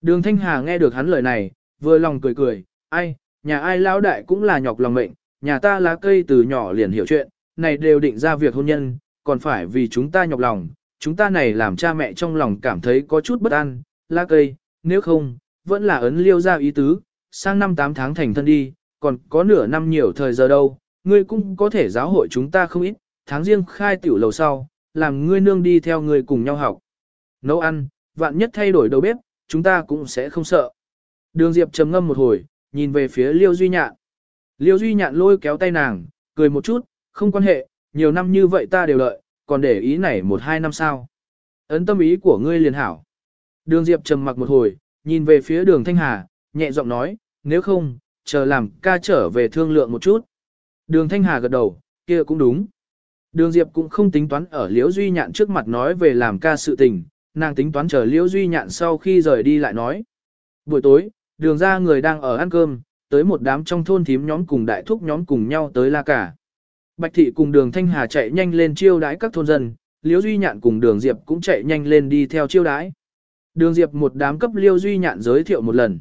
Đường Thanh Hà nghe được hắn lời này, vừa lòng cười cười, ai, nhà ai lão đại cũng là nhọc lòng mệnh, nhà ta lá cây từ nhỏ liền hiểu chuyện, này đều định ra việc hôn nhân, còn phải vì chúng ta nhọc lòng, chúng ta này làm cha mẹ trong lòng cảm thấy có chút bất an, lá cây, nếu không, vẫn là ấn liêu ra ý tứ, sang năm 8 tháng thành thân đi, còn có nửa năm nhiều thời giờ đâu, ngươi cũng có thể giáo hội chúng ta không ít, tháng riêng khai tiểu lầu sau, làm ngươi nương đi theo ngươi cùng nhau học. Nấu ăn, vạn nhất thay đổi đầu bếp, chúng ta cũng sẽ không sợ. Đường Diệp trầm ngâm một hồi, nhìn về phía Liêu Duy Nhạn. Liêu Duy Nhạn lôi kéo tay nàng, cười một chút, không quan hệ, nhiều năm như vậy ta đều lợi, còn để ý này một hai năm sao. Ấn tâm ý của ngươi liền hảo. Đường Diệp trầm mặc một hồi, nhìn về phía đường Thanh Hà, nhẹ giọng nói, nếu không, chờ làm ca trở về thương lượng một chút. Đường Thanh Hà gật đầu, kia cũng đúng. Đường Diệp cũng không tính toán ở Liễu Duy Nhạn trước mặt nói về làm ca sự tình, nàng tính toán chờ Liễu Duy Nhạn sau khi rời đi lại nói. Buổi tối, đường ra người đang ở ăn cơm, tới một đám trong thôn thím nhóm cùng đại thúc nhóm cùng nhau tới la cả. Bạch thị cùng đường Thanh Hà chạy nhanh lên chiêu đãi các thôn dân, Liễu Duy Nhạn cùng đường Diệp cũng chạy nhanh lên đi theo chiêu đãi. Đường Diệp một đám cấp Liễu Duy Nhạn giới thiệu một lần.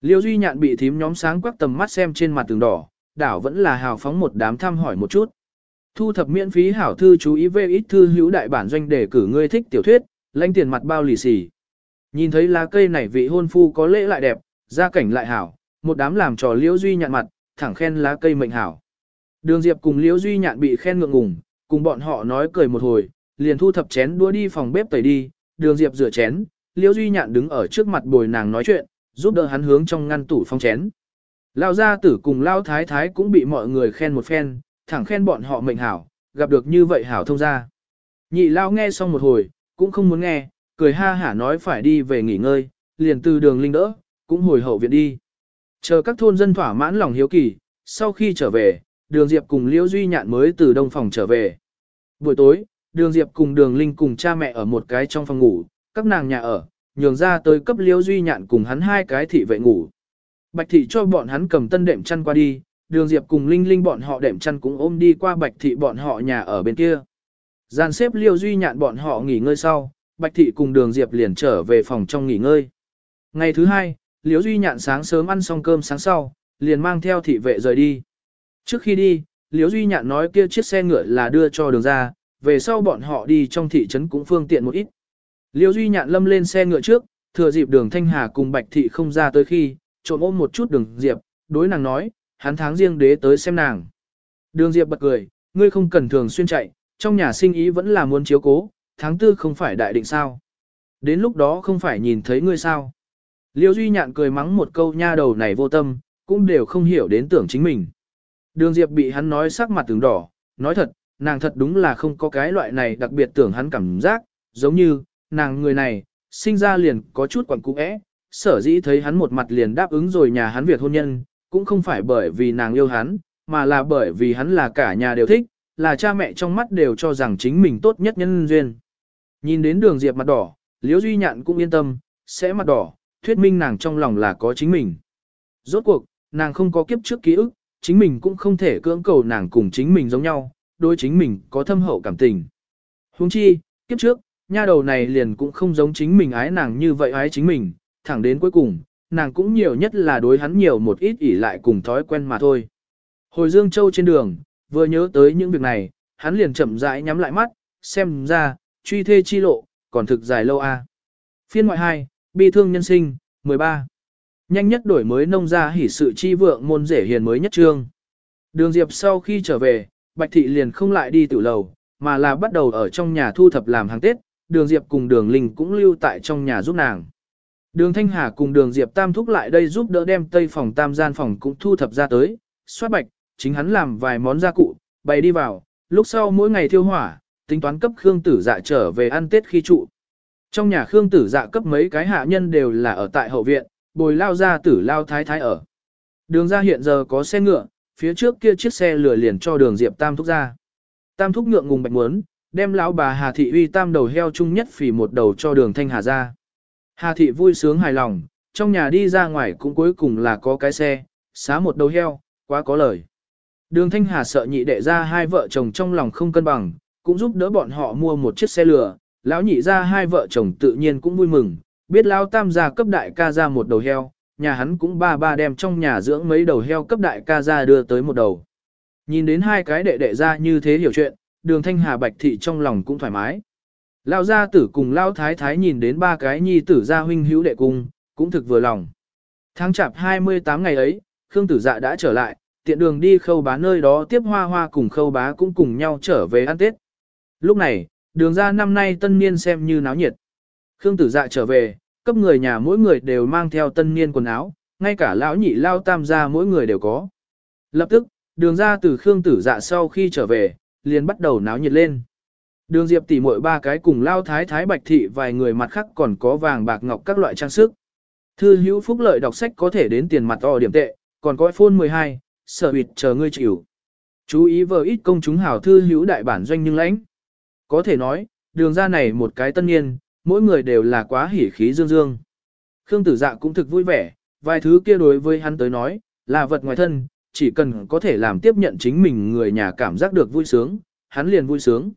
Liêu Duy Nhạn bị thím nhóm sáng quắc tầm mắt xem trên mặt tường đỏ, đảo vẫn là hào phóng một đám thăm hỏi một chút. Thu thập miễn phí hảo thư chú ý về ít thư hữu đại bản doanh để cử ngươi thích tiểu thuyết, lãnh tiền mặt bao lì xì. Nhìn thấy lá cây này vị hôn phu có lễ lại đẹp, gia cảnh lại hảo, một đám làm trò Liễu Duy Nhạn mặt, thẳng khen lá cây mệnh hảo. Đường Diệp cùng Liễu Duy Nhạn bị khen ngượng ngùng, cùng bọn họ nói cười một hồi, liền thu thập chén đũa đi phòng bếp tẩy đi, Đường Diệp rửa chén, Liễu Duy Nhạn đứng ở trước mặt bồi nàng nói chuyện, giúp đỡ hắn hướng trong ngăn tủ phong chén. Lao gia tử cùng Lao Thái Thái cũng bị mọi người khen một phen, thẳng khen bọn họ mệnh hảo, gặp được như vậy hảo thông gia. Nhị Lao nghe xong một hồi, cũng không muốn nghe, cười ha hả nói phải đi về nghỉ ngơi, liền từ đường linh đỡ, cũng hồi hậu viện đi. Chờ các thôn dân thỏa mãn lòng hiếu kỳ, sau khi trở về, đường Diệp cùng Liễu Duy Nhạn mới từ đông phòng trở về. Buổi tối, đường Diệp cùng đường Linh cùng cha mẹ ở một cái trong phòng ngủ, các nàng nhà ở, nhường ra tới cấp liêu Duy Nhạn cùng hắn hai cái thị vệ ngủ. Bạch thị cho bọn hắn cầm tân đệm chăn qua đi, đường Diệp cùng Linh Linh bọn họ đệm chăn cũng ôm đi qua Bạch thị bọn họ nhà ở bên kia. Gian xếp liêu Duy Nhạn bọn họ nghỉ ngơi sau, Bạch thị cùng đường Diệp liền trở về phòng trong nghỉ ngơi. Ngày thứ hai, liêu Duy Nhạn sáng sớm ăn xong cơm sáng sau, liền mang theo thị vệ rời đi. Trước khi đi, liêu Duy Nhạn nói kia chiếc xe ngựa là đưa cho đường ra, về sau bọn họ đi trong thị trấn cũng phương tiện một ít. Liễu Duy Nhạn lâm lên xe ngựa trước, thừa dịp đường Thanh Hà cùng Bạch Thị không ra tới khi, trộm ôm một chút đường Diệp, đối nàng nói, hắn tháng riêng đế tới xem nàng. Đường Diệp bật cười, ngươi không cần thường xuyên chạy, trong nhà sinh ý vẫn là muốn chiếu cố, tháng tư không phải đại định sao. Đến lúc đó không phải nhìn thấy ngươi sao. Liêu Duy Nhạn cười mắng một câu nha đầu này vô tâm, cũng đều không hiểu đến tưởng chính mình. Đường Diệp bị hắn nói sắc mặt tướng đỏ, nói thật, nàng thật đúng là không có cái loại này đặc biệt tưởng hắn cảm giác, giống như, nàng người này, sinh ra liền có chút quẩn cũ sở dĩ thấy hắn một mặt liền đáp ứng rồi nhà hắn việc hôn nhân, cũng không phải bởi vì nàng yêu hắn, mà là bởi vì hắn là cả nhà đều thích, là cha mẹ trong mắt đều cho rằng chính mình tốt nhất nhân duyên. Nhìn đến đường Diệp mặt đỏ, Liễu Duy Nhạn cũng yên tâm, sẽ mặt đỏ, thuyết minh nàng trong lòng là có chính mình. Rốt cuộc, nàng không có kiếp trước ký ức, chính mình cũng không thể cưỡng cầu nàng cùng chính mình giống nhau, đối chính mình có thâm hậu cảm tình. Huống chi, kiếp trước, nha đầu này liền cũng không giống chính mình ái nàng như vậy ái chính mình, thẳng đến cuối cùng, nàng cũng nhiều nhất là đối hắn nhiều một ít ỉ lại cùng thói quen mà thôi. Hồi Dương Châu trên đường, vừa nhớ tới những việc này, hắn liền chậm rãi nhắm lại mắt, xem ra, truy thê chi lộ, còn thực dài lâu a. À. Phiên ngoại 2, bi thương nhân sinh, 13. Nhanh nhất đổi mới nông gia hỉ sự chi vượng môn rể hiền mới nhất trương. Đường Diệp sau khi trở về, Bạch Thị liền không lại đi tử lầu, mà là bắt đầu ở trong nhà thu thập làm hàng Tết, đường Diệp cùng đường Linh cũng lưu tại trong nhà giúp nàng. Đường Thanh Hà cùng đường Diệp tam thúc lại đây giúp đỡ đem tây phòng tam gian phòng cũng thu thập ra tới, xoát bạch, chính hắn làm vài món gia cụ, bày đi vào, lúc sau mỗi ngày thiêu hỏa, tính toán cấp Khương Tử Dạ trở về ăn Tết khi trụ. Trong nhà Khương Tử Dạ cấp mấy cái hạ nhân đều là ở tại hậu viện, bồi lao ra tử lao thái thái ở. Đường ra hiện giờ có xe ngựa, phía trước kia chiếc xe lửa liền cho đường Diệp Tam thúc ra. Tam thúc ngượng ngùng bạch muốn, đem lão bà Hà Thị uy tam đầu heo chung nhất phỉ một đầu cho đường Thanh Hà ra. Hà Thị vui sướng hài lòng, trong nhà đi ra ngoài cũng cuối cùng là có cái xe, xá một đầu heo, Quá có lời. Đường Thanh Hà sợ nhị đệ ra hai vợ chồng trong lòng không cân bằng, cũng giúp đỡ bọn họ mua một chiếc xe lửa, lão nhị ra hai vợ chồng tự nhiên cũng vui mừng, biết lão tam gia cấp đại ca ra một đầu heo, nhà hắn cũng ba ba đem trong nhà dưỡng mấy đầu heo cấp đại ca ra đưa tới một đầu. Nhìn đến hai cái đệ đệ ra như thế hiểu chuyện, đường thanh hà bạch thị trong lòng cũng thoải mái. Lão gia tử cùng lão thái thái nhìn đến ba cái nhi tử gia huynh hữu đệ cung, cũng thực vừa lòng. Tháng chạp 28 ngày ấy, Khương tử dạ đã trở lại, tiện đường đi khâu bá nơi đó tiếp hoa hoa cùng khâu bá cũng cùng nhau trở về ăn Tết. Lúc này, đường ra năm nay tân niên xem như náo nhiệt. Khương tử dạ trở về, cấp người nhà mỗi người đều mang theo tân niên quần áo, ngay cả lão nhị lao tam gia mỗi người đều có. Lập tức, đường ra từ Khương tử dạ sau khi trở về, liền bắt đầu náo nhiệt lên. Đường Diệp tỉ muội ba cái cùng lao thái thái bạch thị vài người mặt khác còn có vàng bạc ngọc các loại trang sức. Thư hữu phúc lợi đọc sách có thể đến tiền mặt o điểm tệ, còn có iPhone 12, sở huyệt chờ ngươi chịu. Chú ý vờ ít công chúng hảo thư hữu đại bản doanh nhưng lãnh. Có thể nói, đường ra này một cái tân niên, mỗi người đều là quá hỉ khí dương dương. Khương tử dạ cũng thực vui vẻ, vài thứ kia đối với hắn tới nói, là vật ngoài thân, chỉ cần có thể làm tiếp nhận chính mình người nhà cảm giác được vui sướng, hắn liền vui sướng.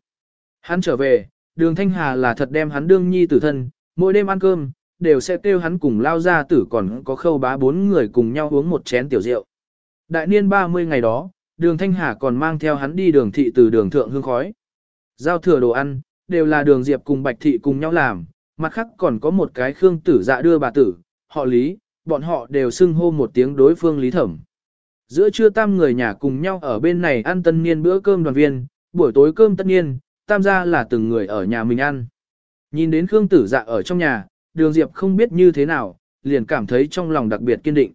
Hắn trở về, đường Thanh Hà là thật đem hắn đương nhi tử thân, mỗi đêm ăn cơm, đều sẽ kêu hắn cùng lao ra tử còn có khâu bá bốn người cùng nhau uống một chén tiểu rượu. Đại niên 30 ngày đó, đường Thanh Hà còn mang theo hắn đi đường thị từ đường thượng hương khói. Giao thừa đồ ăn, đều là đường Diệp cùng Bạch Thị cùng nhau làm, mặt khác còn có một cái Khương tử dạ đưa bà tử, họ Lý, bọn họ đều xưng hô một tiếng đối phương Lý Thẩm. Giữa trưa tam người nhà cùng nhau ở bên này ăn tân niên bữa cơm đoàn viên, buổi tối cơm tất niên, tam gia là từng người ở nhà mình ăn. Nhìn đến Khương tử dạ ở trong nhà, đường Diệp không biết như thế nào, liền cảm thấy trong lòng đặc biệt kiên định.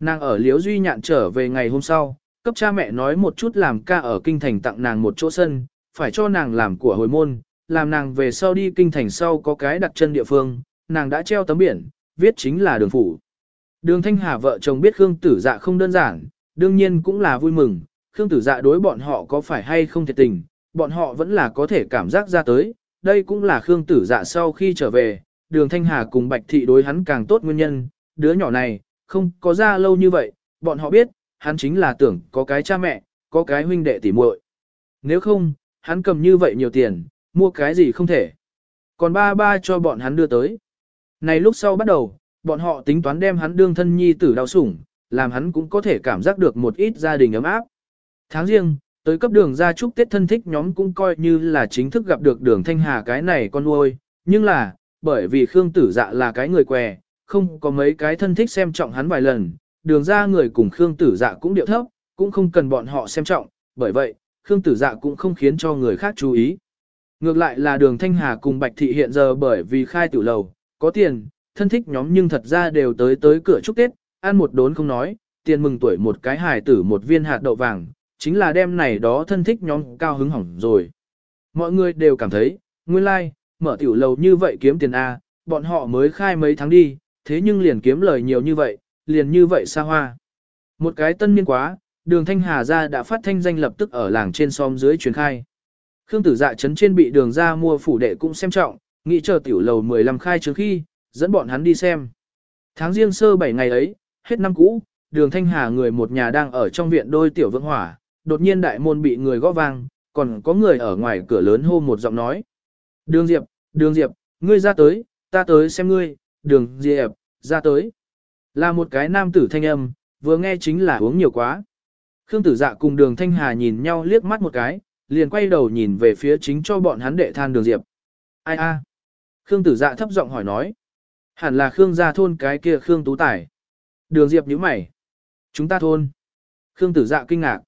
Nàng ở Liễu Duy Nhạn trở về ngày hôm sau, cấp cha mẹ nói một chút làm ca ở kinh thành tặng nàng một chỗ sân, phải cho nàng làm của hồi môn, làm nàng về sau đi kinh thành sau có cái đặt chân địa phương, nàng đã treo tấm biển, viết chính là đường phủ. Đường Thanh Hà vợ chồng biết Khương Tử Dạ không đơn giản, đương nhiên cũng là vui mừng, Khương Tử Dạ đối bọn họ có phải hay không thiệt tình, bọn họ vẫn là có thể cảm giác ra tới, đây cũng là Khương Tử Dạ sau khi trở về, Đường Thanh Hà cùng Bạch Thị đối hắn càng tốt nguyên nhân, đứa nhỏ này, không có ra lâu như vậy, bọn họ biết, hắn chính là tưởng có cái cha mẹ, có cái huynh đệ tỉ muội. Nếu không, hắn cầm như vậy nhiều tiền, mua cái gì không thể. Còn ba ba cho bọn hắn đưa tới. Này lúc sau bắt đầu, bọn họ tính toán đem hắn đương thân nhi tử đau sủng, làm hắn cũng có thể cảm giác được một ít gia đình ấm áp. Tháng riêng, tới cấp đường ra chúc Tết thân thích nhóm cũng coi như là chính thức gặp được đường thanh hà cái này con nuôi, nhưng là, bởi vì Khương tử dạ là cái người què, không có mấy cái thân thích xem trọng hắn vài lần, đường ra người cùng Khương tử dạ cũng điệu thấp, cũng không cần bọn họ xem trọng, bởi vậy, Khương tử dạ cũng không khiến cho người khác chú ý. Ngược lại là đường Thanh Hà cùng Bạch Thị hiện giờ bởi vì khai tiểu lầu, có tiền, thân thích nhóm nhưng thật ra đều tới tới cửa chúc Tết, ăn một đốn không nói, tiền mừng tuổi một cái hài tử một viên hạt đậu vàng, chính là đêm này đó thân thích nhóm cao hứng hỏng rồi. Mọi người đều cảm thấy, nguyên lai, like, mở tiểu lầu như vậy kiếm tiền A, bọn họ mới khai mấy tháng đi, thế nhưng liền kiếm lời nhiều như vậy, liền như vậy xa hoa. Một cái tân niên quá, đường Thanh Hà ra đã phát thanh danh lập tức ở làng trên xóm dưới truyền khai. Khương tử dạ chấn trên bị đường ra mua phủ đệ cũng xem trọng, nghĩ chờ tiểu lầu 15 khai trước khi, dẫn bọn hắn đi xem. Tháng riêng sơ 7 ngày ấy, hết năm cũ, đường Thanh Hà người một nhà đang ở trong viện đôi tiểu vượng hỏa, đột nhiên đại môn bị người gõ vang, còn có người ở ngoài cửa lớn hô một giọng nói. Đường Diệp, Đường Diệp, ngươi ra tới, ta tới xem ngươi, Đường Diệp, ra tới. Là một cái nam tử thanh âm, vừa nghe chính là uống nhiều quá. Khương tử dạ cùng đường Thanh Hà nhìn nhau liếc mắt một cái, liền quay đầu nhìn về phía chính cho bọn hắn đệ than đường Diệp. Ai a? Khương tử dạ thấp giọng hỏi nói. Hẳn là Khương gia thôn cái kia Khương Tú Tài. Đường Diệp nhíu mày. Chúng ta thôn. Khương tử dạ kinh ngạc.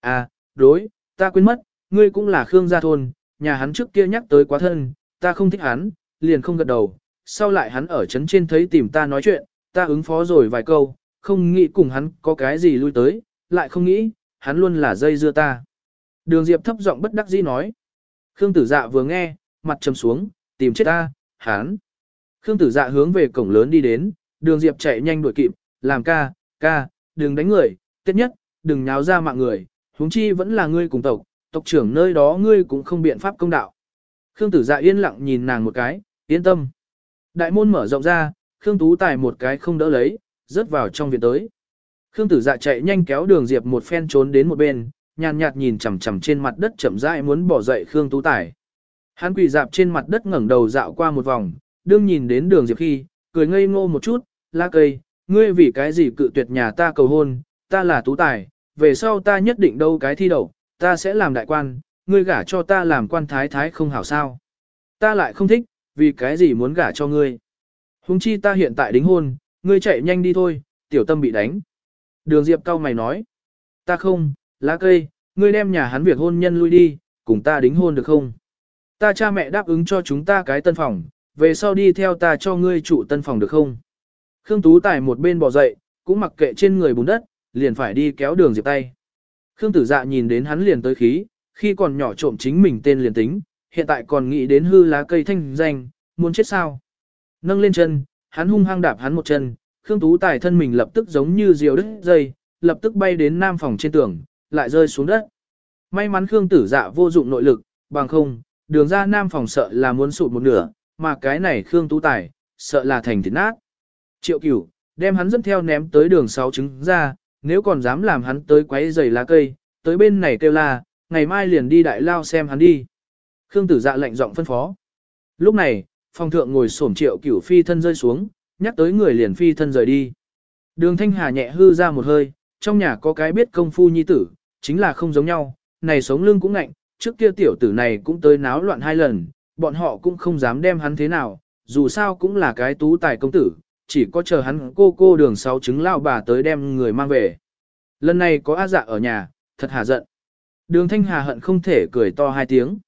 À, đối, ta quên mất, ngươi cũng là Khương gia thôn, nhà hắn trước kia nhắc tới quá thân, ta không thích hắn, liền không gật đầu. Sau lại hắn ở trấn trên thấy tìm ta nói chuyện, ta ứng phó rồi vài câu, không nghĩ cùng hắn có cái gì lui tới, lại không nghĩ, hắn luôn là dây dưa ta. Đường Diệp thấp giọng bất đắc dĩ nói. Khương tử dạ vừa nghe, mặt trầm xuống, tìm chết ta, hắn. Khương tử dạ hướng về cổng lớn đi đến, đường Diệp chạy nhanh đuổi kịp, làm ca, ca, đừng đánh người, tiết nhất, đừng nháo ra mạng người, huống chi vẫn là ngươi cùng tộc, tộc trưởng nơi đó ngươi cũng không biện pháp công đạo. Khương tử dạ yên lặng nhìn nàng một cái, yên tâm. Đại môn mở rộng ra, Khương Tú Tài một cái không đỡ lấy, rớt vào trong viện tới. Khương tử dạ chạy nhanh kéo đường Diệp một phen trốn đến một bên, nhàn nhạt nhìn chằm chằm trên mặt đất chậm rãi muốn bỏ dậy Khương Tú Tài. Hắn quỳ dạp trên mặt đất ngẩng đầu dạo qua một vòng, đương nhìn đến đường Diệp khi, cười ngây ngô một chút, la cây, ngươi vì cái gì cự tuyệt nhà ta cầu hôn, ta là Tú Tài, về sau ta nhất định đâu cái thi đậu, ta sẽ làm đại quan, ngươi gả cho ta làm quan thái thái không hảo sao. Ta lại không thích, vì cái gì muốn gả cho ngươi. Hùng chi ta hiện tại đính hôn, ngươi chạy nhanh đi thôi, tiểu tâm bị đánh. Đường Diệp cao mày nói, ta không, lá cây, ngươi đem nhà hắn việc hôn nhân lui đi, cùng ta đính hôn được không? Ta cha mẹ đáp ứng cho chúng ta cái tân phòng, về sau đi theo ta cho ngươi trụ tân phòng được không? Khương Tú Tài một bên bỏ dậy, cũng mặc kệ trên người bùn đất, liền phải đi kéo đường Diệp tay. Khương Tử Dạ nhìn đến hắn liền tới khí, khi còn nhỏ trộm chính mình tên liền tính, hiện tại còn nghĩ đến hư lá cây thanh danh, muốn chết sao? Nâng lên chân, hắn hung hăng đạp hắn một chân, Khương Tú Tài thân mình lập tức giống như diều đứt dây, lập tức bay đến nam phòng trên tường, lại rơi xuống đất. May mắn Khương Tử Dạ vô dụng nội lực, bằng không, đường ra nam phòng sợ là muốn sụt một nửa, mà cái này Khương Tú Tài, sợ là thành thịt nát. Triệu cửu, đem hắn dẫn theo ném tới đường sáu trứng ra, nếu còn dám làm hắn tới quấy giày lá cây, tới bên này kêu la, ngày mai liền đi đại lao xem hắn đi. Khương tử dạ lệnh giọng phân phó. Lúc này, phòng thượng ngồi xổm triệu cửu phi thân rơi xuống, nhắc tới người liền phi thân rời đi. Đường thanh hà nhẹ hư ra một hơi, trong nhà có cái biết công phu nhi tử, chính là không giống nhau, này sống lưng cũng ngạnh, trước kia tiểu tử này cũng tới náo loạn hai lần, bọn họ cũng không dám đem hắn thế nào, dù sao cũng là cái tú tài công tử, chỉ có chờ hắn cô cô đường sáu trứng lao bà tới đem người mang về. Lần này có A dạ ở nhà, thật hà giận. Đường thanh hà hận không thể cười to hai tiếng.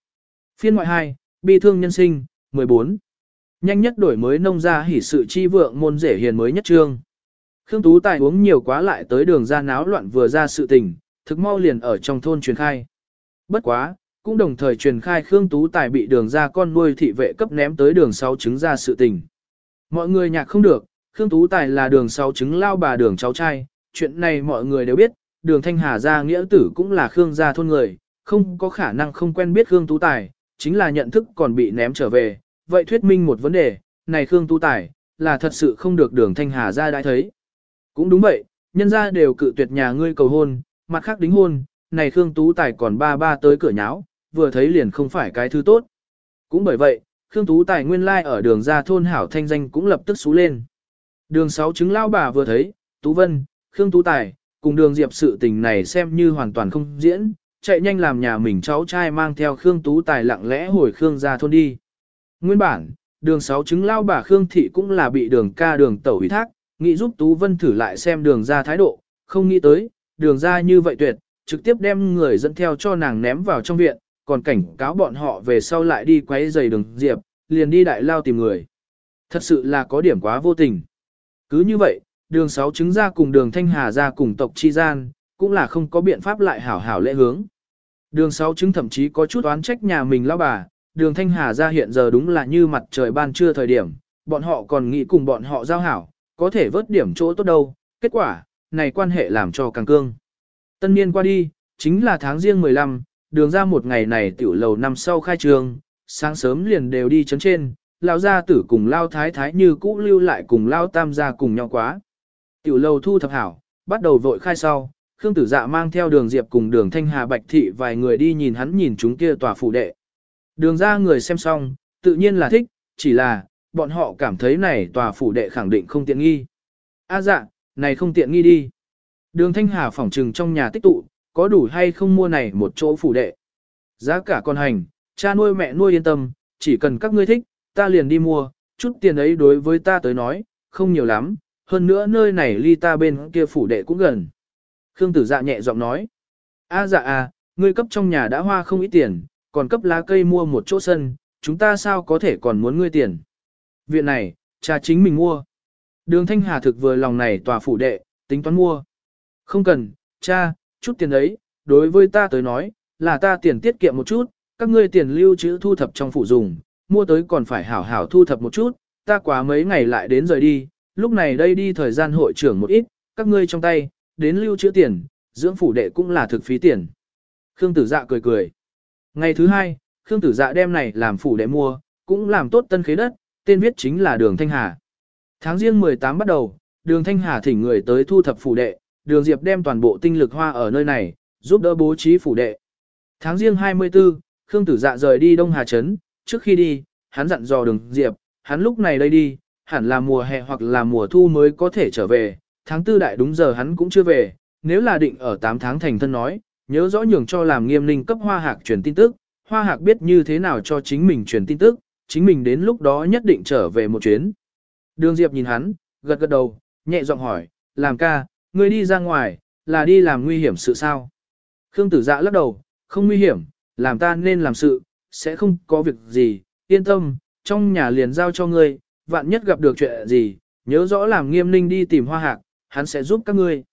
Phiên ngoại 2, bi thương nhân sinh, 14. Nhanh nhất đổi mới nông gia hỉ sự chi vượng môn rể hiền mới nhất trương. Khương Tú Tài uống nhiều quá lại tới đường ra náo loạn vừa ra sự tình, thực mau liền ở trong thôn truyền khai. Bất quá, cũng đồng thời truyền khai Khương Tú Tài bị đường ra con nuôi thị vệ cấp ném tới đường sau trứng ra sự tình. Mọi người nhạc không được, Khương Tú Tài là đường sau trứng lao bà đường cháu trai, chuyện này mọi người đều biết, đường Thanh Hà gia nghĩa tử cũng là Khương gia thôn người, không có khả năng không quen biết Khương Tú Tài, chính là nhận thức còn bị ném trở về, vậy thuyết minh một vấn đề, này Khương Tú Tài, là thật sự không được đường Thanh Hà gia đã thấy. Cũng đúng vậy, nhân gia đều cự tuyệt nhà ngươi cầu hôn, mặt khác đính hôn, này Khương Tú Tài còn ba ba tới cửa nháo, vừa thấy liền không phải cái thứ tốt. Cũng bởi vậy, Khương Tú Tài nguyên lai like ở đường ra thôn hảo thanh danh cũng lập tức xú lên. Đường sáu chứng lao bà vừa thấy, Tú Vân, Khương Tú Tài, cùng đường diệp sự tình này xem như hoàn toàn không diễn, chạy nhanh làm nhà mình cháu trai mang theo Khương Tú Tài lặng lẽ hồi Khương ra thôn đi. Nguyên bản, đường sáu chứng lao bà Khương Thị cũng là bị đường ca đường tẩu ủy thác, nghĩ giúp Tú Vân thử lại xem đường ra thái độ, không nghĩ tới, đường ra như vậy tuyệt, trực tiếp đem người dẫn theo cho nàng ném vào trong viện, còn cảnh cáo bọn họ về sau lại đi quấy giày đường diệp, liền đi đại lao tìm người. Thật sự là có điểm quá vô tình. Cứ như vậy, đường sáu chứng ra cùng đường thanh hà ra cùng tộc chi gian, cũng là không có biện pháp lại hảo hảo lễ hướng. Đường sáu chứng thậm chí có chút oán trách nhà mình lao bà, đường thanh hà ra hiện giờ đúng là như mặt trời ban trưa thời điểm, bọn họ còn nghĩ cùng bọn họ giao hảo, có thể vớt điểm chỗ tốt đâu, kết quả, này quan hệ làm cho càng cương. Tân niên qua đi, chính là tháng riêng 15, đường ra một ngày này tiểu lầu năm sau khai trường, sáng sớm liền đều đi chấn trên, lao gia tử cùng lao thái thái như cũ lưu lại cùng lao tam gia cùng nhau quá. Tiểu lầu thu thập hảo, bắt đầu vội khai sau, Khương Tử Dạ mang theo đường Diệp cùng đường Thanh Hà Bạch Thị vài người đi nhìn hắn nhìn chúng kia tòa phủ đệ. Đường ra người xem xong, tự nhiên là thích, chỉ là, bọn họ cảm thấy này tòa phủ đệ khẳng định không tiện nghi. A à dạ, này không tiện nghi đi. Đường Thanh Hà phỏng trừng trong nhà tích tụ, có đủ hay không mua này một chỗ phủ đệ. Giá cả con hành, cha nuôi mẹ nuôi yên tâm, chỉ cần các ngươi thích, ta liền đi mua, chút tiền ấy đối với ta tới nói, không nhiều lắm, hơn nữa nơi này ly ta bên kia phủ đệ cũng gần. Khương tử dạ nhẹ giọng nói, a dạ à, ngươi cấp trong nhà đã hoa không ít tiền, còn cấp lá cây mua một chỗ sân, chúng ta sao có thể còn muốn ngươi tiền. Viện này, cha chính mình mua. Đường Thanh Hà thực vừa lòng này tòa phủ đệ, tính toán mua. Không cần, cha, chút tiền ấy, đối với ta tới nói, là ta tiền tiết kiệm một chút, các ngươi tiền lưu trữ thu thập trong phủ dùng, mua tới còn phải hảo hảo thu thập một chút, ta quá mấy ngày lại đến rời đi, lúc này đây đi thời gian hội trưởng một ít, các ngươi trong tay, đến lưu trữ tiền, dưỡng phủ đệ cũng là thực phí tiền. Khương tử dạ cười cười. Ngày thứ hai, Khương tử dạ đem này làm phủ đệ mua, cũng làm tốt tân khế đất, tên viết chính là đường Thanh Hà. Tháng riêng 18 bắt đầu, đường Thanh Hà thỉnh người tới thu thập phủ đệ, đường Diệp đem toàn bộ tinh lực hoa ở nơi này, giúp đỡ bố trí phủ đệ. Tháng riêng 24, Khương Tử Dạ rời đi Đông Hà Trấn, trước khi đi, hắn dặn dò đường Diệp, hắn lúc này đây đi, hẳn là mùa hè hoặc là mùa thu mới có thể trở về, tháng tư đại đúng giờ hắn cũng chưa về, nếu là định ở 8 tháng thành thân nói, nhớ rõ nhường cho làm nghiêm ninh cấp hoa hạc truyền tin tức, hoa hạc biết như thế nào cho chính mình truyền tin tức, chính mình đến lúc đó nhất định trở về một chuyến. Đường Diệp nhìn hắn, gật gật đầu, nhẹ giọng hỏi, làm ca, ngươi đi ra ngoài, là đi làm nguy hiểm sự sao? Khương tử dạ lắc đầu, không nguy hiểm, làm ta nên làm sự, sẽ không có việc gì, yên tâm, trong nhà liền giao cho ngươi, vạn nhất gặp được chuyện gì, nhớ rõ làm nghiêm ninh đi tìm hoa hạc, hắn sẽ giúp các ngươi.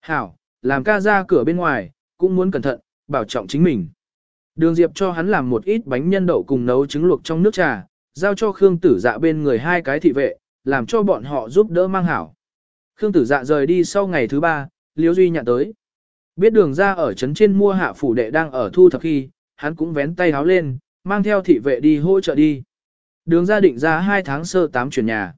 Hảo, làm ca ra cửa bên ngoài, cũng muốn cẩn thận, bảo trọng chính mình. Đường Diệp cho hắn làm một ít bánh nhân đậu cùng nấu trứng luộc trong nước trà, giao cho Khương Tử Dạ bên người hai cái thị vệ, làm cho bọn họ giúp đỡ mang hảo. Khương Tử Dạ rời đi sau ngày thứ ba, Liễu Duy nhận tới. Biết đường ra ở trấn trên mua hạ phủ đệ đang ở thu thập khi, hắn cũng vén tay háo lên, mang theo thị vệ đi hỗ trợ đi. Đường ra định ra hai tháng sơ tám chuyển nhà.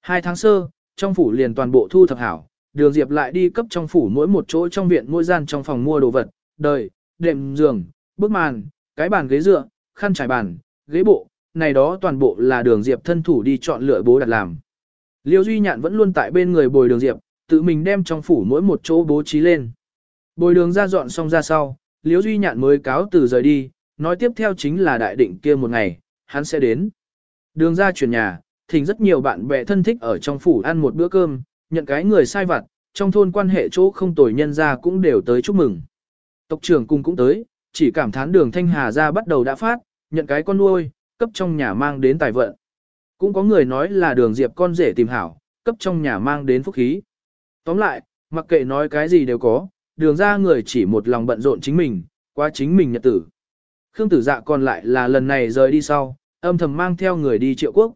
Hai tháng sơ, trong phủ liền toàn bộ thu thập hảo, đường Diệp lại đi cấp trong phủ mỗi một chỗ trong viện mỗi gian trong phòng mua đồ vật, đời, đệm giường, bức màn, cái bàn ghế dựa, khăn trải bàn, ghế bộ, này đó toàn bộ là đường Diệp thân thủ đi chọn lựa bố đặt làm. Liêu Duy Nhạn vẫn luôn tại bên người bồi đường Diệp, tự mình đem trong phủ mỗi một chỗ bố trí lên. Bồi đường ra dọn xong ra sau, Liêu Duy Nhạn mới cáo từ rời đi, nói tiếp theo chính là đại định kia một ngày, hắn sẽ đến. Đường ra chuyển nhà, thỉnh rất nhiều bạn bè thân thích ở trong phủ ăn một bữa cơm, nhận cái người sai vặt, trong thôn quan hệ chỗ không tồi nhân ra cũng đều tới chúc mừng. Tộc trưởng cùng cũng tới, chỉ cảm thán đường Thanh Hà ra bắt đầu đã phát, nhận cái con nuôi, cấp trong nhà mang đến tài vận. Cũng có người nói là đường diệp con rể tìm hảo, cấp trong nhà mang đến phúc khí. Tóm lại, mặc kệ nói cái gì đều có, đường ra người chỉ một lòng bận rộn chính mình, qua chính mình nhật tử. Khương tử dạ còn lại là lần này rời đi sau, âm thầm mang theo người đi triệu quốc.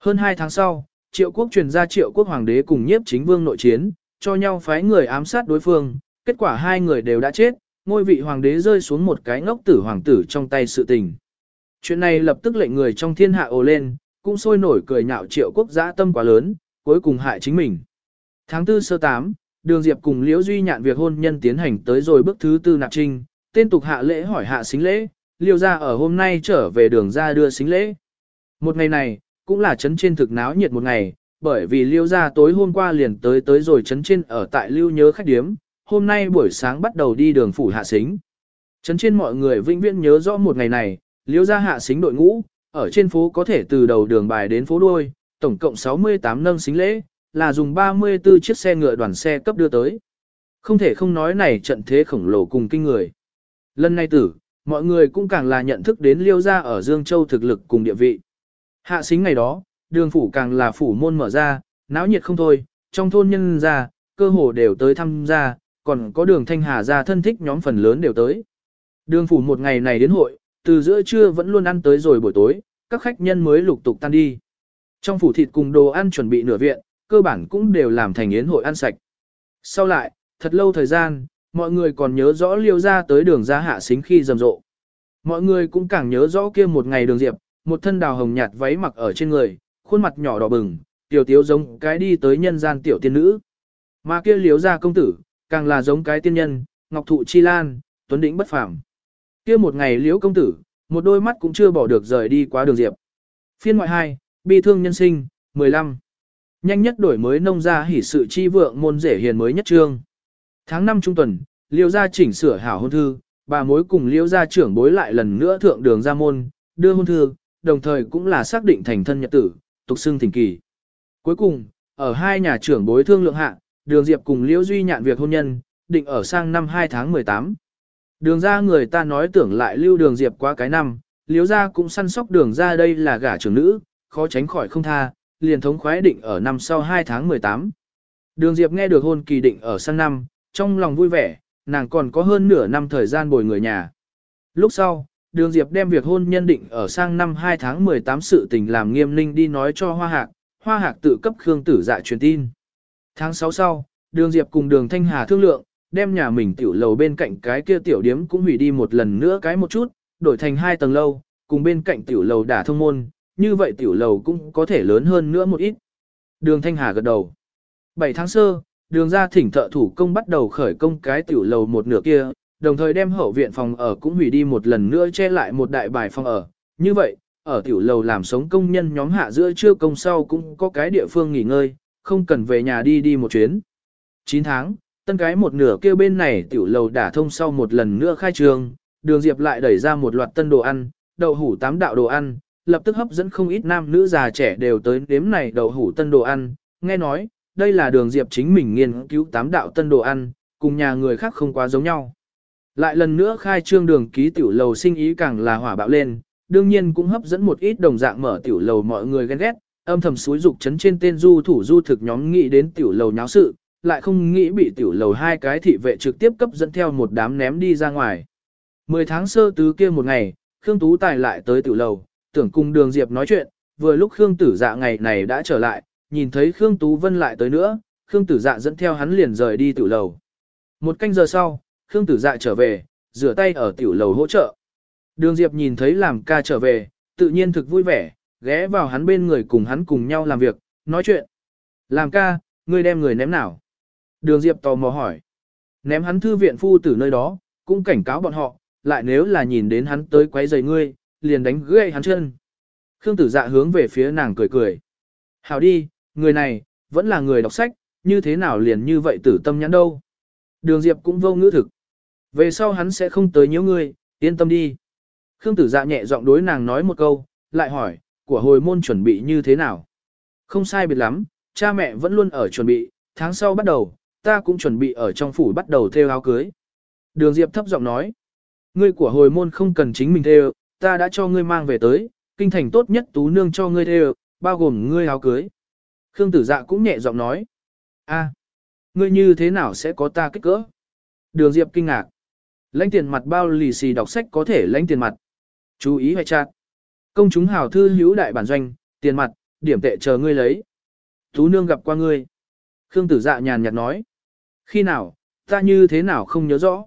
Hơn 2 tháng sau, triệu quốc truyền ra triệu quốc hoàng đế cùng nhiếp chính vương nội chiến, cho nhau phái người ám sát đối phương, kết quả hai người đều đã chết, ngôi vị hoàng đế rơi xuống một cái ngốc tử hoàng tử trong tay sự tình. Chuyện này lập tức lệnh người trong thiên hạ ồ lên, cũng sôi nổi cười nhạo triệu quốc giã tâm quá lớn, cuối cùng hại chính mình. Tháng 4 sơ 8, Đường Diệp cùng Liễu Duy nhạn việc hôn nhân tiến hành tới rồi bước thứ tư nạp trinh, tên tục hạ lễ hỏi hạ xính lễ, Liêu ra ở hôm nay trở về đường ra đưa xính lễ. Một ngày này, cũng là chấn trên thực náo nhiệt một ngày, bởi vì Liêu ra tối hôm qua liền tới tới rồi chấn trên ở tại Lưu nhớ khách điếm, hôm nay buổi sáng bắt đầu đi đường phủ hạ xính. Chấn trên mọi người vĩnh viễn nhớ rõ một ngày này, Liêu ra hạ xính đội ngũ, ở trên phố có thể từ đầu đường bài đến phố đuôi, tổng cộng 68 nâng xính lễ, là dùng 34 chiếc xe ngựa đoàn xe cấp đưa tới. Không thể không nói này trận thế khổng lồ cùng kinh người. Lần này tử, mọi người cũng càng là nhận thức đến liêu ra ở Dương Châu thực lực cùng địa vị. Hạ xính ngày đó, đường phủ càng là phủ môn mở ra, náo nhiệt không thôi, trong thôn nhân ra, cơ hồ đều tới thăm gia, còn có đường thanh hà ra thân thích nhóm phần lớn đều tới. Đường phủ một ngày này đến hội, từ giữa trưa vẫn luôn ăn tới rồi buổi tối, các khách nhân mới lục tục tan đi. Trong phủ thịt cùng đồ ăn chuẩn bị nửa viện, cơ bản cũng đều làm thành yến hội ăn sạch. Sau lại, thật lâu thời gian, mọi người còn nhớ rõ liêu ra tới đường ra hạ xính khi rầm rộ. Mọi người cũng càng nhớ rõ kia một ngày đường diệp, một thân đào hồng nhạt váy mặc ở trên người, khuôn mặt nhỏ đỏ bừng, tiểu tiếu giống cái đi tới nhân gian tiểu tiên nữ. Mà kia liếu ra công tử, càng là giống cái tiên nhân, ngọc thụ chi lan, tuấn đỉnh bất phàm. Kia một ngày Liễu công tử, một đôi mắt cũng chưa bỏ được rời đi quá đường diệp. Phiên ngoại 2, bi thương nhân sinh, 15. Nhanh nhất đổi mới nông gia hỉ sự chi vượng môn rể hiền mới nhất trương. Tháng 5 trung tuần, Liễu gia chỉnh sửa hảo hôn thư, bà mối cùng Liễu gia trưởng bối lại lần nữa thượng đường ra môn, đưa hôn thư, đồng thời cũng là xác định thành thân nhật tử, tục xưng thỉnh kỳ. Cuối cùng, ở hai nhà trưởng bối thương lượng hạ, đường diệp cùng Liễu duy nhạn việc hôn nhân, định ở sang năm 2 tháng 18. Đường ra người ta nói tưởng lại lưu đường diệp qua cái năm, liếu ra cũng săn sóc đường ra đây là gả trưởng nữ, khó tránh khỏi không tha, liền thống khoái định ở năm sau 2 tháng 18. Đường diệp nghe được hôn kỳ định ở sang năm, trong lòng vui vẻ, nàng còn có hơn nửa năm thời gian bồi người nhà. Lúc sau, đường diệp đem việc hôn nhân định ở sang năm 2 tháng 18 sự tình làm nghiêm ninh đi nói cho hoa hạc, hoa hạc tự cấp khương tử dạ truyền tin. Tháng 6 sau, đường diệp cùng đường thanh hà thương lượng, đem nhà mình tiểu lầu bên cạnh cái kia tiểu điếm cũng hủy đi một lần nữa cái một chút, đổi thành hai tầng lâu, cùng bên cạnh tiểu lầu đả thông môn, như vậy tiểu lầu cũng có thể lớn hơn nữa một ít. Đường Thanh Hà gật đầu. 7 tháng sơ, đường ra thỉnh thợ thủ công bắt đầu khởi công cái tiểu lầu một nửa kia, đồng thời đem hậu viện phòng ở cũng hủy đi một lần nữa che lại một đại bài phòng ở. Như vậy, ở tiểu lầu làm sống công nhân nhóm hạ giữa trưa công sau cũng có cái địa phương nghỉ ngơi, không cần về nhà đi đi một chuyến. 9 tháng, tân cái một nửa kêu bên này tiểu lầu đả thông sau một lần nữa khai trường, đường diệp lại đẩy ra một loạt tân đồ ăn, đậu hủ tám đạo đồ ăn, lập tức hấp dẫn không ít nam nữ già trẻ đều tới đếm này đậu hủ tân đồ ăn, nghe nói, đây là đường diệp chính mình nghiên cứu tám đạo tân đồ ăn, cùng nhà người khác không quá giống nhau. Lại lần nữa khai trương đường ký tiểu lầu sinh ý càng là hỏa bạo lên, đương nhiên cũng hấp dẫn một ít đồng dạng mở tiểu lầu mọi người ghen ghét, âm thầm suối dục chấn trên tên du thủ du thực nhóm nghĩ đến tiểu lầu nháo sự, lại không nghĩ bị tiểu lầu hai cái thị vệ trực tiếp cấp dẫn theo một đám ném đi ra ngoài. Mười tháng sơ tứ kia một ngày, Khương Tú Tài lại tới tiểu lầu, tưởng cùng đường Diệp nói chuyện, vừa lúc Khương Tử Dạ ngày này đã trở lại, nhìn thấy Khương Tú Vân lại tới nữa, Khương Tử Dạ dẫn theo hắn liền rời đi tiểu lầu. Một canh giờ sau, Khương Tử Dạ trở về, rửa tay ở tiểu lầu hỗ trợ. Đường Diệp nhìn thấy làm ca trở về, tự nhiên thực vui vẻ, ghé vào hắn bên người cùng hắn cùng nhau làm việc, nói chuyện. Làm ca, ngươi đem người ném nào? Đường Diệp tò mò hỏi. Ném hắn thư viện phu tử nơi đó, cũng cảnh cáo bọn họ, lại nếu là nhìn đến hắn tới quấy rầy ngươi, liền đánh gãy hắn chân. Khương tử dạ hướng về phía nàng cười cười. Hảo đi, người này, vẫn là người đọc sách, như thế nào liền như vậy tử tâm nhãn đâu. Đường Diệp cũng vô ngữ thực. Về sau hắn sẽ không tới nhiễu ngươi, yên tâm đi. Khương tử dạ nhẹ giọng đối nàng nói một câu, lại hỏi, của hồi môn chuẩn bị như thế nào? Không sai biệt lắm, cha mẹ vẫn luôn ở chuẩn bị, tháng sau bắt đầu, ta cũng chuẩn bị ở trong phủ bắt đầu theo áo cưới. Đường Diệp thấp giọng nói, ngươi của hồi môn không cần chính mình theo, ta đã cho ngươi mang về tới, kinh thành tốt nhất tú nương cho ngươi theo, bao gồm ngươi áo cưới. Khương tử dạ cũng nhẹ giọng nói, a, ngươi như thế nào sẽ có ta kích cỡ? Đường Diệp kinh ngạc, lãnh tiền mặt bao lì xì đọc sách có thể lãnh tiền mặt. Chú ý hoài chặt. Công chúng hào thư hữu đại bản doanh, tiền mặt, điểm tệ chờ ngươi lấy. Tú nương gặp qua ngươi. Khương tử dạ nhàn nhạt nói. Khi nào, ta như thế nào không nhớ rõ.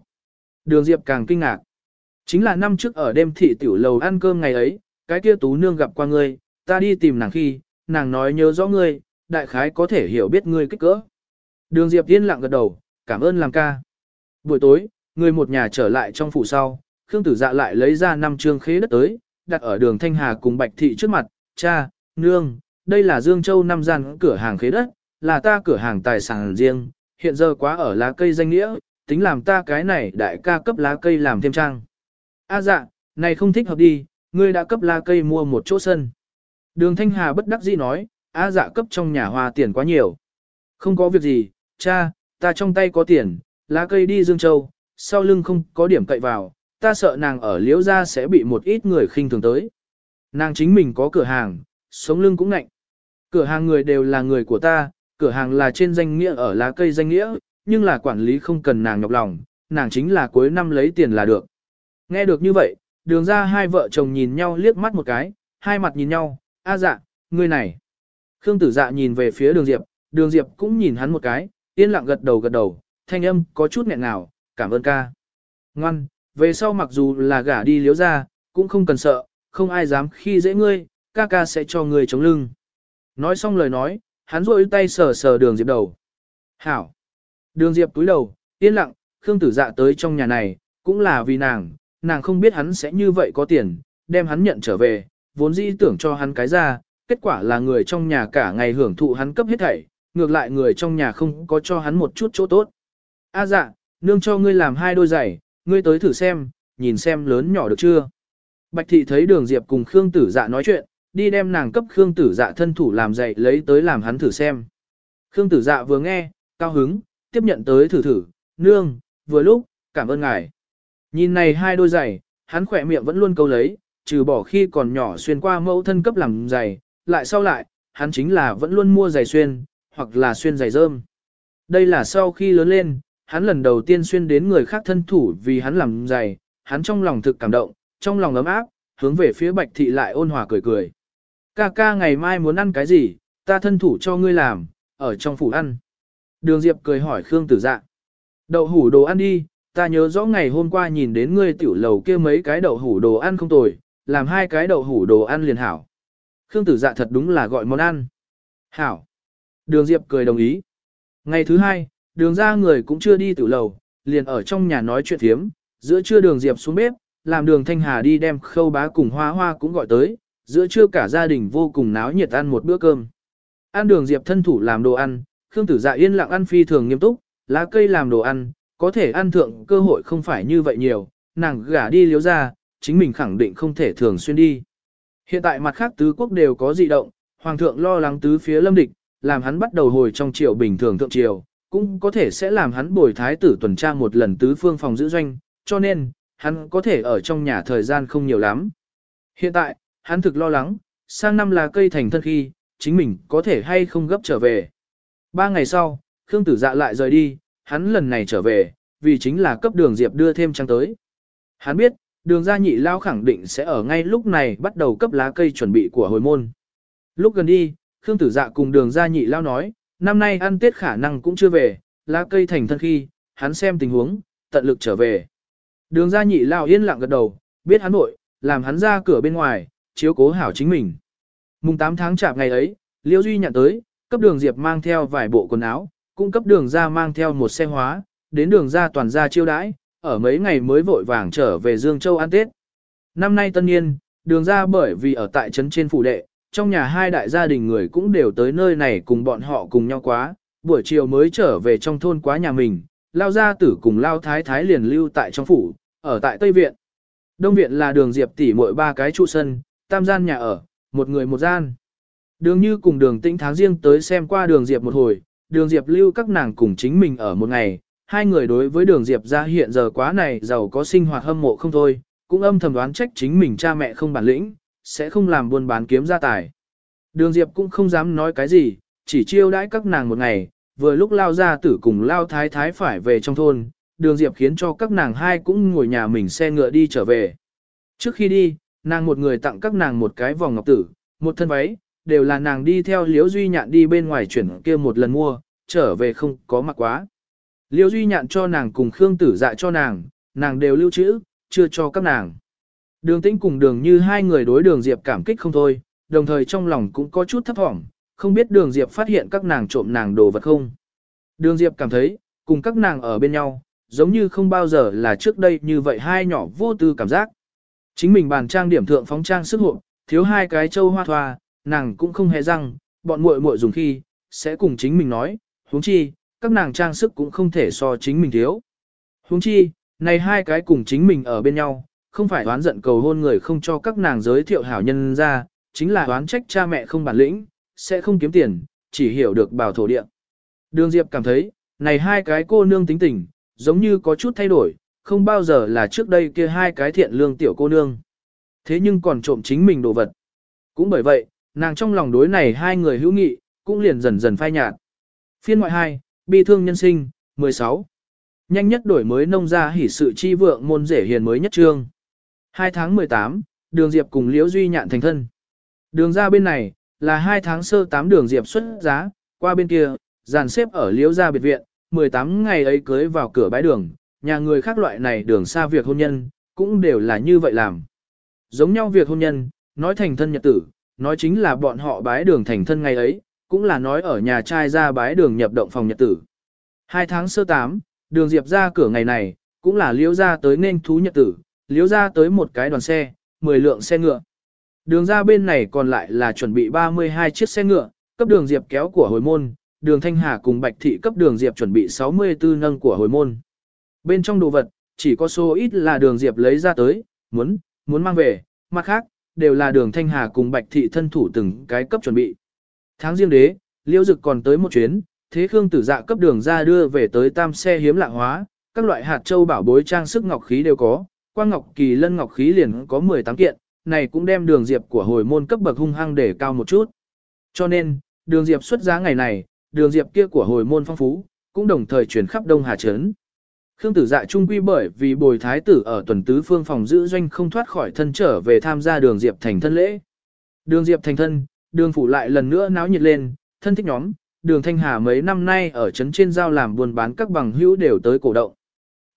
Đường Diệp càng kinh ngạc. Chính là năm trước ở đêm thị tiểu lầu ăn cơm ngày ấy, cái kia tú nương gặp qua ngươi, ta đi tìm nàng khi, nàng nói nhớ rõ ngươi, đại khái có thể hiểu biết ngươi kích cỡ. Đường Diệp yên lặng gật đầu, cảm ơn làm ca. Buổi tối, người một nhà trở lại trong phủ sau, Khương Tử Dạ lại lấy ra năm trương khế đất tới, đặt ở đường Thanh Hà cùng Bạch Thị trước mặt, cha, nương, đây là Dương Châu năm gian cửa hàng khế đất, là ta cửa hàng tài sản riêng, hiện giờ quá ở lá cây danh nghĩa, tính làm ta cái này đại ca cấp lá cây làm thêm trang. A dạ, này không thích hợp đi, ngươi đã cấp lá cây mua một chỗ sân. Đường Thanh Hà bất đắc dĩ nói, A dạ cấp trong nhà hoa tiền quá nhiều. Không có việc gì, cha, ta trong tay có tiền, lá cây đi Dương Châu, sau lưng không có điểm cậy vào, ta sợ nàng ở liễu gia sẽ bị một ít người khinh thường tới. Nàng chính mình có cửa hàng, sống lưng cũng nạnh. Cửa hàng người đều là người của ta, cửa hàng là trên danh nghĩa ở lá cây danh nghĩa, nhưng là quản lý không cần nàng nhọc lòng, nàng chính là cuối năm lấy tiền là được. Nghe được như vậy, đường ra hai vợ chồng nhìn nhau liếc mắt một cái, hai mặt nhìn nhau, a dạ, ngươi này. Khương tử dạ nhìn về phía đường diệp, đường diệp cũng nhìn hắn một cái, yên lặng gật đầu gật đầu, thanh âm có chút nghẹn nào, cảm ơn ca. Ngoan, về sau mặc dù là gả đi liếu ra, cũng không cần sợ, không ai dám khi dễ ngươi, ca ca sẽ cho ngươi chống lưng. Nói xong lời nói, hắn rôi tay sờ sờ đường diệp đầu. Hảo. Đường diệp túi đầu, yên lặng, Khương tử dạ tới trong nhà này, cũng là vì nàng, nàng không biết hắn sẽ như vậy có tiền, đem hắn nhận trở về, vốn dĩ tưởng cho hắn cái ra, kết quả là người trong nhà cả ngày hưởng thụ hắn cấp hết thảy, ngược lại người trong nhà không có cho hắn một chút chỗ tốt. A dạ, nương cho ngươi làm hai đôi giày, ngươi tới thử xem, nhìn xem lớn nhỏ được chưa. Bạch thị thấy đường Diệp cùng Khương tử dạ nói chuyện, đi đem nàng cấp Khương tử dạ thân thủ làm dạy lấy tới làm hắn thử xem. Khương tử dạ vừa nghe, cao hứng, tiếp nhận tới thử thử, nương, vừa lúc, cảm ơn ngài. Nhìn này hai đôi giày, hắn khỏe miệng vẫn luôn câu lấy, trừ bỏ khi còn nhỏ xuyên qua mẫu thân cấp làm giày, lại sau lại, hắn chính là vẫn luôn mua giày xuyên, hoặc là xuyên giày rơm. Đây là sau khi lớn lên, hắn lần đầu tiên xuyên đến người khác thân thủ vì hắn làm giày, hắn trong lòng thực cảm động, trong lòng ấm áp, hướng về phía bạch thị lại ôn hòa cười cười. Ca ca ngày mai muốn ăn cái gì, ta thân thủ cho ngươi làm, ở trong phủ ăn. Đường Diệp cười hỏi Khương Tử Dạ. Đậu hủ đồ ăn đi, ta nhớ rõ ngày hôm qua nhìn đến ngươi tiểu lầu kia mấy cái đậu hủ đồ ăn không tồi, làm hai cái đậu hủ đồ ăn liền hảo. Khương Tử Dạ thật đúng là gọi món ăn. Hảo. Đường Diệp cười đồng ý. Ngày thứ hai, đường ra người cũng chưa đi tiểu lầu, liền ở trong nhà nói chuyện thiếm, giữa trưa đường Diệp xuống bếp, làm đường Thanh Hà đi đem khâu bá cùng hoa hoa cũng gọi tới, giữa trưa cả gia đình vô cùng náo nhiệt ăn một bữa cơm. Ăn đường Diệp thân thủ làm đồ ăn, Khương Tử Dạ yên lặng ăn phi thường nghiêm túc, lá cây làm đồ ăn, có thể ăn thượng cơ hội không phải như vậy nhiều, nàng gả đi liếu ra, chính mình khẳng định không thể thường xuyên đi. Hiện tại mặt khác tứ quốc đều có dị động, hoàng thượng lo lắng tứ phía lâm địch, làm hắn bắt đầu hồi trong triều bình thường thượng triều, cũng có thể sẽ làm hắn bồi thái tử tuần tra một lần tứ phương phòng giữ doanh, cho nên, hắn có thể ở trong nhà thời gian không nhiều lắm. Hiện tại, hắn thực lo lắng, sang năm là cây thành thân khi, chính mình có thể hay không gấp trở về. Ba ngày sau, Khương Tử Dạ lại rời đi, hắn lần này trở về, vì chính là cấp đường Diệp đưa thêm trang tới. Hắn biết, đường gia nhị lao khẳng định sẽ ở ngay lúc này bắt đầu cấp lá cây chuẩn bị của hồi môn. Lúc gần đi, Khương Tử Dạ cùng đường gia nhị lao nói, năm nay ăn Tết khả năng cũng chưa về, lá cây thành thân khi, hắn xem tình huống, tận lực trở về. Đường gia nhị lao yên lặng gật đầu, biết hắn nội, làm hắn ra cửa bên ngoài, chiếu cố hảo chính mình. Mùng 8 tháng chạp ngày ấy, Liêu Duy nhận tới, cấp đường Diệp mang theo vài bộ quần áo, cung cấp đường ra mang theo một xe hóa, đến đường ra toàn ra chiêu đãi, ở mấy ngày mới vội vàng trở về Dương Châu ăn Tết. Năm nay tân niên, đường ra bởi vì ở tại trấn trên phủ đệ, trong nhà hai đại gia đình người cũng đều tới nơi này cùng bọn họ cùng nhau quá, buổi chiều mới trở về trong thôn quá nhà mình, lao gia tử cùng lao thái thái liền lưu tại trong phủ, ở tại Tây Viện. Đông Viện là đường Diệp tỷ mỗi ba cái trụ sân, tam gian nhà ở, một người một gian. Đường như cùng đường tĩnh tháng riêng tới xem qua đường Diệp một hồi, đường Diệp lưu các nàng cùng chính mình ở một ngày, hai người đối với đường Diệp ra hiện giờ quá này giàu có sinh hoạt hâm mộ không thôi, cũng âm thầm đoán trách chính mình cha mẹ không bản lĩnh, sẽ không làm buôn bán kiếm gia tài. Đường Diệp cũng không dám nói cái gì, chỉ chiêu đãi các nàng một ngày, vừa lúc lao ra tử cùng lao thái thái phải về trong thôn, đường Diệp khiến cho các nàng hai cũng ngồi nhà mình xe ngựa đi trở về. Trước khi đi, nàng một người tặng các nàng một cái vòng ngọc tử, một thân váy, đều là nàng đi theo Liễu Duy Nhạn đi bên ngoài chuyển kia một lần mua, trở về không có mặc quá. Liễu Duy Nhạn cho nàng cùng Khương Tử Dạ cho nàng, nàng đều lưu trữ, chưa cho các nàng. Đường Tĩnh cùng Đường Như hai người đối Đường Diệp cảm kích không thôi, đồng thời trong lòng cũng có chút thấp thỏm, không biết Đường Diệp phát hiện các nàng trộm nàng đồ vật không. Đường Diệp cảm thấy, cùng các nàng ở bên nhau, giống như không bao giờ là trước đây như vậy hai nhỏ vô tư cảm giác. Chính mình bàn trang điểm thượng phóng trang sức hộ, thiếu hai cái châu hoa thoa, nàng cũng không hề răng, bọn muội muội dùng khi, sẽ cùng chính mình nói, huống chi, các nàng trang sức cũng không thể so chính mình thiếu. Huống chi, này hai cái cùng chính mình ở bên nhau, không phải đoán giận cầu hôn người không cho các nàng giới thiệu hảo nhân ra, chính là đoán trách cha mẹ không bản lĩnh, sẽ không kiếm tiền, chỉ hiểu được bảo thổ địa. Đường Diệp cảm thấy, này hai cái cô nương tính tình, giống như có chút thay đổi, không bao giờ là trước đây kia hai cái thiện lương tiểu cô nương. Thế nhưng còn trộm chính mình đồ vật. Cũng bởi vậy, nàng trong lòng đối này hai người hữu nghị, cũng liền dần dần phai nhạt. Phiên ngoại 2, bi thương nhân sinh, 16. Nhanh nhất đổi mới nông gia hỉ sự chi vượng môn rể hiền mới nhất trương. 2 tháng 18, đường Diệp cùng Liễu Duy nhạn thành thân. Đường ra bên này, là 2 tháng sơ 8 đường Diệp xuất giá, qua bên kia, dàn xếp ở Liễu gia biệt viện, 18 ngày ấy cưới vào cửa bãi đường, nhà người khác loại này đường xa việc hôn nhân, cũng đều là như vậy làm. Giống nhau việc hôn nhân, nói thành thân nhật tử, nói chính là bọn họ bái đường thành thân ngày ấy, cũng là nói ở nhà trai ra bái đường nhập động phòng nhật tử. Hai tháng sơ tám, đường diệp ra cửa ngày này, cũng là liễu ra tới nên thú nhật tử, liễu ra tới một cái đoàn xe, 10 lượng xe ngựa. Đường ra bên này còn lại là chuẩn bị 32 chiếc xe ngựa, cấp đường diệp kéo của hồi môn, đường Thanh Hà cùng Bạch Thị cấp đường diệp chuẩn bị 64 nâng của hồi môn. Bên trong đồ vật, chỉ có số ít là đường diệp lấy ra tới, muốn, muốn mang về, mặt khác, đều là đường Thanh Hà cùng Bạch Thị thân thủ từng cái cấp chuẩn bị. Tháng riêng đế, Liễu Dực còn tới một chuyến, thế Khương Tử Dạ cấp đường ra đưa về tới tam xe hiếm lạ hóa, các loại hạt châu bảo bối trang sức ngọc khí đều có, quang ngọc kỳ lân ngọc khí liền có 18 kiện, này cũng đem đường diệp của hồi môn cấp bậc hung hăng để cao một chút. Cho nên, đường diệp xuất giá ngày này, đường diệp kia của hồi môn phong phú, cũng đồng thời chuyển khắp Đông Hà Trấn. Khương tử dạ trung quy bởi vì bồi thái tử ở tuần tứ phương phòng giữ doanh không thoát khỏi thân trở về tham gia đường diệp thành thân lễ. Đường diệp thành thân, đường phủ lại lần nữa náo nhiệt lên, thân thích nhóm, đường thanh hà mấy năm nay ở trấn trên giao làm buôn bán các bằng hữu đều tới cổ động.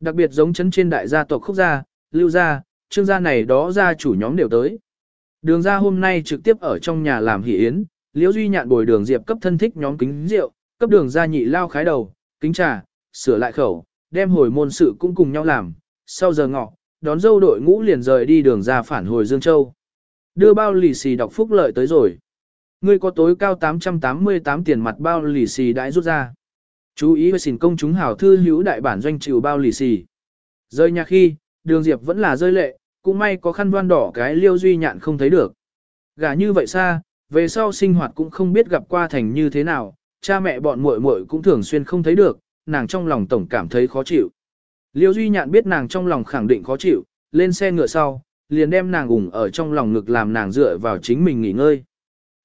Đặc biệt giống trấn trên đại gia tộc khúc gia, lưu gia, trương gia này đó gia chủ nhóm đều tới. Đường gia hôm nay trực tiếp ở trong nhà làm hỷ yến, liễu duy nhạn bồi đường diệp cấp thân thích nhóm kính rượu, cấp đường gia nhị lao khái đầu, kính trà, sửa lại khẩu, đem hồi môn sự cũng cùng nhau làm, sau giờ ngọ, đón dâu đội ngũ liền rời đi đường ra phản hồi Dương Châu. Đưa bao lì xì đọc phúc lợi tới rồi. Ngươi có tối cao 888 tiền mặt bao lì xì đã rút ra. Chú ý với xỉn công chúng hảo thư hữu đại bản doanh chịu bao lì xì. Rơi nhà khi, đường diệp vẫn là rơi lệ, cũng may có khăn đoan đỏ cái liêu duy nhạn không thấy được. Gả như vậy xa, về sau sinh hoạt cũng không biết gặp qua thành như thế nào, cha mẹ bọn muội muội cũng thường xuyên không thấy được, nàng trong lòng tổng cảm thấy khó chịu. Liêu duy nhạn biết nàng trong lòng khẳng định khó chịu, lên xe ngựa sau, liền đem nàng ủng ở trong lòng ngực làm nàng dựa vào chính mình nghỉ ngơi.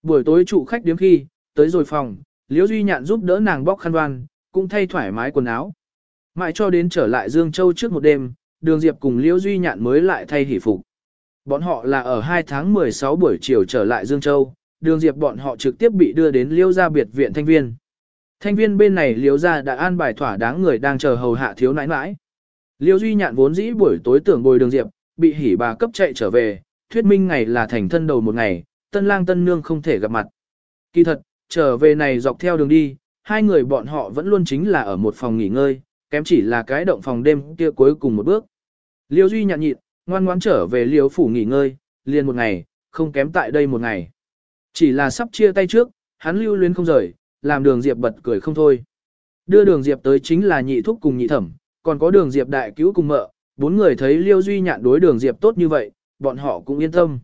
Buổi tối trụ khách điếm khi, tới rồi phòng, Liễu Duy Nhạn giúp đỡ nàng bóc khăn đoan, cũng thay thoải mái quần áo. Mãi cho đến trở lại Dương Châu trước một đêm, Đường Diệp cùng Liễu Duy Nhạn mới lại thay hỷ phục. Bọn họ là ở 2 tháng 16 buổi chiều trở lại Dương Châu, Đường Diệp bọn họ trực tiếp bị đưa đến Liễu gia biệt viện thanh viên. Thanh viên bên này Liễu gia đã an bài thỏa đáng người đang chờ hầu hạ thiếu nãi nãi. Liễu Duy Nhạn vốn dĩ buổi tối tưởng bồi Đường Diệp, bị hỉ bà cấp chạy trở về, thuyết minh ngày là thành thân đầu một ngày, tân lang tân nương không thể gặp mặt. Kỳ thật, trở về này dọc theo đường đi, hai người bọn họ vẫn luôn chính là ở một phòng nghỉ ngơi, kém chỉ là cái động phòng đêm kia cuối cùng một bước. Liêu Duy nhạn nhịn, ngoan ngoãn trở về Liêu phủ nghỉ ngơi, liền một ngày, không kém tại đây một ngày. Chỉ là sắp chia tay trước, hắn lưu luyến không rời, làm đường Diệp bật cười không thôi. Đưa đường Diệp tới chính là nhị thúc cùng nhị thẩm, còn có đường Diệp đại cứu cùng mợ, bốn người thấy Liêu Duy nhạn đối đường Diệp tốt như vậy, bọn họ cũng yên tâm.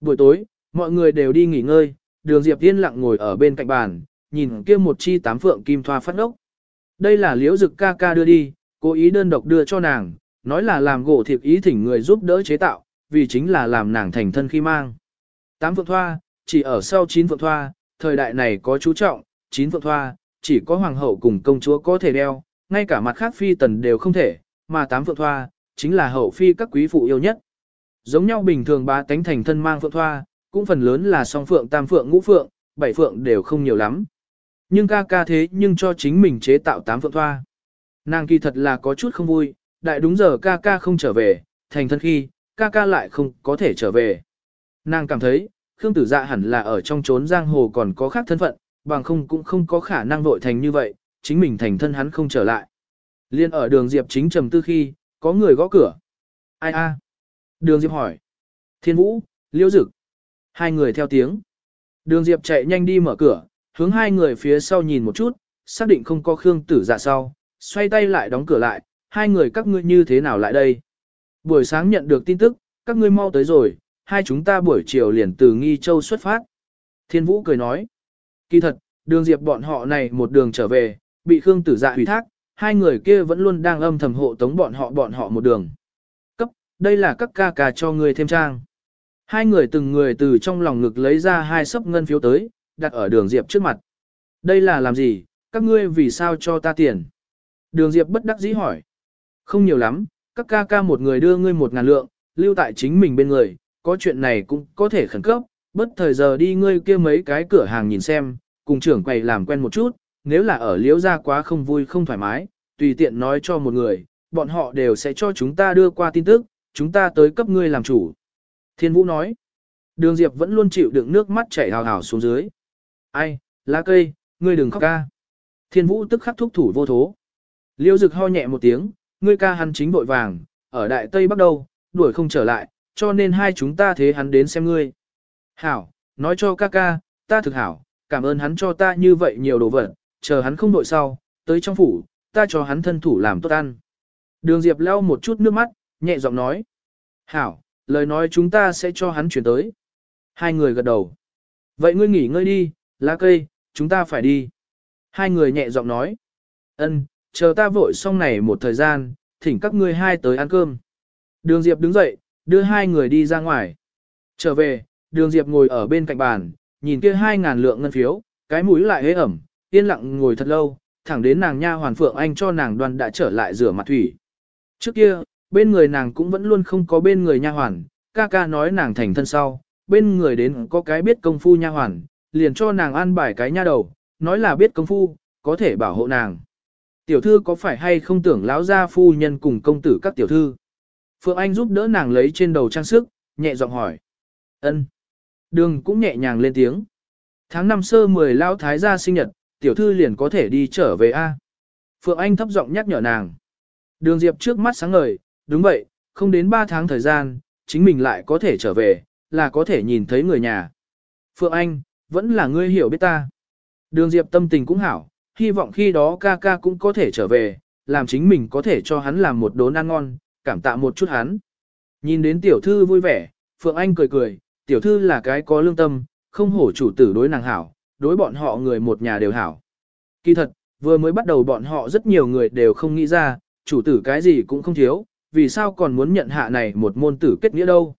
Buổi tối, mọi người đều đi nghỉ ngơi, đường Diệp yên lặng ngồi ở bên cạnh bàn, nhìn kia một chi tám phượng kim thoa phát ốc. Đây là liễu dực ca ca đưa đi, cố ý đơn độc đưa cho nàng, nói là làm gỗ thiệp ý thỉnh người giúp đỡ chế tạo, vì chính là làm nàng thành thân khi mang. Tám phượng thoa, chỉ ở sau chín phượng thoa, thời đại này có chú trọng, chín phượng thoa, chỉ có hoàng hậu cùng công chúa có thể đeo, ngay cả mặt khác phi tần đều không thể, mà tám phượng thoa, chính là hậu phi các quý phụ yêu nhất. Giống nhau bình thường ba tánh thành thân mang phượng thoa, cũng phần lớn là song phượng tam phượng ngũ phượng, bảy phượng đều không nhiều lắm. Nhưng ca ca thế nhưng cho chính mình chế tạo tám phượng thoa. Nàng kỳ thật là có chút không vui, đại đúng giờ ca ca không trở về, thành thân khi, ca ca lại không có thể trở về. Nàng cảm thấy, Khương Tử Dạ hẳn là ở trong trốn giang hồ còn có khác thân phận, bằng không cũng không có khả năng vội thành như vậy, chính mình thành thân hắn không trở lại. Liên ở đường Diệp chính trầm tư khi, có người gõ cửa. Ai a? Đường Diệp hỏi. Thiên Vũ, Liễu Dực. Hai người theo tiếng. Đường Diệp chạy nhanh đi mở cửa, hướng hai người phía sau nhìn một chút, xác định không có Khương Tử Dạ sau, xoay tay lại đóng cửa lại, hai người các ngươi như thế nào lại đây? Buổi sáng nhận được tin tức, các ngươi mau tới rồi, hai chúng ta buổi chiều liền từ Nghi Châu xuất phát. Thiên Vũ cười nói, kỳ thật, đường Diệp bọn họ này một đường trở về, bị Khương Tử Dạ hủy thác, hai người kia vẫn luôn đang âm thầm hộ tống bọn họ bọn họ một đường. Cấp, đây là các ca ca cho người thêm trang. Hai người từng người từ trong lòng ngực lấy ra hai sấp ngân phiếu tới, đặt ở đường Diệp trước mặt. Đây là làm gì, các ngươi vì sao cho ta tiền? Đường Diệp bất đắc dĩ hỏi. Không nhiều lắm, các ca ca một người đưa ngươi một ngàn lượng, lưu tại chính mình bên người, có chuyện này cũng có thể khẩn cấp, bất thời giờ đi ngươi kia mấy cái cửa hàng nhìn xem, cùng trưởng quầy làm quen một chút, nếu là ở liễu ra quá không vui không thoải mái, tùy tiện nói cho một người, bọn họ đều sẽ cho chúng ta đưa qua tin tức, chúng ta tới cấp ngươi làm chủ. Thiên Vũ nói, đường Diệp vẫn luôn chịu đựng nước mắt chảy hào hào xuống dưới. Ai, lá cây, ngươi đừng khóc ca. Thiên Vũ tức khắc thúc thủ vô thố. Liêu Dực ho nhẹ một tiếng, ngươi ca hắn chính vội vàng, ở Đại Tây Bắc đâu, đuổi không trở lại, cho nên hai chúng ta thế hắn đến xem ngươi. Hảo, nói cho ca ca, ta thực hảo, cảm ơn hắn cho ta như vậy nhiều đồ vật, chờ hắn không đội sau, tới trong phủ, ta cho hắn thân thủ làm tốt ăn. Đường Diệp lau một chút nước mắt, nhẹ giọng nói. Hảo, lời nói chúng ta sẽ cho hắn chuyển tới. Hai người gật đầu. Vậy ngươi nghỉ ngơi đi, lá cây, chúng ta phải đi. Hai người nhẹ giọng nói. Ân, chờ ta vội xong này một thời gian, thỉnh các ngươi hai tới ăn cơm. Đường Diệp đứng dậy, đưa hai người đi ra ngoài. Trở về, đường Diệp ngồi ở bên cạnh bàn, nhìn kia hai ngàn lượng ngân phiếu, cái mũi lại hế ẩm, yên lặng ngồi thật lâu, thẳng đến nàng nha hoàn phượng anh cho nàng đoan đã trở lại rửa mặt thủy. Trước kia, bên người nàng cũng vẫn luôn không có bên người nha hoàn, ca ca nói nàng thành thân sau, bên người đến có cái biết công phu nha hoàn, liền cho nàng ăn bài cái nha đầu, nói là biết công phu, có thể bảo hộ nàng. Tiểu thư có phải hay không tưởng lão gia phu nhân cùng công tử các tiểu thư? Phượng Anh giúp đỡ nàng lấy trên đầu trang sức, nhẹ giọng hỏi. Ân. Đường cũng nhẹ nhàng lên tiếng. Tháng năm sơ 10 lão thái gia sinh nhật, tiểu thư liền có thể đi trở về A. Phượng Anh thấp giọng nhắc nhở nàng. Đường Diệp trước mắt sáng ngời, đúng vậy, không đến 3 tháng thời gian, chính mình lại có thể trở về, là có thể nhìn thấy người nhà. Phượng Anh, vẫn là ngươi hiểu biết ta. Đường Diệp tâm tình cũng hảo, hy vọng khi đó ca ca cũng có thể trở về, làm chính mình có thể cho hắn làm một đốn ăn ngon, cảm tạ một chút hắn. Nhìn đến tiểu thư vui vẻ, Phượng Anh cười cười, tiểu thư là cái có lương tâm, không hổ chủ tử đối nàng hảo, đối bọn họ người một nhà đều hảo. Kỳ thật, vừa mới bắt đầu bọn họ rất nhiều người đều không nghĩ ra, chủ tử cái gì cũng không thiếu, vì sao còn muốn nhận hạ này một môn tử kết nghĩa đâu.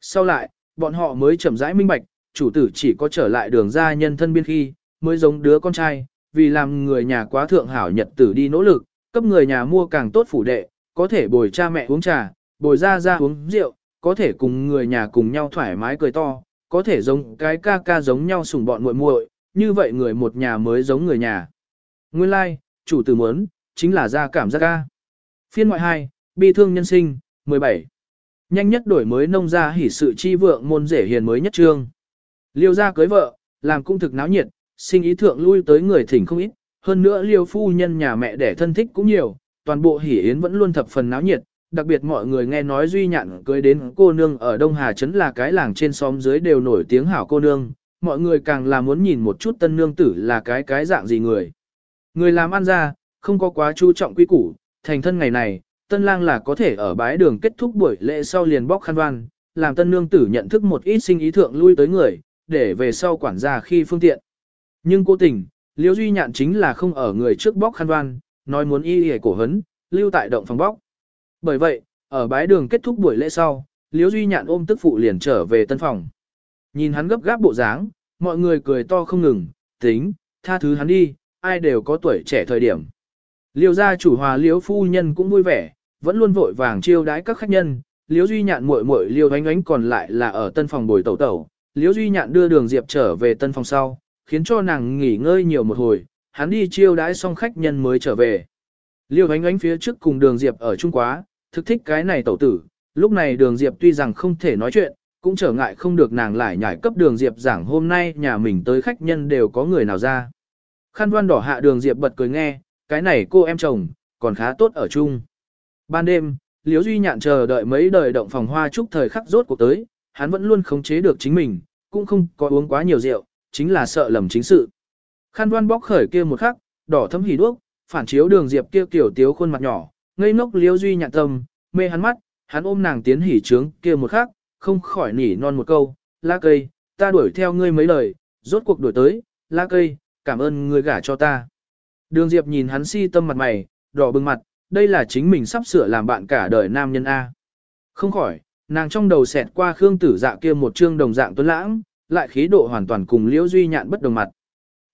Sau lại, bọn họ mới chậm rãi minh bạch, chủ tử chỉ có trở lại đường ra nhân thân biên khi, mới giống đứa con trai, vì làm người nhà quá thượng hảo nhật tử đi nỗ lực, cấp người nhà mua càng tốt phủ đệ, có thể bồi cha mẹ uống trà, bồi ra ra uống rượu, có thể cùng người nhà cùng nhau thoải mái cười to, có thể giống cái ca ca giống nhau sủng bọn muội muội, như vậy người một nhà mới giống người nhà. Nguyên lai, like, chủ tử muốn, chính là ra cảm giác ca. Phiên ngoại 2, bi thương nhân sinh, 17. Nhanh nhất đổi mới nông gia hỉ sự chi vượng môn rể hiền mới nhất trương. Liêu gia cưới vợ, làm cũng thực náo nhiệt, sinh ý thượng lui tới người thỉnh không ít, hơn nữa liêu phu nhân nhà mẹ đẻ thân thích cũng nhiều, toàn bộ hỉ yến vẫn luôn thập phần náo nhiệt, đặc biệt mọi người nghe nói duy nhạn cưới đến cô nương ở Đông Hà Trấn là cái làng trên xóm dưới đều nổi tiếng hảo cô nương, mọi người càng là muốn nhìn một chút tân nương tử là cái cái dạng gì người. Người làm ăn ra, không có quá chú trọng quy củ, thành thân ngày này, tân lang là có thể ở bái đường kết thúc buổi lễ sau liền bóc khăn đoan, làm tân nương tử nhận thức một ít sinh ý thượng lui tới người, để về sau quản gia khi phương tiện. Nhưng cố tình, Liễu Duy Nhạn chính là không ở người trước bóc khăn đoan, nói muốn y y cổ hấn, lưu tại động phòng bóc. Bởi vậy, ở bái đường kết thúc buổi lễ sau, Liễu Duy Nhạn ôm tức phụ liền trở về tân phòng. Nhìn hắn gấp gáp bộ dáng, mọi người cười to không ngừng, tính, tha thứ hắn đi, ai đều có tuổi trẻ thời điểm. Liêu gia chủ hòa Liễu phu nhân cũng vui vẻ, vẫn luôn vội vàng chiêu đái các khách nhân, Liễu Duy Nhạn muội muội Liêu Ánh Ánh còn lại là ở tân phòng bồi tẩu tẩu. Liễu Duy Nhạn đưa Đường Diệp trở về tân phòng sau, khiến cho nàng nghỉ ngơi nhiều một hồi, hắn đi chiêu đái xong khách nhân mới trở về. Liêu Ánh Ánh phía trước cùng Đường Diệp ở Trung Quá, thực thích cái này tẩu tử, lúc này Đường Diệp tuy rằng không thể nói chuyện, cũng trở ngại không được nàng lại nhảy cấp Đường Diệp giảng hôm nay nhà mình tới khách nhân đều có người nào ra. Khăn đoan đỏ hạ Đường Diệp bật cười nghe, cái này cô em chồng, còn khá tốt ở chung. Ban đêm, Liễu Duy Nhạn chờ đợi mấy đời động phòng hoa chúc thời khắc rốt cuộc tới, hắn vẫn luôn khống chế được chính mình, cũng không có uống quá nhiều rượu, chính là sợ lầm chính sự. Khăn đoan bóc khởi kia một khắc, đỏ thấm hỉ đuốc, phản chiếu đường diệp kia kiểu tiếu khuôn mặt nhỏ, ngây ngốc Liễu Duy Nhạn tâm, mê hắn mắt, hắn ôm nàng tiến hỉ trướng kia một khắc, không khỏi nỉ non một câu, "La cây, ta đuổi theo ngươi mấy lời, rốt cuộc đuổi tới, La cây, cảm ơn ngươi gả cho ta." Đường Diệp nhìn hắn si tâm mặt mày, đỏ bừng mặt, đây là chính mình sắp sửa làm bạn cả đời nam nhân A. Không khỏi, nàng trong đầu xẹt qua Khương Tử Dạ kia một trương đồng dạng tuấn lãng, lại khí độ hoàn toàn cùng Liễu Duy Nhạn bất đồng mặt.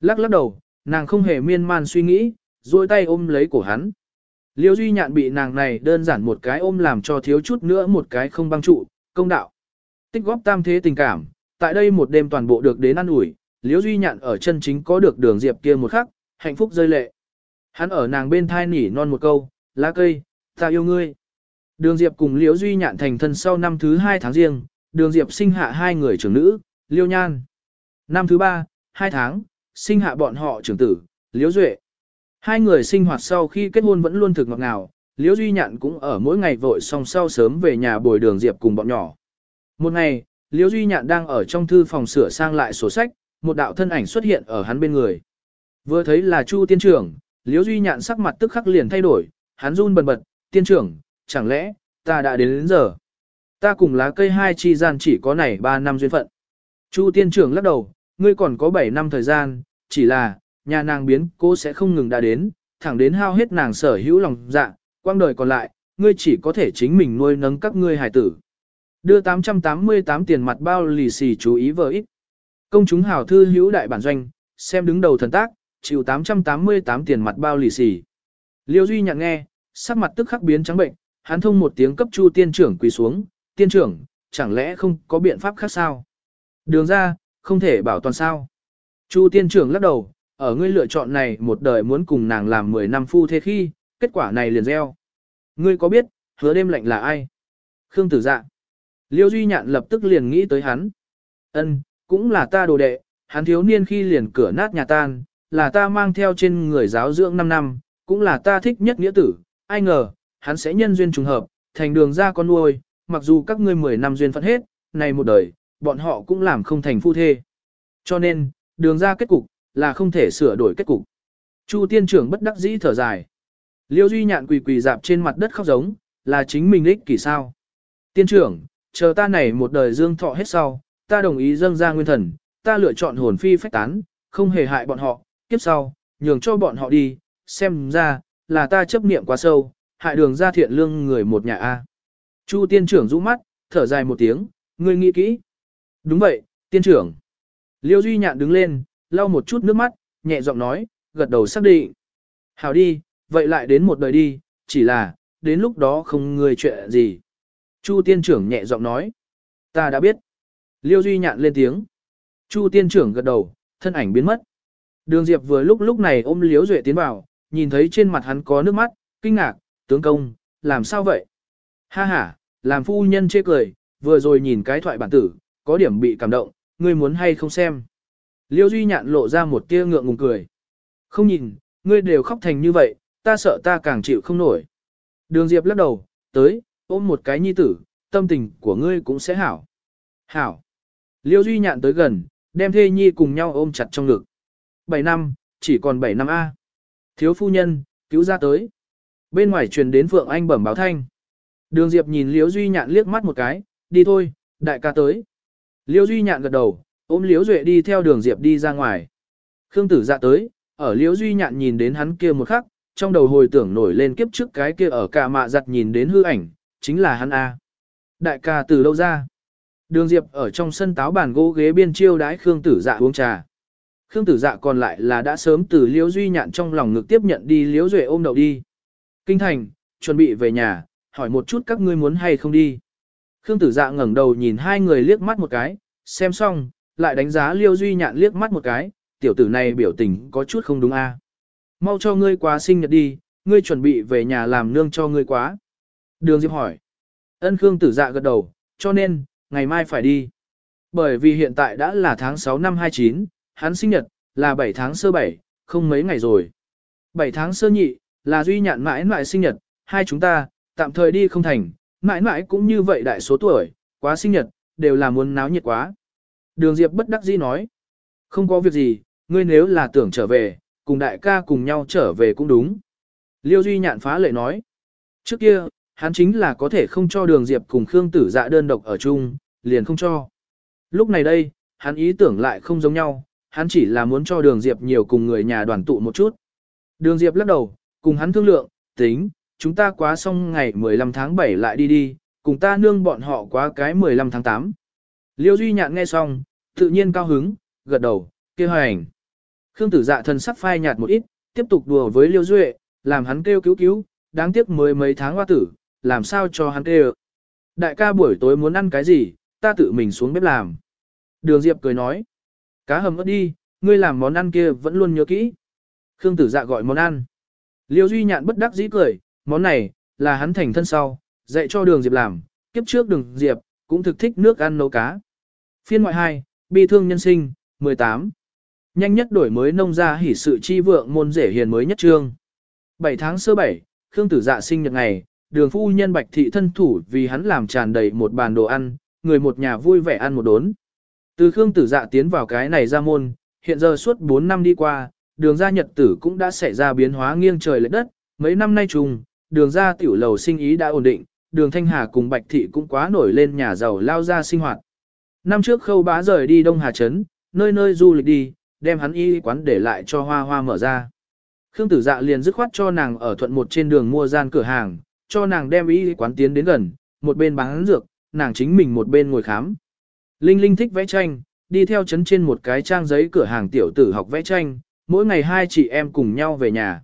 Lắc lắc đầu, nàng không hề miên man suy nghĩ, duỗi tay ôm lấy cổ hắn. Liễu Duy Nhạn bị nàng này đơn giản một cái ôm làm cho thiếu chút nữa một cái không băng trụ, công đạo. Tích góp tam thế tình cảm, tại đây một đêm toàn bộ được đến ăn ủi, Liễu Duy Nhạn ở chân chính có được đường diệp kia một khắc, hạnh phúc rơi lệ. Hắn ở nàng bên thai nỉ non một câu, lá cây, ta yêu ngươi. Đường Diệp cùng Liễu Duy Nhạn thành thân sau năm thứ hai tháng riêng, Đường Diệp sinh hạ hai người trưởng nữ, Liêu Nhan. Năm thứ ba, hai tháng, sinh hạ bọn họ trưởng tử, Liễu Duệ. Hai người sinh hoạt sau khi kết hôn vẫn luôn thực ngọt ngào, Liễu Duy Nhạn cũng ở mỗi ngày vội xong sau sớm về nhà bồi Đường Diệp cùng bọn nhỏ. Một ngày, Liễu Duy Nhạn đang ở trong thư phòng sửa sang lại sổ sách, một đạo thân ảnh xuất hiện ở hắn bên người. Vừa thấy là Chu tiên trưởng, Liễu Duy Nhạn sắc mặt tức khắc liền thay đổi, hắn run bần bật, tiên trưởng, chẳng lẽ, ta đã đến, đến giờ. Ta cùng lá cây hai chi gian chỉ có này 3 năm duyên phận. Chu tiên trưởng lắc đầu, ngươi còn có 7 năm thời gian, chỉ là, nhà nàng biến cô sẽ không ngừng đã đến, thẳng đến hao hết nàng sở hữu lòng dạ, quang đời còn lại, ngươi chỉ có thể chính mình nuôi nấng các ngươi hài tử. Đưa 888 tiền mặt bao lì xì chú ý vợ ít. Công chúng hảo thư hữu đại bản doanh, xem đứng đầu thần tác, chịu 888 tiền mặt bao lì xì. Liêu Duy nhận nghe, sắc mặt tức khắc biến trắng bệnh, hắn thông một tiếng cấp chu tiên trưởng quỳ xuống, tiên trưởng, chẳng lẽ không có biện pháp khác sao? Đường ra, không thể bảo toàn sao. Chu tiên trưởng lắc đầu, ở ngươi lựa chọn này một đời muốn cùng nàng làm 10 năm phu thế khi, kết quả này liền gieo. Ngươi có biết, hứa đêm lạnh là ai? Khương tử dạ. Liêu Duy Nhạn lập tức liền nghĩ tới hắn. Ân, cũng là ta đồ đệ, hắn thiếu niên khi liền cửa nát nhà tan, là ta mang theo trên người giáo dưỡng 5 năm, cũng là ta thích nhất nghĩa tử, ai ngờ, hắn sẽ nhân duyên trùng hợp, thành đường ra con nuôi, mặc dù các ngươi 10 năm duyên phận hết, này một đời, bọn họ cũng làm không thành phu thê. Cho nên, đường ra kết cục, là không thể sửa đổi kết cục. Chu tiên trưởng bất đắc dĩ thở dài. Liêu Duy nhạn quỳ quỳ dạp trên mặt đất khóc giống, là chính mình ích kỷ sao. Tiên trưởng, chờ ta này một đời dương thọ hết sau, ta đồng ý dâng ra nguyên thần, ta lựa chọn hồn phi phách tán, không hề hại bọn họ, kiếp sau, nhường cho bọn họ đi, xem ra, là ta chấp niệm quá sâu, hại đường ra thiện lương người một nhà A. Chu tiên trưởng rũ mắt, thở dài một tiếng, ngươi nghĩ kỹ. Đúng vậy, tiên trưởng. Liêu Duy Nhạn đứng lên, lau một chút nước mắt, nhẹ giọng nói, gật đầu xác định. Hảo đi, vậy lại đến một đời đi, chỉ là, đến lúc đó không người chuyện gì. Chu tiên trưởng nhẹ giọng nói. Ta đã biết. Liêu Duy Nhạn lên tiếng. Chu tiên trưởng gật đầu, thân ảnh biến mất. Đường Diệp vừa lúc lúc này ôm Liễu Duệ tiến vào, nhìn thấy trên mặt hắn có nước mắt, kinh ngạc, tướng công, làm sao vậy? Ha ha, làm phu nhân chê cười, vừa rồi nhìn cái thoại bản tử, có điểm bị cảm động, ngươi muốn hay không xem. Liêu Duy Nhạn lộ ra một tia ngượng ngùng cười. Không nhìn, ngươi đều khóc thành như vậy, ta sợ ta càng chịu không nổi. Đường Diệp lắc đầu, tới, ôm một cái nhi tử, tâm tình của ngươi cũng sẽ hảo. Hảo. Liêu Duy Nhạn tới gần, đem thê nhi cùng nhau ôm chặt trong ngực. 7 năm, chỉ còn 7 năm A. Thiếu phu nhân, cứu ra tới. Bên ngoài truyền đến Phượng Anh bẩm báo thanh. Đường Diệp nhìn Liêu Duy Nhạn liếc mắt một cái, đi thôi, đại ca tới. Liêu Duy Nhạn gật đầu, ôm Liễu Duệ đi theo đường Diệp đi ra ngoài. Khương tử dạ tới, ở Liễu Duy Nhạn nhìn đến hắn kia một khắc, trong đầu hồi tưởng nổi lên kiếp trước cái kia ở cả mạ giặt nhìn đến hư ảnh, chính là hắn A. Đại ca từ đâu ra? Đường Diệp ở trong sân táo bàn gỗ ghế biên chiêu đái Khương Tử Dạ uống trà. Khương Tử Dạ còn lại là đã sớm từ Liễu Duy Nhạn trong lòng ngực tiếp nhận đi Liễu Duệ ôm đậu đi. Kinh thành, chuẩn bị về nhà, hỏi một chút các ngươi muốn hay không đi. Khương Tử Dạ ngẩng đầu nhìn hai người liếc mắt một cái, xem xong, lại đánh giá Liêu Duy Nhạn liếc mắt một cái, tiểu tử này biểu tình có chút không đúng a. Mau cho ngươi quá sinh nhật đi, ngươi chuẩn bị về nhà làm nương cho ngươi quá. Đường Diệp hỏi. Ân Khương Tử Dạ gật đầu, cho nên, ngày mai phải đi. Bởi vì hiện tại đã là tháng 6 năm 29, hắn sinh nhật, là 7 tháng sơ 7, không mấy ngày rồi. 7 tháng sơ nhị, là duy nhạn mãi mãi sinh nhật, hai chúng ta, tạm thời đi không thành, mãi mãi cũng như vậy đại số tuổi, quá sinh nhật, đều là muốn náo nhiệt quá. Đường Diệp bất đắc dĩ nói, không có việc gì, ngươi nếu là tưởng trở về, cùng đại ca cùng nhau trở về cũng đúng. Liêu Duy nhạn phá lệ nói, trước kia, hắn chính là có thể không cho đường Diệp cùng Khương Tử Dạ đơn độc ở chung, liền không cho. Lúc này đây, hắn ý tưởng lại không giống nhau, hắn chỉ là muốn cho đường Diệp nhiều cùng người nhà đoàn tụ một chút. Đường Diệp lắc đầu, cùng hắn thương lượng, tính, chúng ta quá xong ngày 15 tháng 7 lại đi đi, cùng ta nương bọn họ quá cái 15 tháng 8. Liêu Duy Nhạn nghe xong, tự nhiên cao hứng, gật đầu, kêu hành. Khương tử dạ thần sắc phai nhạt một ít, tiếp tục đùa với Liêu Duệ, làm hắn kêu cứu cứu, đáng tiếc mới mấy tháng hoa tử, làm sao cho hắn kêu. Đại ca buổi tối muốn ăn cái gì, ta tự mình xuống bếp làm. Đường Diệp cười nói. Cá hầm ớt đi, ngươi làm món ăn kia vẫn luôn nhớ kỹ. Khương tử dạ gọi món ăn. Liêu Duy Nhạn bất đắc dĩ cười, món này, là hắn thành thân sau, dạy cho đường Diệp làm, kiếp trước đường Diệp, cũng thực thích nước ăn nấu cá. Phiên ngoại 2, bi thương nhân sinh, 18. Nhanh nhất đổi mới nông gia hỉ sự chi vượng môn rể hiền mới nhất trương. 7 tháng sơ 7, Khương tử dạ sinh nhật ngày, đường phu nhân bạch thị thân thủ vì hắn làm tràn đầy một bàn đồ ăn, người một nhà vui vẻ ăn một đốn. Từ Khương tử dạ tiến vào cái này ra môn, hiện giờ suốt 4 năm đi qua, đường gia nhật tử cũng đã xảy ra biến hóa nghiêng trời lệch đất, mấy năm nay trùng, đường gia tiểu lầu sinh ý đã ổn định, đường Thanh Hà cùng Bạch Thị cũng quá nổi lên nhà giàu lao ra sinh hoạt. Năm trước khâu bá rời đi Đông Hà Trấn, nơi nơi du lịch đi, đem hắn y quán để lại cho hoa hoa mở ra. Khương tử dạ liền dứt khoát cho nàng ở thuận một trên đường mua gian cửa hàng, cho nàng đem y quán tiến đến gần, một bên bán dược, nàng chính mình một bên ngồi khám. Linh Linh thích vẽ tranh, đi theo chấn trên một cái trang giấy cửa hàng tiểu tử học vẽ tranh, mỗi ngày hai chị em cùng nhau về nhà.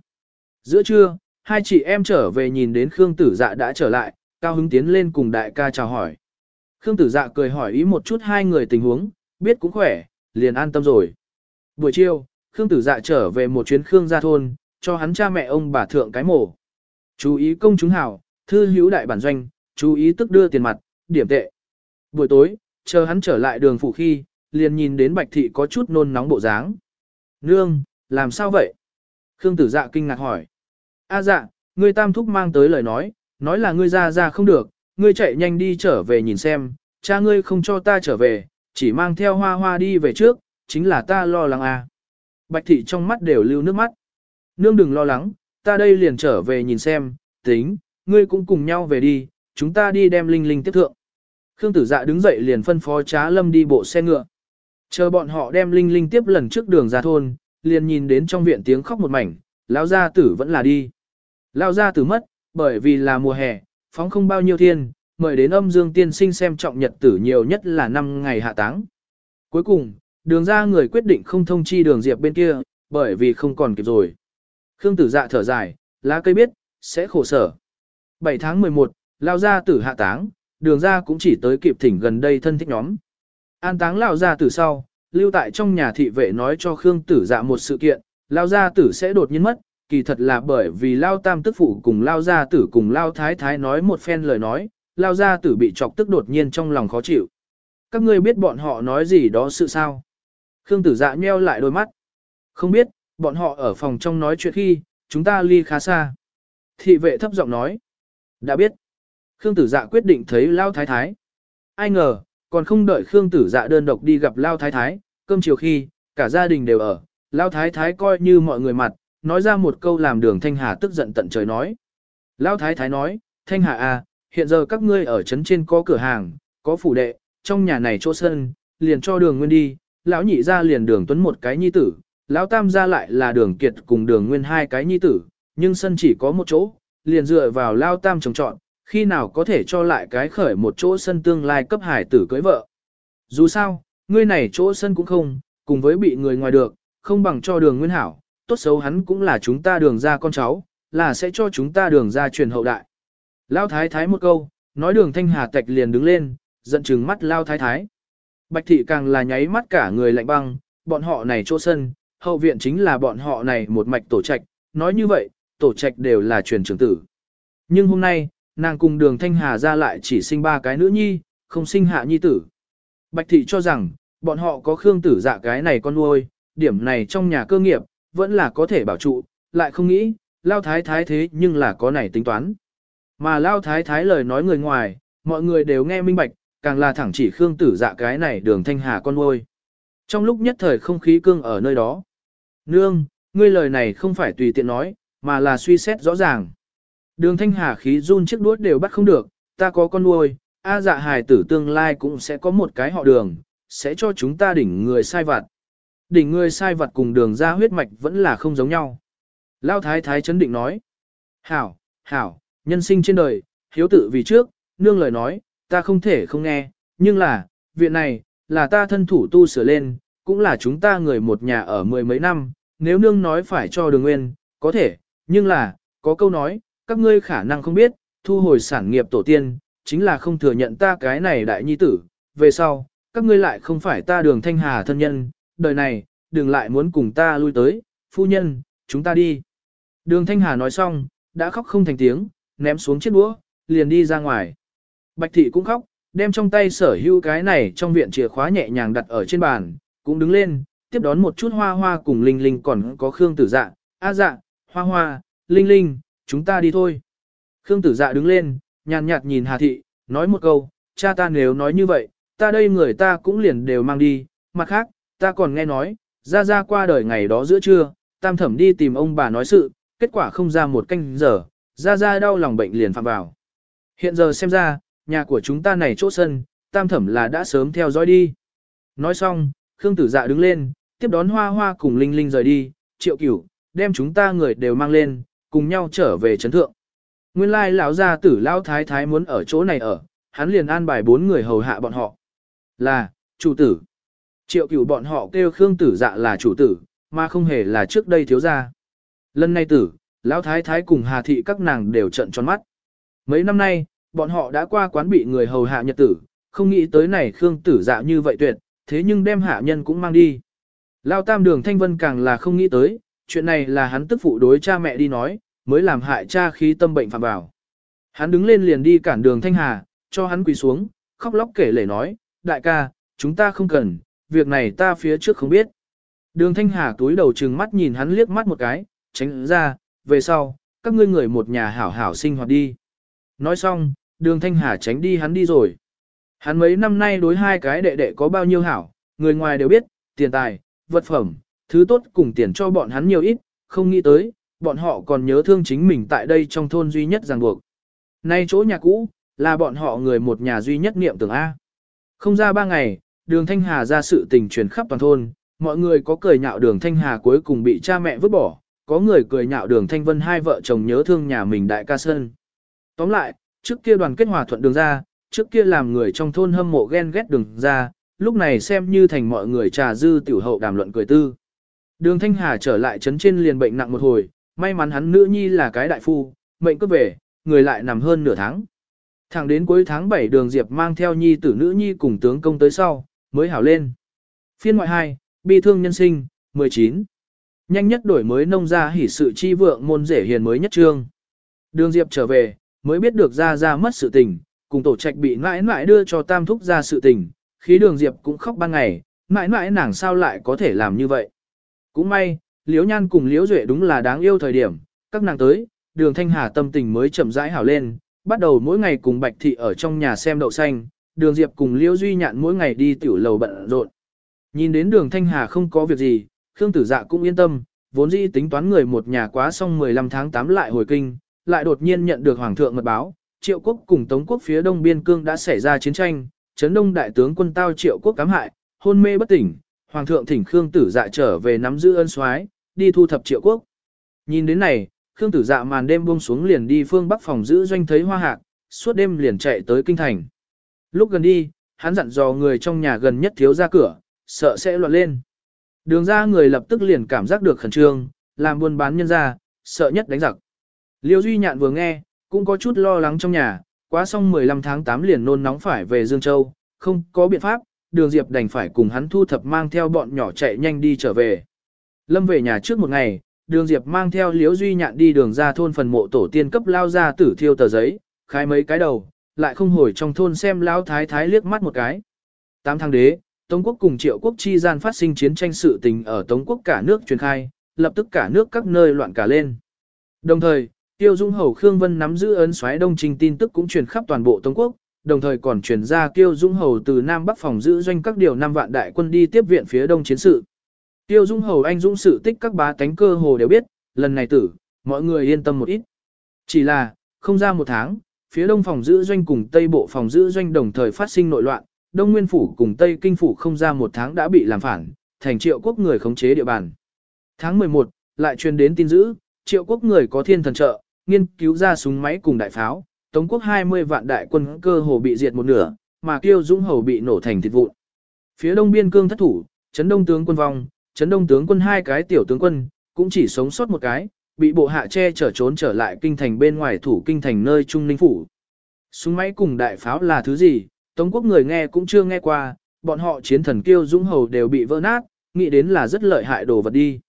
Giữa trưa, hai chị em trở về nhìn đến Khương tử dạ đã trở lại, cao hứng tiến lên cùng đại ca chào hỏi. Khương tử dạ cười hỏi ý một chút hai người tình huống, biết cũng khỏe, liền an tâm rồi. Buổi chiều, Khương tử dạ trở về một chuyến Khương gia thôn, cho hắn cha mẹ ông bà thượng cái mổ. Chú ý công chúng hảo, thư hữu đại bản doanh, chú ý tức đưa tiền mặt, điểm tệ. Buổi tối, chờ hắn trở lại đường phủ khi, liền nhìn đến bạch thị có chút nôn nóng bộ dáng. Nương, làm sao vậy? Khương tử dạ kinh ngạc hỏi. A dạ, ngươi tam thúc mang tới lời nói, nói là ngươi ra ra không được, ngươi chạy nhanh đi trở về nhìn xem, cha ngươi không cho ta trở về, chỉ mang theo hoa hoa đi về trước, chính là ta lo lắng à. Bạch thị trong mắt đều lưu nước mắt. Nương đừng lo lắng, ta đây liền trở về nhìn xem, tính, ngươi cũng cùng nhau về đi, chúng ta đi đem linh linh tiếp thượng. Khương tử dạ đứng dậy liền phân phó trá lâm đi bộ xe ngựa. Chờ bọn họ đem linh linh tiếp lần trước đường ra thôn, liền nhìn đến trong viện tiếng khóc một mảnh, lão gia tử vẫn là đi. Lão gia tử mất, bởi vì là mùa hè, phóng không bao nhiêu thiên, mời đến âm dương tiên sinh xem trọng nhật tử nhiều nhất là 5 ngày hạ táng. Cuối cùng, đường ra người quyết định không thông chi đường diệp bên kia, bởi vì không còn kịp rồi. Khương tử dạ thở dài, lá cây biết, sẽ khổ sở. 7 tháng 11, lao ra tử hạ táng, đường ra cũng chỉ tới kịp thỉnh gần đây thân thích nhóm. An táng lao ra tử sau, lưu tại trong nhà thị vệ nói cho Khương tử dạ một sự kiện, lao ra tử sẽ đột nhiên mất, kỳ thật là bởi vì lao tam tức phụ cùng lao gia tử cùng lao thái thái nói một phen lời nói, lao gia tử bị chọc tức đột nhiên trong lòng khó chịu. Các ngươi biết bọn họ nói gì đó sự sao? Khương tử dạ nheo lại đôi mắt. Không biết, bọn họ ở phòng trong nói chuyện khi, chúng ta ly khá xa. Thị vệ thấp giọng nói. Đã biết. Khương tử dạ quyết định thấy lao thái thái. Ai ngờ, còn không đợi Khương tử dạ đơn độc đi gặp lao thái thái, cơm chiều khi, cả gia đình đều ở, lao thái thái coi như mọi người mặt, nói ra một câu làm đường Thanh Hà tức giận tận trời nói. Lão Thái Thái nói, Thanh Hà à, hiện giờ các ngươi ở trấn trên có cửa hàng, có phủ đệ, trong nhà này chỗ sân, liền cho đường nguyên đi, lão nhị ra liền đường tuấn một cái nhi tử, lão tam ra lại là đường kiệt cùng đường nguyên hai cái nhi tử, nhưng sân chỉ có một chỗ, liền dựa vào lao tam trồng trọn, khi nào có thể cho lại cái khởi một chỗ sân tương lai cấp hải tử cưới vợ. Dù sao, ngươi này chỗ sân cũng không, cùng với bị người ngoài được, không bằng cho đường nguyên hảo, tốt xấu hắn cũng là chúng ta đường ra con cháu, là sẽ cho chúng ta đường ra truyền hậu đại. Lao thái thái một câu, nói đường thanh hà tạch liền đứng lên, giận chừng mắt lao thái thái. Bạch thị càng là nháy mắt cả người lạnh băng, bọn họ này chỗ sân, hậu viện chính là bọn họ này một mạch tổ trạch, nói như vậy, tổ trạch đều là truyền trưởng tử. Nhưng hôm nay, nàng cùng đường thanh hà ra lại chỉ sinh ba cái nữ nhi, không sinh hạ nhi tử. Bạch thị cho rằng, bọn họ có khương tử dạ cái này con nuôi, điểm này trong nhà cơ nghiệp, vẫn là có thể bảo trụ, lại không nghĩ, lao thái thái thế nhưng là có này tính toán. Mà lao thái thái lời nói người ngoài, mọi người đều nghe minh bạch, càng là thẳng chỉ Khương tử dạ cái này đường thanh hà con nuôi, Trong lúc nhất thời không khí cương ở nơi đó. Nương, ngươi lời này không phải tùy tiện nói, mà là suy xét rõ ràng. Đường thanh hà khí run chiếc đuốt đều bắt không được, ta có con nuôi, A dạ hài tử tương lai cũng sẽ có một cái họ đường, sẽ cho chúng ta đỉnh người sai vặt. Đỉnh người sai vật cùng đường ra huyết mạch vẫn là không giống nhau. Lao thái thái chấn định nói. Hảo, hảo, nhân sinh trên đời, hiếu tự vì trước, nương lời nói, ta không thể không nghe, nhưng là, viện này, là ta thân thủ tu sửa lên, cũng là chúng ta người một nhà ở mười mấy năm, nếu nương nói phải cho đường nguyên, có thể, nhưng là, có câu nói, các ngươi khả năng không biết, thu hồi sản nghiệp tổ tiên, chính là không thừa nhận ta cái này đại nhi tử, về sau, các ngươi lại không phải ta đường thanh hà thân nhân, đời này, đừng lại muốn cùng ta lui tới, phu nhân, chúng ta đi. Đường Thanh Hà nói xong, đã khóc không thành tiếng, ném xuống chiếc đũa, liền đi ra ngoài. Bạch thị cũng khóc, đem trong tay sở hữu cái này trong viện chìa khóa nhẹ nhàng đặt ở trên bàn, cũng đứng lên, tiếp đón một chút hoa hoa cùng Linh Linh còn có Khương Tử Dạ, A Dạ, Hoa Hoa, Linh Linh, chúng ta đi thôi. Khương Tử Dạ đứng lên, nhàn nhạt nhìn Hà thị, nói một câu, cha ta nếu nói như vậy, ta đây người ta cũng liền đều mang đi, mặt khác, ta còn nghe nói, ra ra qua đời ngày đó giữa trưa, tam thẩm đi tìm ông bà nói sự, kết quả không ra một canh giờ, ra ra đau lòng bệnh liền phạm vào. Hiện giờ xem ra, nhà của chúng ta này chỗ sân, tam thẩm là đã sớm theo dõi đi. Nói xong, Khương Tử Dạ đứng lên, tiếp đón Hoa Hoa cùng Linh Linh rời đi, triệu cửu, đem chúng ta người đều mang lên, cùng nhau trở về chấn thượng. Nguyên lai lão gia tử lão thái thái muốn ở chỗ này ở, hắn liền an bài bốn người hầu hạ bọn họ. Là, chủ tử. Triệu cửu bọn họ kêu Khương tử dạ là chủ tử, mà không hề là trước đây thiếu gia. Lần này tử, lão thái thái cùng Hà thị các nàng đều trận tròn mắt. Mấy năm nay, bọn họ đã qua quán bị người hầu hạ nhật tử, không nghĩ tới này Khương tử dạ như vậy tuyệt, thế nhưng đem hạ nhân cũng mang đi. Lão tam đường thanh vân càng là không nghĩ tới, chuyện này là hắn tức phụ đối cha mẹ đi nói, mới làm hại cha khí tâm bệnh phạm vào. Hắn đứng lên liền đi cản đường thanh hà, cho hắn quỳ xuống, khóc lóc kể lể nói, đại ca, chúng ta không cần, việc này ta phía trước không biết. Đường Thanh Hà túi đầu trừng mắt nhìn hắn liếc mắt một cái, tránh ra, về sau, các ngươi người một nhà hảo hảo sinh hoạt đi. Nói xong, đường Thanh Hà tránh đi hắn đi rồi. Hắn mấy năm nay đối hai cái đệ đệ có bao nhiêu hảo, người ngoài đều biết, tiền tài, vật phẩm, thứ tốt cùng tiền cho bọn hắn nhiều ít, không nghĩ tới, bọn họ còn nhớ thương chính mình tại đây trong thôn duy nhất ràng buộc. Nay chỗ nhà cũ, là bọn họ người một nhà duy nhất niệm tưởng A. Không ra ba ngày, đường Thanh Hà ra sự tình truyền khắp toàn thôn, mọi người có cười nhạo đường Thanh Hà cuối cùng bị cha mẹ vứt bỏ, có người cười nhạo đường Thanh Vân hai vợ chồng nhớ thương nhà mình đại ca sơn. Tóm lại, trước kia đoàn kết hòa thuận đường ra, trước kia làm người trong thôn hâm mộ ghen ghét đường ra, lúc này xem như thành mọi người trà dư tiểu hậu đàm luận cười tư. Đường Thanh Hà trở lại trấn trên liền bệnh nặng một hồi, may mắn hắn nữ nhi là cái đại phu, mệnh cứ về, người lại nằm hơn nửa tháng. Thẳng đến cuối tháng 7 đường Diệp mang theo nhi tử nữ nhi cùng tướng công tới sau, mới hảo lên. Phiên ngoại 2, bi thương nhân sinh, 19. Nhanh nhất đổi mới nông gia hỉ sự chi vượng môn rể hiền mới nhất trương. Đường Diệp trở về, mới biết được ra ra mất sự tình, cùng tổ trạch bị mãi mãi đưa cho tam thúc ra sự tình, khí đường Diệp cũng khóc ban ngày, mãi mãi nàng sao lại có thể làm như vậy. Cũng may, Liễu Nhan cùng Liễu Duệ đúng là đáng yêu thời điểm, các nàng tới, đường Thanh Hà tâm tình mới chậm rãi hảo lên, bắt đầu mỗi ngày cùng Bạch Thị ở trong nhà xem đậu xanh, đường Diệp cùng Liễu Duy Nhạn mỗi ngày đi tiểu lầu bận rộn. Nhìn đến đường Thanh Hà không có việc gì, Khương Tử Dạ cũng yên tâm, vốn dĩ tính toán người một nhà quá xong 15 tháng 8 lại hồi kinh, lại đột nhiên nhận được Hoàng thượng mật báo, Triệu quốc cùng Tống quốc phía đông biên cương đã xảy ra chiến tranh, chấn đông đại tướng quân tao Triệu quốc cám hại, hôn mê bất tỉnh, Hoàng thượng thỉnh Khương Tử Dạ trở về nắm giữ ân soái, đi thu thập Triệu quốc. Nhìn đến này, Khương Tử Dạ màn đêm buông xuống liền đi phương Bắc phòng giữ doanh thấy hoa hạc, suốt đêm liền chạy tới kinh thành. Lúc gần đi, hắn dặn dò người trong nhà gần nhất thiếu ra cửa, sợ sẽ loạn lên. Đường ra người lập tức liền cảm giác được khẩn trương, làm buôn bán nhân ra, sợ nhất đánh giặc. Liêu Duy Nhạn vừa nghe, cũng có chút lo lắng trong nhà, quá xong 15 tháng 8 liền nôn nóng phải về Dương Châu, không có biện pháp, đường Diệp đành phải cùng hắn thu thập mang theo bọn nhỏ chạy nhanh đi trở về. Lâm về nhà trước một ngày, đường Diệp mang theo Liễu Duy Nhạn đi đường ra thôn phần mộ tổ tiên cấp lao ra tử thiêu tờ giấy, khai mấy cái đầu, lại không hồi trong thôn xem lão thái thái liếc mắt một cái. Tám tháng đế, Tống quốc cùng triệu quốc chi gian phát sinh chiến tranh sự tình ở Tống quốc cả nước truyền khai, lập tức cả nước các nơi loạn cả lên. Đồng thời, Tiêu Dung Hầu Khương Vân nắm giữ ấn xoáy đông trình tin tức cũng truyền khắp toàn bộ Tống quốc, đồng thời còn truyền ra Tiêu Dung Hầu từ Nam Bắc phòng giữ doanh các điều năm vạn đại quân đi tiếp viện phía đông chiến sự. Tiêu Dung Hầu anh dũng sự tích các bá tánh cơ hồ đều biết, lần này tử, mọi người yên tâm một ít. Chỉ là, không ra một tháng, phía đông phòng giữ doanh cùng tây bộ phòng giữ doanh đồng thời phát sinh nội loạn, đông nguyên phủ cùng tây kinh phủ không ra một tháng đã bị làm phản, thành triệu quốc người khống chế địa bàn. Tháng 11, lại truyền đến tin dữ, triệu quốc người có thiên thần trợ, nghiên cứu ra súng máy cùng đại pháo, tống quốc 20 vạn đại quân cơ hồ bị diệt một nửa, mà Kiêu Dũng Hầu bị nổ thành thịt vụn. Phía đông biên cương thất thủ, chấn đông tướng quân vong, chấn đông tướng quân hai cái tiểu tướng quân, cũng chỉ sống sót một cái, bị bộ hạ che chở trốn trở lại kinh thành bên ngoài thủ kinh thành nơi trung ninh phủ. Súng máy cùng đại pháo là thứ gì, Tống quốc người nghe cũng chưa nghe qua, bọn họ chiến thần kiêu dũng hầu đều bị vỡ nát, nghĩ đến là rất lợi hại đồ vật đi.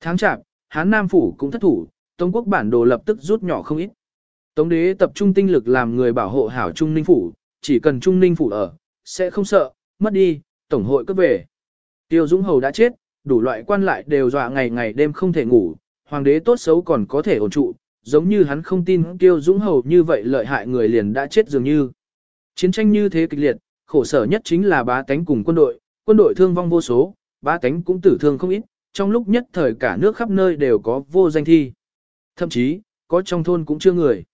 Tháng chạp, Hán Nam phủ cũng thất thủ, Tống quốc bản đồ lập tức rút nhỏ không ít. Tống đế tập trung tinh lực làm người bảo hộ hảo Trung Ninh phủ, chỉ cần Trung Ninh phủ ở, sẽ không sợ, mất đi, tổng hội cấp về. Tiêu Dũng Hầu đã chết, đủ loại quan lại đều dọa ngày ngày đêm không thể ngủ, hoàng đế tốt xấu còn có thể ổn trụ, giống như hắn không tin Tiêu Dũng Hầu như vậy lợi hại người liền đã chết dường như. Chiến tranh như thế kịch liệt, khổ sở nhất chính là bá tánh cùng quân đội, quân đội thương vong vô số, bá tánh cũng tử thương không ít, trong lúc nhất thời cả nước khắp nơi đều có vô danh thi. Thậm chí, có trong thôn cũng chưa người.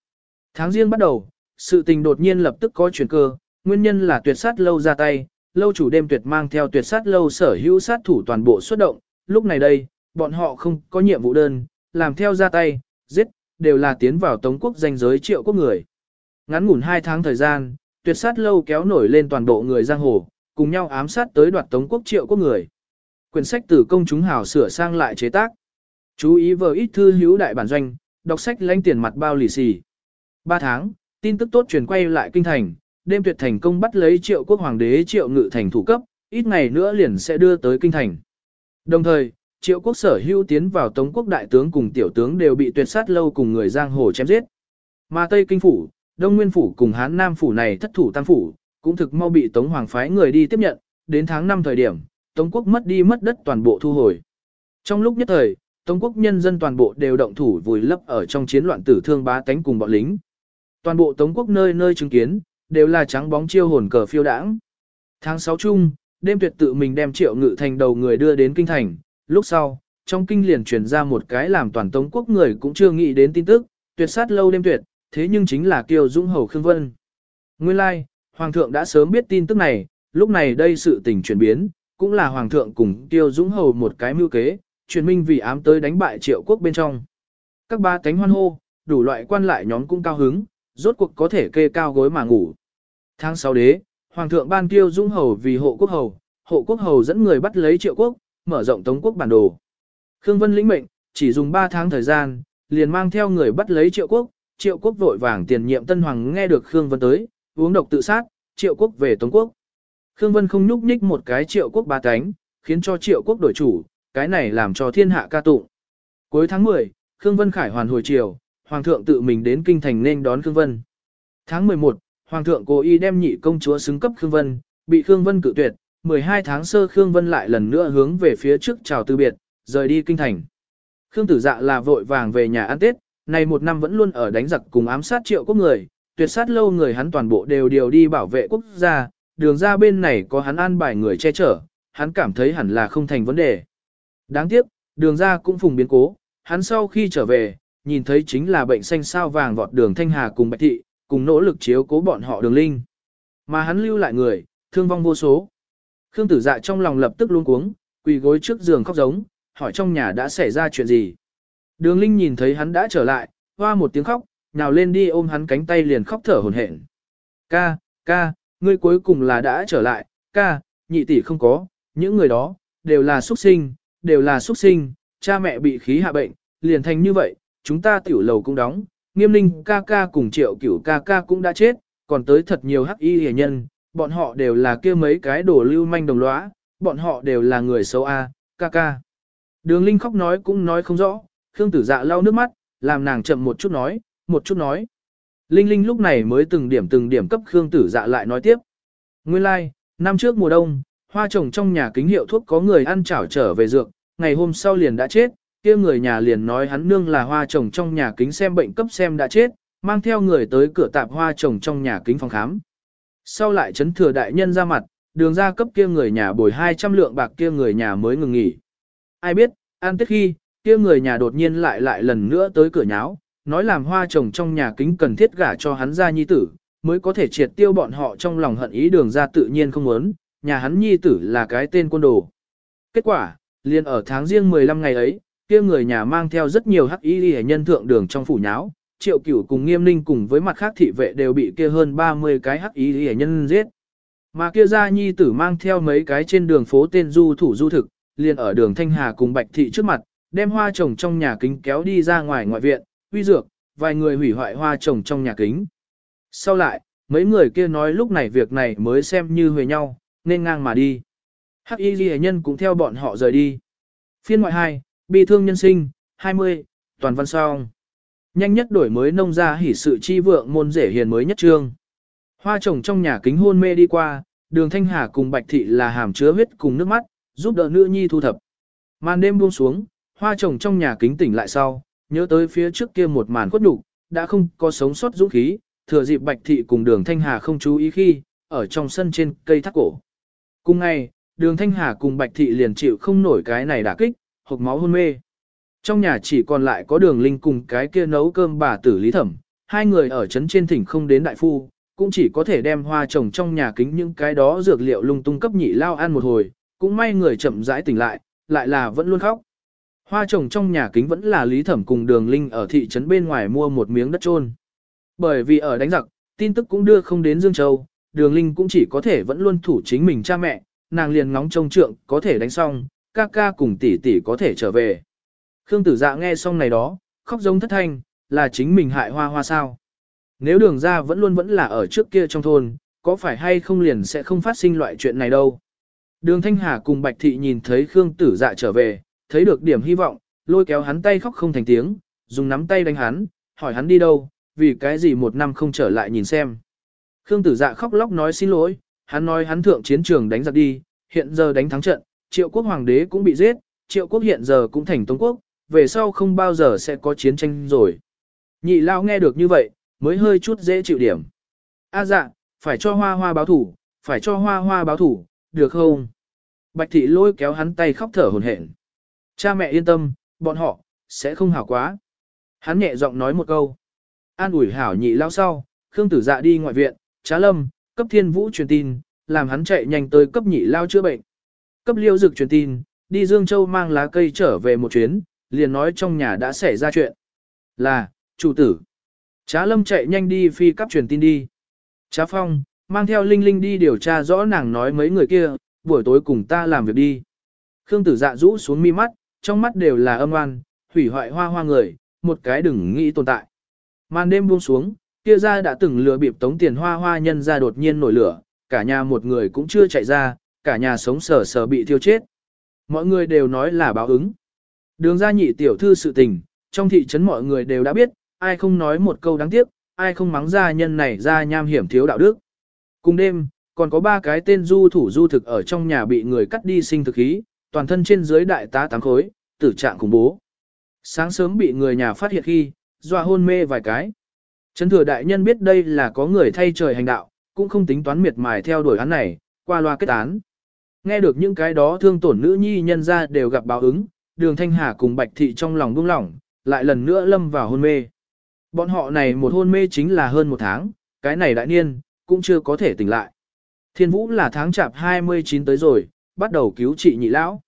Tháng riêng bắt đầu, sự tình đột nhiên lập tức có chuyển cơ, nguyên nhân là tuyệt sát lâu ra tay, lâu chủ đêm tuyệt mang theo tuyệt sát lâu sở hữu sát thủ toàn bộ xuất động, lúc này đây, bọn họ không có nhiệm vụ đơn, làm theo ra tay, giết, đều là tiến vào tống quốc danh giới triệu quốc người. Ngắn ngủn hai tháng thời gian, tuyệt sát lâu kéo nổi lên toàn bộ người giang hồ, cùng nhau ám sát tới đoạt tống quốc triệu quốc người. Quyển sách từ công chúng hào sửa sang lại chế tác. Chú ý vờ ít thư hữu đại bản doanh, đọc sách lãnh tiền mặt bao lì xì. Ba tháng, tin tức tốt truyền quay lại kinh thành, đêm tuyệt thành công bắt lấy triệu quốc hoàng đế triệu ngự thành thủ cấp, ít ngày nữa liền sẽ đưa tới kinh thành. Đồng thời, triệu quốc sở hữu tiến vào tống quốc đại tướng cùng tiểu tướng đều bị tuyệt sát lâu cùng người giang hồ chém giết. Mà Tây Kinh Phủ, Đông Nguyên Phủ cùng Hán Nam Phủ này thất thủ tam phủ, cũng thực mau bị Tống Hoàng phái người đi tiếp nhận, đến tháng 5 thời điểm, Tống quốc mất đi mất đất toàn bộ thu hồi. Trong lúc nhất thời, Tống quốc nhân dân toàn bộ đều động thủ vùi lấp ở trong chiến loạn tử thương bá tánh cùng bọn lính. Toàn bộ Tống quốc nơi nơi chứng kiến, đều là trắng bóng chiêu hồn cờ phiêu đãng. Tháng 6 chung, đêm tuyệt tự mình đem triệu ngự thành đầu người đưa đến kinh thành, lúc sau, trong kinh liền truyền ra một cái làm toàn Tống quốc người cũng chưa nghĩ đến tin tức, tuyệt sát lâu đêm tuyệt, thế nhưng chính là Kiều Dũng Hầu Khương Vân. Nguyên lai, like, Hoàng thượng đã sớm biết tin tức này, lúc này đây sự tình chuyển biến, cũng là Hoàng thượng cùng Kiều Dũng Hầu một cái mưu kế, truyền minh vì ám tới đánh bại triệu quốc bên trong. Các ba cánh hoan hô, đủ loại quan lại nhóm cũng cao hứng, rốt cuộc có thể kê cao gối mà ngủ. Tháng 6 đế, Hoàng thượng ban Kiều Dũng Hầu vì hộ quốc hầu, hộ quốc hầu dẫn người bắt lấy triệu quốc, mở rộng tống quốc bản đồ. Khương Vân lĩnh mệnh, chỉ dùng 3 tháng thời gian, liền mang theo người bắt lấy triệu quốc, triệu quốc vội vàng tiền nhiệm tân hoàng nghe được Khương Vân tới, uống độc tự sát, triệu quốc về Tống quốc. Khương Vân không nhúc nhích một cái triệu quốc ba cánh, khiến cho triệu quốc đổi chủ, cái này làm cho thiên hạ ca tụng. Cuối tháng 10, Khương Vân khải hoàn hồi triều, Hoàng thượng tự mình đến kinh thành nên đón Khương Vân. Tháng 11, Hoàng thượng cố ý đem nhị công chúa xứng cấp Khương Vân, bị Khương Vân cự tuyệt, 12 tháng sơ Khương Vân lại lần nữa hướng về phía trước chào từ biệt, rời đi kinh thành. Khương tử dạ là vội vàng về nhà ăn Tết, này một năm vẫn luôn ở đánh giặc cùng ám sát triệu quốc người, tuyệt sát lâu người hắn toàn bộ đều điều đi bảo vệ quốc gia, đường ra bên này có hắn an bài người che chở, hắn cảm thấy hẳn là không thành vấn đề. Đáng tiếc, đường ra cũng phùng biến cố, hắn sau khi trở về, nhìn thấy chính là bệnh xanh sao vàng vọt đường Thanh Hà cùng Bạch Thị, cùng nỗ lực chiếu cố bọn họ đường linh. Mà hắn lưu lại người, thương vong vô số. Khương tử dạ trong lòng lập tức luống cuống, quỳ gối trước giường khóc giống, hỏi trong nhà đã xảy ra chuyện gì. Đường Linh nhìn thấy hắn đã trở lại, hoa một tiếng khóc, nào lên đi ôm hắn cánh tay liền khóc thở hổn hển. Ca, ca, ngươi cuối cùng là đã trở lại, ca, nhị tỷ không có, những người đó, đều là xuất sinh, đều là xuất sinh, cha mẹ bị khí hạ bệnh, liền thành như vậy, chúng ta tiểu lầu cũng đóng, nghiêm linh ca ca cùng triệu cửu ca ca cũng đã chết, còn tới thật nhiều hắc y hề nhân, bọn họ đều là kia mấy cái đổ lưu manh đồng lõa, bọn họ đều là người xấu A, ca ca. Đường Linh khóc nói cũng nói không rõ, Khương Tử Dạ lau nước mắt, làm nàng chậm một chút nói, một chút nói. Linh Linh lúc này mới từng điểm từng điểm cấp Khương Tử Dạ lại nói tiếp. Nguyên lai, like, năm trước mùa đông, hoa trồng trong nhà kính hiệu thuốc có người ăn chảo trở về dược, ngày hôm sau liền đã chết, kia người nhà liền nói hắn nương là hoa trồng trong nhà kính xem bệnh cấp xem đã chết, mang theo người tới cửa tạp hoa trồng trong nhà kính phòng khám. Sau lại chấn thừa đại nhân ra mặt, đường ra cấp kia người nhà bồi 200 lượng bạc kia người nhà mới ngừng nghỉ. Ai biết, an tiết khi, kia người nhà đột nhiên lại lại lần nữa tới cửa nháo, nói làm hoa trồng trong nhà kính cần thiết gả cho hắn ra nhi tử, mới có thể triệt tiêu bọn họ trong lòng hận ý đường ra tự nhiên không muốn, nhà hắn nhi tử là cái tên quân đồ. Kết quả, liền ở tháng riêng 15 ngày ấy, kia người nhà mang theo rất nhiều hắc y hệ nhân thượng đường trong phủ nháo, triệu cửu cùng nghiêm ninh cùng với mặt khác thị vệ đều bị kia hơn 30 cái hắc y hệ nhân giết. Mà kia ra nhi tử mang theo mấy cái trên đường phố tên du thủ du thực, liền ở đường Thanh Hà cùng Bạch Thị trước mặt, đem hoa trồng trong nhà kính kéo đi ra ngoài ngoại viện, uy dược, vài người hủy hoại hoa trồng trong nhà kính. Sau lại, mấy người kia nói lúc này việc này mới xem như huề nhau, nên ngang mà đi. Hắc y ghi nhân cũng theo bọn họ rời đi. Phiên ngoại 2, bị thương nhân sinh, 20, toàn văn song. Nhanh nhất đổi mới nông ra hỉ sự chi vượng môn rể hiền mới nhất trương. Hoa trồng trong nhà kính hôn mê đi qua, đường thanh hà cùng bạch thị là hàm chứa huyết cùng nước mắt, giúp đỡ nữ nhi thu thập. Màn đêm buông xuống, hoa trồng trong nhà kính tỉnh lại sau, nhớ tới phía trước kia một màn khuất nhục, đã không có sống sót dũng khí, thừa dịp Bạch Thị cùng Đường Thanh Hà không chú ý khi, ở trong sân trên cây thác cổ. Cùng ngày, Đường Thanh Hà cùng Bạch Thị liền chịu không nổi cái này đả kích, hộc máu hôn mê. Trong nhà chỉ còn lại có Đường Linh cùng cái kia nấu cơm bà tử Lý Thẩm, hai người ở trấn trên thỉnh không đến đại phu, cũng chỉ có thể đem hoa trồng trong nhà kính những cái đó dược liệu lung tung cấp nhị lao ăn một hồi, cũng may người chậm rãi tỉnh lại, lại là vẫn luôn khóc. Hoa trồng trong nhà kính vẫn là Lý Thẩm cùng Đường Linh ở thị trấn bên ngoài mua một miếng đất trôn. Bởi vì ở đánh giặc, tin tức cũng đưa không đến Dương Châu, Đường Linh cũng chỉ có thể vẫn luôn thủ chính mình cha mẹ, nàng liền ngóng trông trượng có thể đánh xong, ca ca cùng tỷ tỷ có thể trở về. Khương Tử Dạ nghe xong này đó, khóc giống thất thanh, là chính mình hại hoa hoa sao. Nếu đường ra vẫn luôn vẫn là ở trước kia trong thôn, có phải hay không liền sẽ không phát sinh loại chuyện này đâu. Đường Thanh Hà cùng Bạch Thị nhìn thấy Khương Tử Dạ trở về, thấy được điểm hy vọng, lôi kéo hắn tay khóc không thành tiếng, dùng nắm tay đánh hắn, hỏi hắn đi đâu, vì cái gì một năm không trở lại nhìn xem. Khương Tử Dạ khóc lóc nói xin lỗi, hắn nói hắn thượng chiến trường đánh giặc đi, hiện giờ đánh thắng trận, triệu quốc hoàng đế cũng bị giết, triệu quốc hiện giờ cũng thành tống quốc, về sau không bao giờ sẽ có chiến tranh rồi. Nhị lao nghe được như vậy, mới hơi chút dễ chịu điểm. A dạ, phải cho hoa hoa báo thủ, phải cho hoa hoa báo thủ, được không? Bạch thị lôi kéo hắn tay khóc thở hồn hển. Cha mẹ yên tâm, bọn họ, sẽ không hảo quá. Hắn nhẹ giọng nói một câu. An ủi hảo nhị lao sau, Khương tử dạ đi ngoại viện, trá lâm, cấp thiên vũ truyền tin, làm hắn chạy nhanh tới cấp nhị lao chữa bệnh. Cấp liêu dực truyền tin, đi Dương Châu mang lá cây trở về một chuyến, liền nói trong nhà đã xảy ra chuyện. Là, chủ tử. Trá lâm chạy nhanh đi phi cấp truyền tin đi. Trá phong, mang theo Linh Linh đi điều tra rõ nàng nói mấy người kia, buổi tối cùng ta làm việc đi. Khương tử dạ rũ xuống mi mắt, trong mắt đều là âm oan, hủy hoại hoa hoa người, một cái đừng nghĩ tồn tại. Màn đêm buông xuống, kia ra đã từng lừa bịp tống tiền hoa hoa nhân ra đột nhiên nổi lửa, cả nhà một người cũng chưa chạy ra, cả nhà sống sờ sờ bị thiêu chết. Mọi người đều nói là báo ứng. Đường ra nhị tiểu thư sự tình, trong thị trấn mọi người đều đã biết, ai không nói một câu đáng tiếc, ai không mắng gia nhân này ra nham hiểm thiếu đạo đức. Cùng đêm, còn có ba cái tên du thủ du thực ở trong nhà bị người cắt đi sinh thực khí, toàn thân trên dưới đại tá tám khối, tử trạng khủng bố. Sáng sớm bị người nhà phát hiện khi, dọa hôn mê vài cái. Trấn thừa đại nhân biết đây là có người thay trời hành đạo, cũng không tính toán miệt mài theo đuổi án này, qua loa kết án. Nghe được những cái đó thương tổn nữ nhi nhân ra đều gặp báo ứng, đường thanh hà cùng bạch thị trong lòng buông lỏng, lại lần nữa lâm vào hôn mê. Bọn họ này một hôn mê chính là hơn một tháng, cái này đại niên, cũng chưa có thể tỉnh lại. Thiên vũ là tháng chạp 29 tới rồi, bắt đầu cứu trị nhị lão.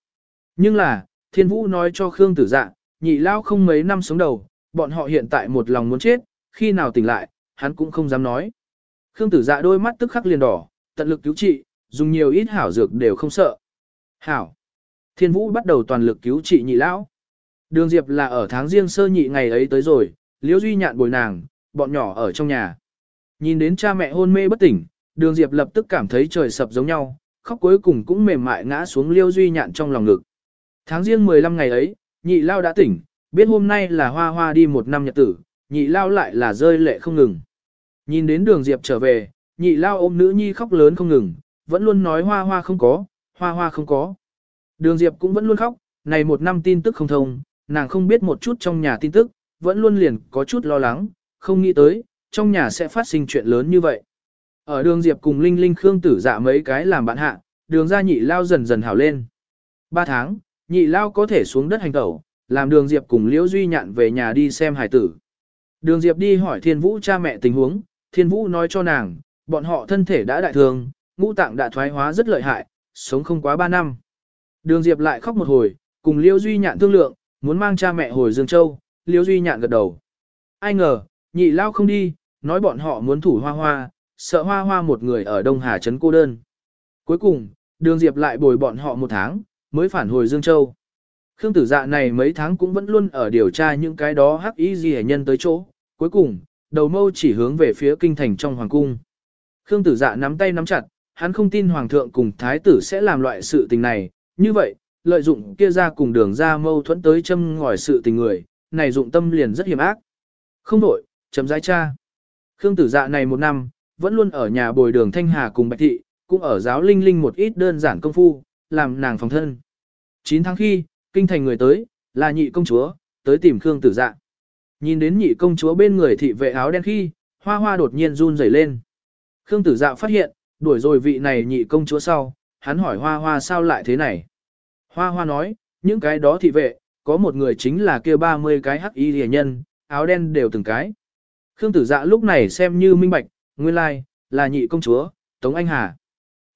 Nhưng là, thiên vũ nói cho Khương tử dạ, nhị lão không mấy năm sống đầu, bọn họ hiện tại một lòng muốn chết, khi nào tỉnh lại, hắn cũng không dám nói. Khương tử dạ đôi mắt tức khắc liền đỏ, tận lực cứu trị, dùng nhiều ít hảo dược đều không sợ. Hảo. Thiên vũ bắt đầu toàn lực cứu trị nhị lão. Đường Diệp là ở tháng riêng sơ nhị ngày ấy tới rồi, liễu duy nhạn bồi nàng, bọn nhỏ ở trong nhà. Nhìn đến cha mẹ hôn mê bất tỉnh, đường Diệp lập tức cảm thấy trời sập giống nhau, khóc cuối cùng cũng mềm mại ngã xuống liễu duy nhạn trong lòng ngực. Tháng riêng 15 ngày ấy, nhị lao đã tỉnh, biết hôm nay là hoa hoa đi một năm nhật tử, nhị lao lại là rơi lệ không ngừng. Nhìn đến đường Diệp trở về, nhị lao ôm nữ nhi khóc lớn không ngừng, vẫn luôn nói hoa hoa không có, hoa hoa không có. Đường Diệp cũng vẫn luôn khóc, này một năm tin tức không thông, nàng không biết một chút trong nhà tin tức, vẫn luôn liền có chút lo lắng, không nghĩ tới, trong nhà sẽ phát sinh chuyện lớn như vậy. Ở đường Diệp cùng Linh Linh Khương tử dạ mấy cái làm bạn hạ, đường ra nhị lao dần dần hảo lên. Ba tháng, nhị lao có thể xuống đất hành tẩu, làm đường Diệp cùng Liễu Duy nhạn về nhà đi xem hải tử. Đường Diệp đi hỏi Thiên Vũ cha mẹ tình huống, Thiên Vũ nói cho nàng, bọn họ thân thể đã đại thường, ngũ tạng đã thoái hóa rất lợi hại, sống không quá 3 năm. Đường Diệp lại khóc một hồi, cùng Liêu Duy nhạn thương lượng, muốn mang cha mẹ hồi Dương Châu, Liêu Duy nhạn gật đầu. Ai ngờ, nhị lao không đi, nói bọn họ muốn thủ hoa hoa, sợ hoa hoa một người ở Đông Hà Trấn cô đơn. Cuối cùng, đường Diệp lại bồi bọn họ một tháng, mới phản hồi Dương Châu. Khương tử dạ này mấy tháng cũng vẫn luôn ở điều tra những cái đó hắc ý gì nhân tới chỗ. Cuối cùng, đầu mâu chỉ hướng về phía kinh thành trong hoàng cung. Khương tử dạ nắm tay nắm chặt, hắn không tin hoàng thượng cùng thái tử sẽ làm loại sự tình này. Như vậy, lợi dụng kia ra cùng đường ra mâu thuẫn tới châm ngòi sự tình người, này dụng tâm liền rất hiểm ác. Không đổi, chấm giải cha. Khương tử dạ này một năm, vẫn luôn ở nhà bồi đường Thanh Hà cùng Bạch Thị, cũng ở giáo linh linh một ít đơn giản công phu, làm nàng phòng thân. 9 tháng khi, kinh thành người tới, là nhị công chúa, tới tìm Khương tử dạ. Nhìn đến nhị công chúa bên người thị vệ áo đen khi, hoa hoa đột nhiên run rẩy lên. Khương tử dạ phát hiện, đuổi rồi vị này nhị công chúa sau, hắn hỏi hoa hoa sao lại thế này. Hoa hoa nói, những cái đó thị vệ, có một người chính là kia 30 cái hắc y rìa nhân, áo đen đều từng cái. Khương tử dạ lúc này xem như minh bạch, nguyên lai, là nhị công chúa, Tống Anh Hà.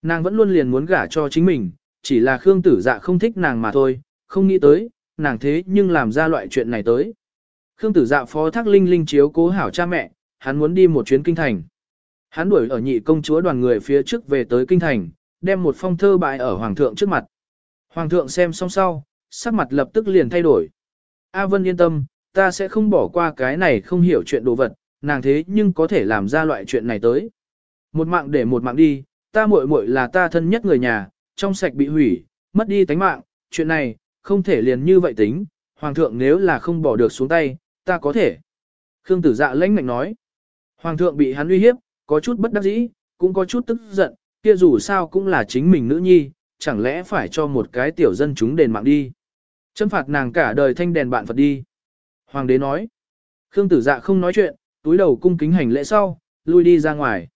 Nàng vẫn luôn liền muốn gả cho chính mình, chỉ là Khương tử dạ không thích nàng mà thôi, không nghĩ tới, nàng thế nhưng làm ra loại chuyện này tới. Khương tử dạ phó thác linh linh chiếu cố hảo cha mẹ, hắn muốn đi một chuyến kinh thành. Hắn đuổi ở nhị công chúa đoàn người phía trước về tới kinh thành, đem một phong thơ bại ở hoàng thượng trước mặt. Hoàng thượng xem xong sau, sắc mặt lập tức liền thay đổi. A Vân yên tâm, ta sẽ không bỏ qua cái này không hiểu chuyện đồ vật, nàng thế nhưng có thể làm ra loại chuyện này tới. Một mạng để một mạng đi, ta muội muội là ta thân nhất người nhà, trong sạch bị hủy, mất đi tánh mạng, chuyện này, không thể liền như vậy tính, hoàng thượng nếu là không bỏ được xuống tay, ta có thể. Khương tử dạ lãnh ngạnh nói, hoàng thượng bị hắn uy hiếp, có chút bất đắc dĩ, cũng có chút tức giận, kia dù sao cũng là chính mình nữ nhi, chẳng lẽ phải cho một cái tiểu dân chúng đền mạng đi. Châm phạt nàng cả đời thanh đèn bạn Phật đi. Hoàng đế nói. Khương tử dạ không nói chuyện, túi đầu cung kính hành lễ sau, lui đi ra ngoài.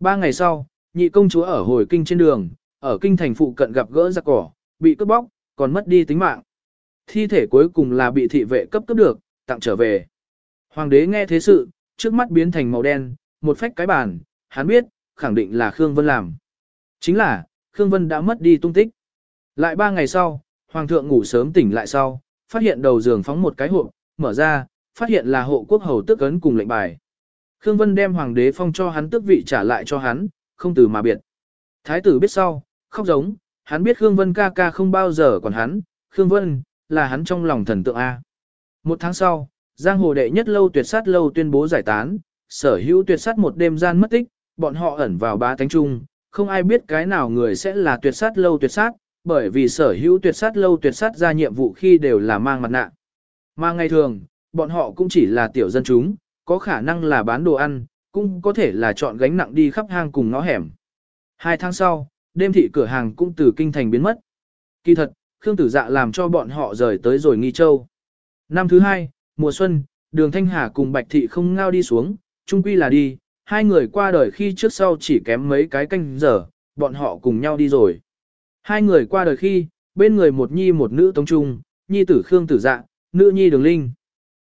Ba ngày sau, nhị công chúa ở hồi kinh trên đường, ở kinh thành phụ cận gặp gỡ giặc cỏ, bị cướp bóc, còn mất đi tính mạng. Thi thể cuối cùng là bị thị vệ cấp cấp được, tặng trở về. Hoàng đế nghe thế sự, trước mắt biến thành màu đen, một phách cái bàn, hắn biết, khẳng định là Khương Vân làm. Chính là, Khương Vân đã mất đi tung tích. Lại ba ngày sau, Hoàng thượng ngủ sớm tỉnh lại sau, phát hiện đầu giường phóng một cái hộp, mở ra, phát hiện là hộ quốc hầu tước ấn cùng lệnh bài. Khương Vân đem hoàng đế phong cho hắn tước vị trả lại cho hắn, không từ mà biệt. Thái tử biết sau, khóc giống, hắn biết Khương Vân ca ca không bao giờ còn hắn, Khương Vân, là hắn trong lòng thần tượng A. Một tháng sau, giang hồ đệ nhất lâu tuyệt sát lâu tuyên bố giải tán, sở hữu tuyệt sát một đêm gian mất tích, bọn họ ẩn vào ba thánh trung, không ai biết cái nào người sẽ là tuyệt sát lâu tuyệt sát, bởi vì sở hữu tuyệt sát lâu tuyệt sát ra nhiệm vụ khi đều là mang mặt nạ. Mà ngày thường, bọn họ cũng chỉ là tiểu dân chúng, có khả năng là bán đồ ăn, cũng có thể là chọn gánh nặng đi khắp hang cùng ngõ hẻm. Hai tháng sau, đêm thị cửa hàng cũng từ kinh thành biến mất. Kỳ thật, Khương Tử Dạ làm cho bọn họ rời tới rồi Nghi Châu. Năm thứ hai, mùa xuân, đường Thanh Hà cùng Bạch Thị không ngao đi xuống, chung quy là đi, hai người qua đời khi trước sau chỉ kém mấy cái canh giờ, bọn họ cùng nhau đi rồi. Hai người qua đời khi, bên người một nhi một nữ tống trung, nhi tử Khương Tử Dạ, nữ nhi đường Linh.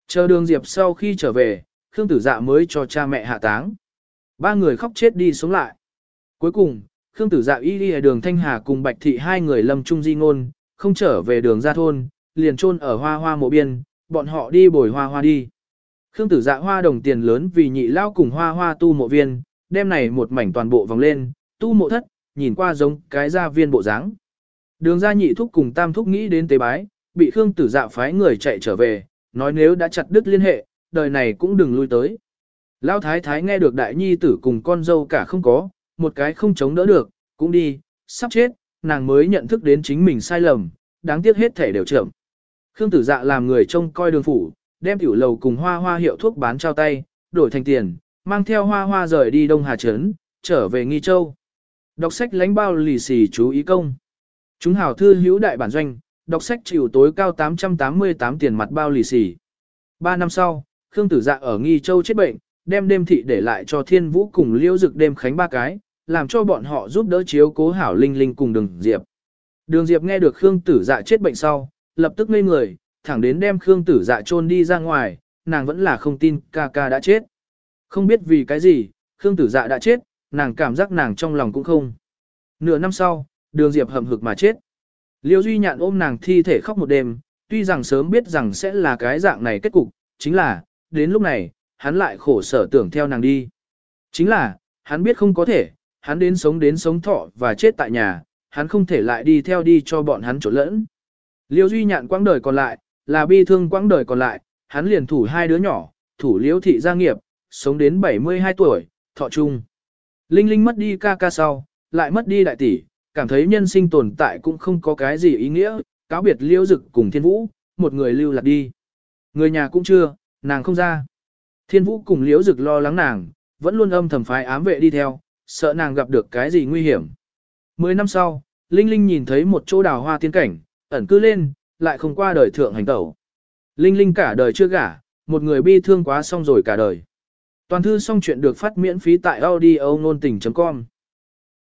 Chờ đường Diệp sau khi trở về, Khương Tử Dạ mới cho cha mẹ hạ táng. Ba người khóc chết đi sống lại. Cuối cùng, Khương Tử Dạ y đi đường Thanh Hà cùng Bạch Thị hai người lâm trung di ngôn, không trở về đường ra thôn, liền chôn ở hoa hoa mộ biên, bọn họ đi bồi hoa hoa đi. Khương Tử Dạ hoa đồng tiền lớn vì nhị lao cùng hoa hoa tu mộ viên, đem này một mảnh toàn bộ vòng lên, tu mộ thất, nhìn qua giống cái gia viên bộ dáng. Đường ra nhị thúc cùng tam thúc nghĩ đến tế bái, bị Khương Tử Dạ phái người chạy trở về, nói nếu đã chặt đứt liên hệ, đời này cũng đừng lui tới. Lão thái thái nghe được đại nhi tử cùng con dâu cả không có, một cái không chống đỡ được, cũng đi, sắp chết, nàng mới nhận thức đến chính mình sai lầm, đáng tiếc hết thể đều trưởng. Khương tử dạ làm người trông coi đường phủ, đem tiểu lầu cùng hoa hoa hiệu thuốc bán trao tay, đổi thành tiền, mang theo hoa hoa rời đi Đông Hà Trấn, trở về Nghi Châu. Đọc sách lánh bao lì xì chú ý công. Chúng hảo thư hữu đại bản doanh, đọc sách chịu tối cao 888 tiền mặt bao lì xì. Ba năm sau, Khương Tử Dạ ở Nghi Châu chết bệnh, đem đêm thị để lại cho Thiên Vũ cùng Liễu Dực đêm khánh ba cái, làm cho bọn họ giúp đỡ chiếu cố hảo Linh Linh cùng Đường Diệp. Đường Diệp nghe được Khương Tử Dạ chết bệnh sau, lập tức ngây người, thẳng đến đem Khương Tử Dạ chôn đi ra ngoài, nàng vẫn là không tin ca ca đã chết. Không biết vì cái gì, Khương Tử Dạ đã chết, nàng cảm giác nàng trong lòng cũng không. Nửa năm sau, Đường Diệp hầm hực mà chết. Liêu Duy Nhạn ôm nàng thi thể khóc một đêm, tuy rằng sớm biết rằng sẽ là cái dạng này kết cục, chính là, đến lúc này, hắn lại khổ sở tưởng theo nàng đi. Chính là, hắn biết không có thể, hắn đến sống đến sống thọ và chết tại nhà, hắn không thể lại đi theo đi cho bọn hắn trộn lẫn. Liêu Duy Nhạn quãng đời còn lại, là bi thương quãng đời còn lại, hắn liền thủ hai đứa nhỏ, thủ Liễu thị gia nghiệp, sống đến 72 tuổi, thọ chung. Linh Linh mất đi ca ca sau, lại mất đi đại tỷ, cảm thấy nhân sinh tồn tại cũng không có cái gì ý nghĩa, cáo biệt Liễu Dực cùng Thiên Vũ, một người lưu lạc đi. Người nhà cũng chưa, nàng không ra. Thiên Vũ cùng Liễu Dực lo lắng nàng, vẫn luôn âm thầm phái ám vệ đi theo, sợ nàng gặp được cái gì nguy hiểm. Mười năm sau, Linh Linh nhìn thấy một chỗ đào hoa tiên cảnh, ẩn cư lên, lại không qua đời thượng hành tẩu. Linh Linh cả đời chưa gả, một người bi thương quá xong rồi cả đời. Toàn thư xong chuyện được phát miễn phí tại audio nôn tình.com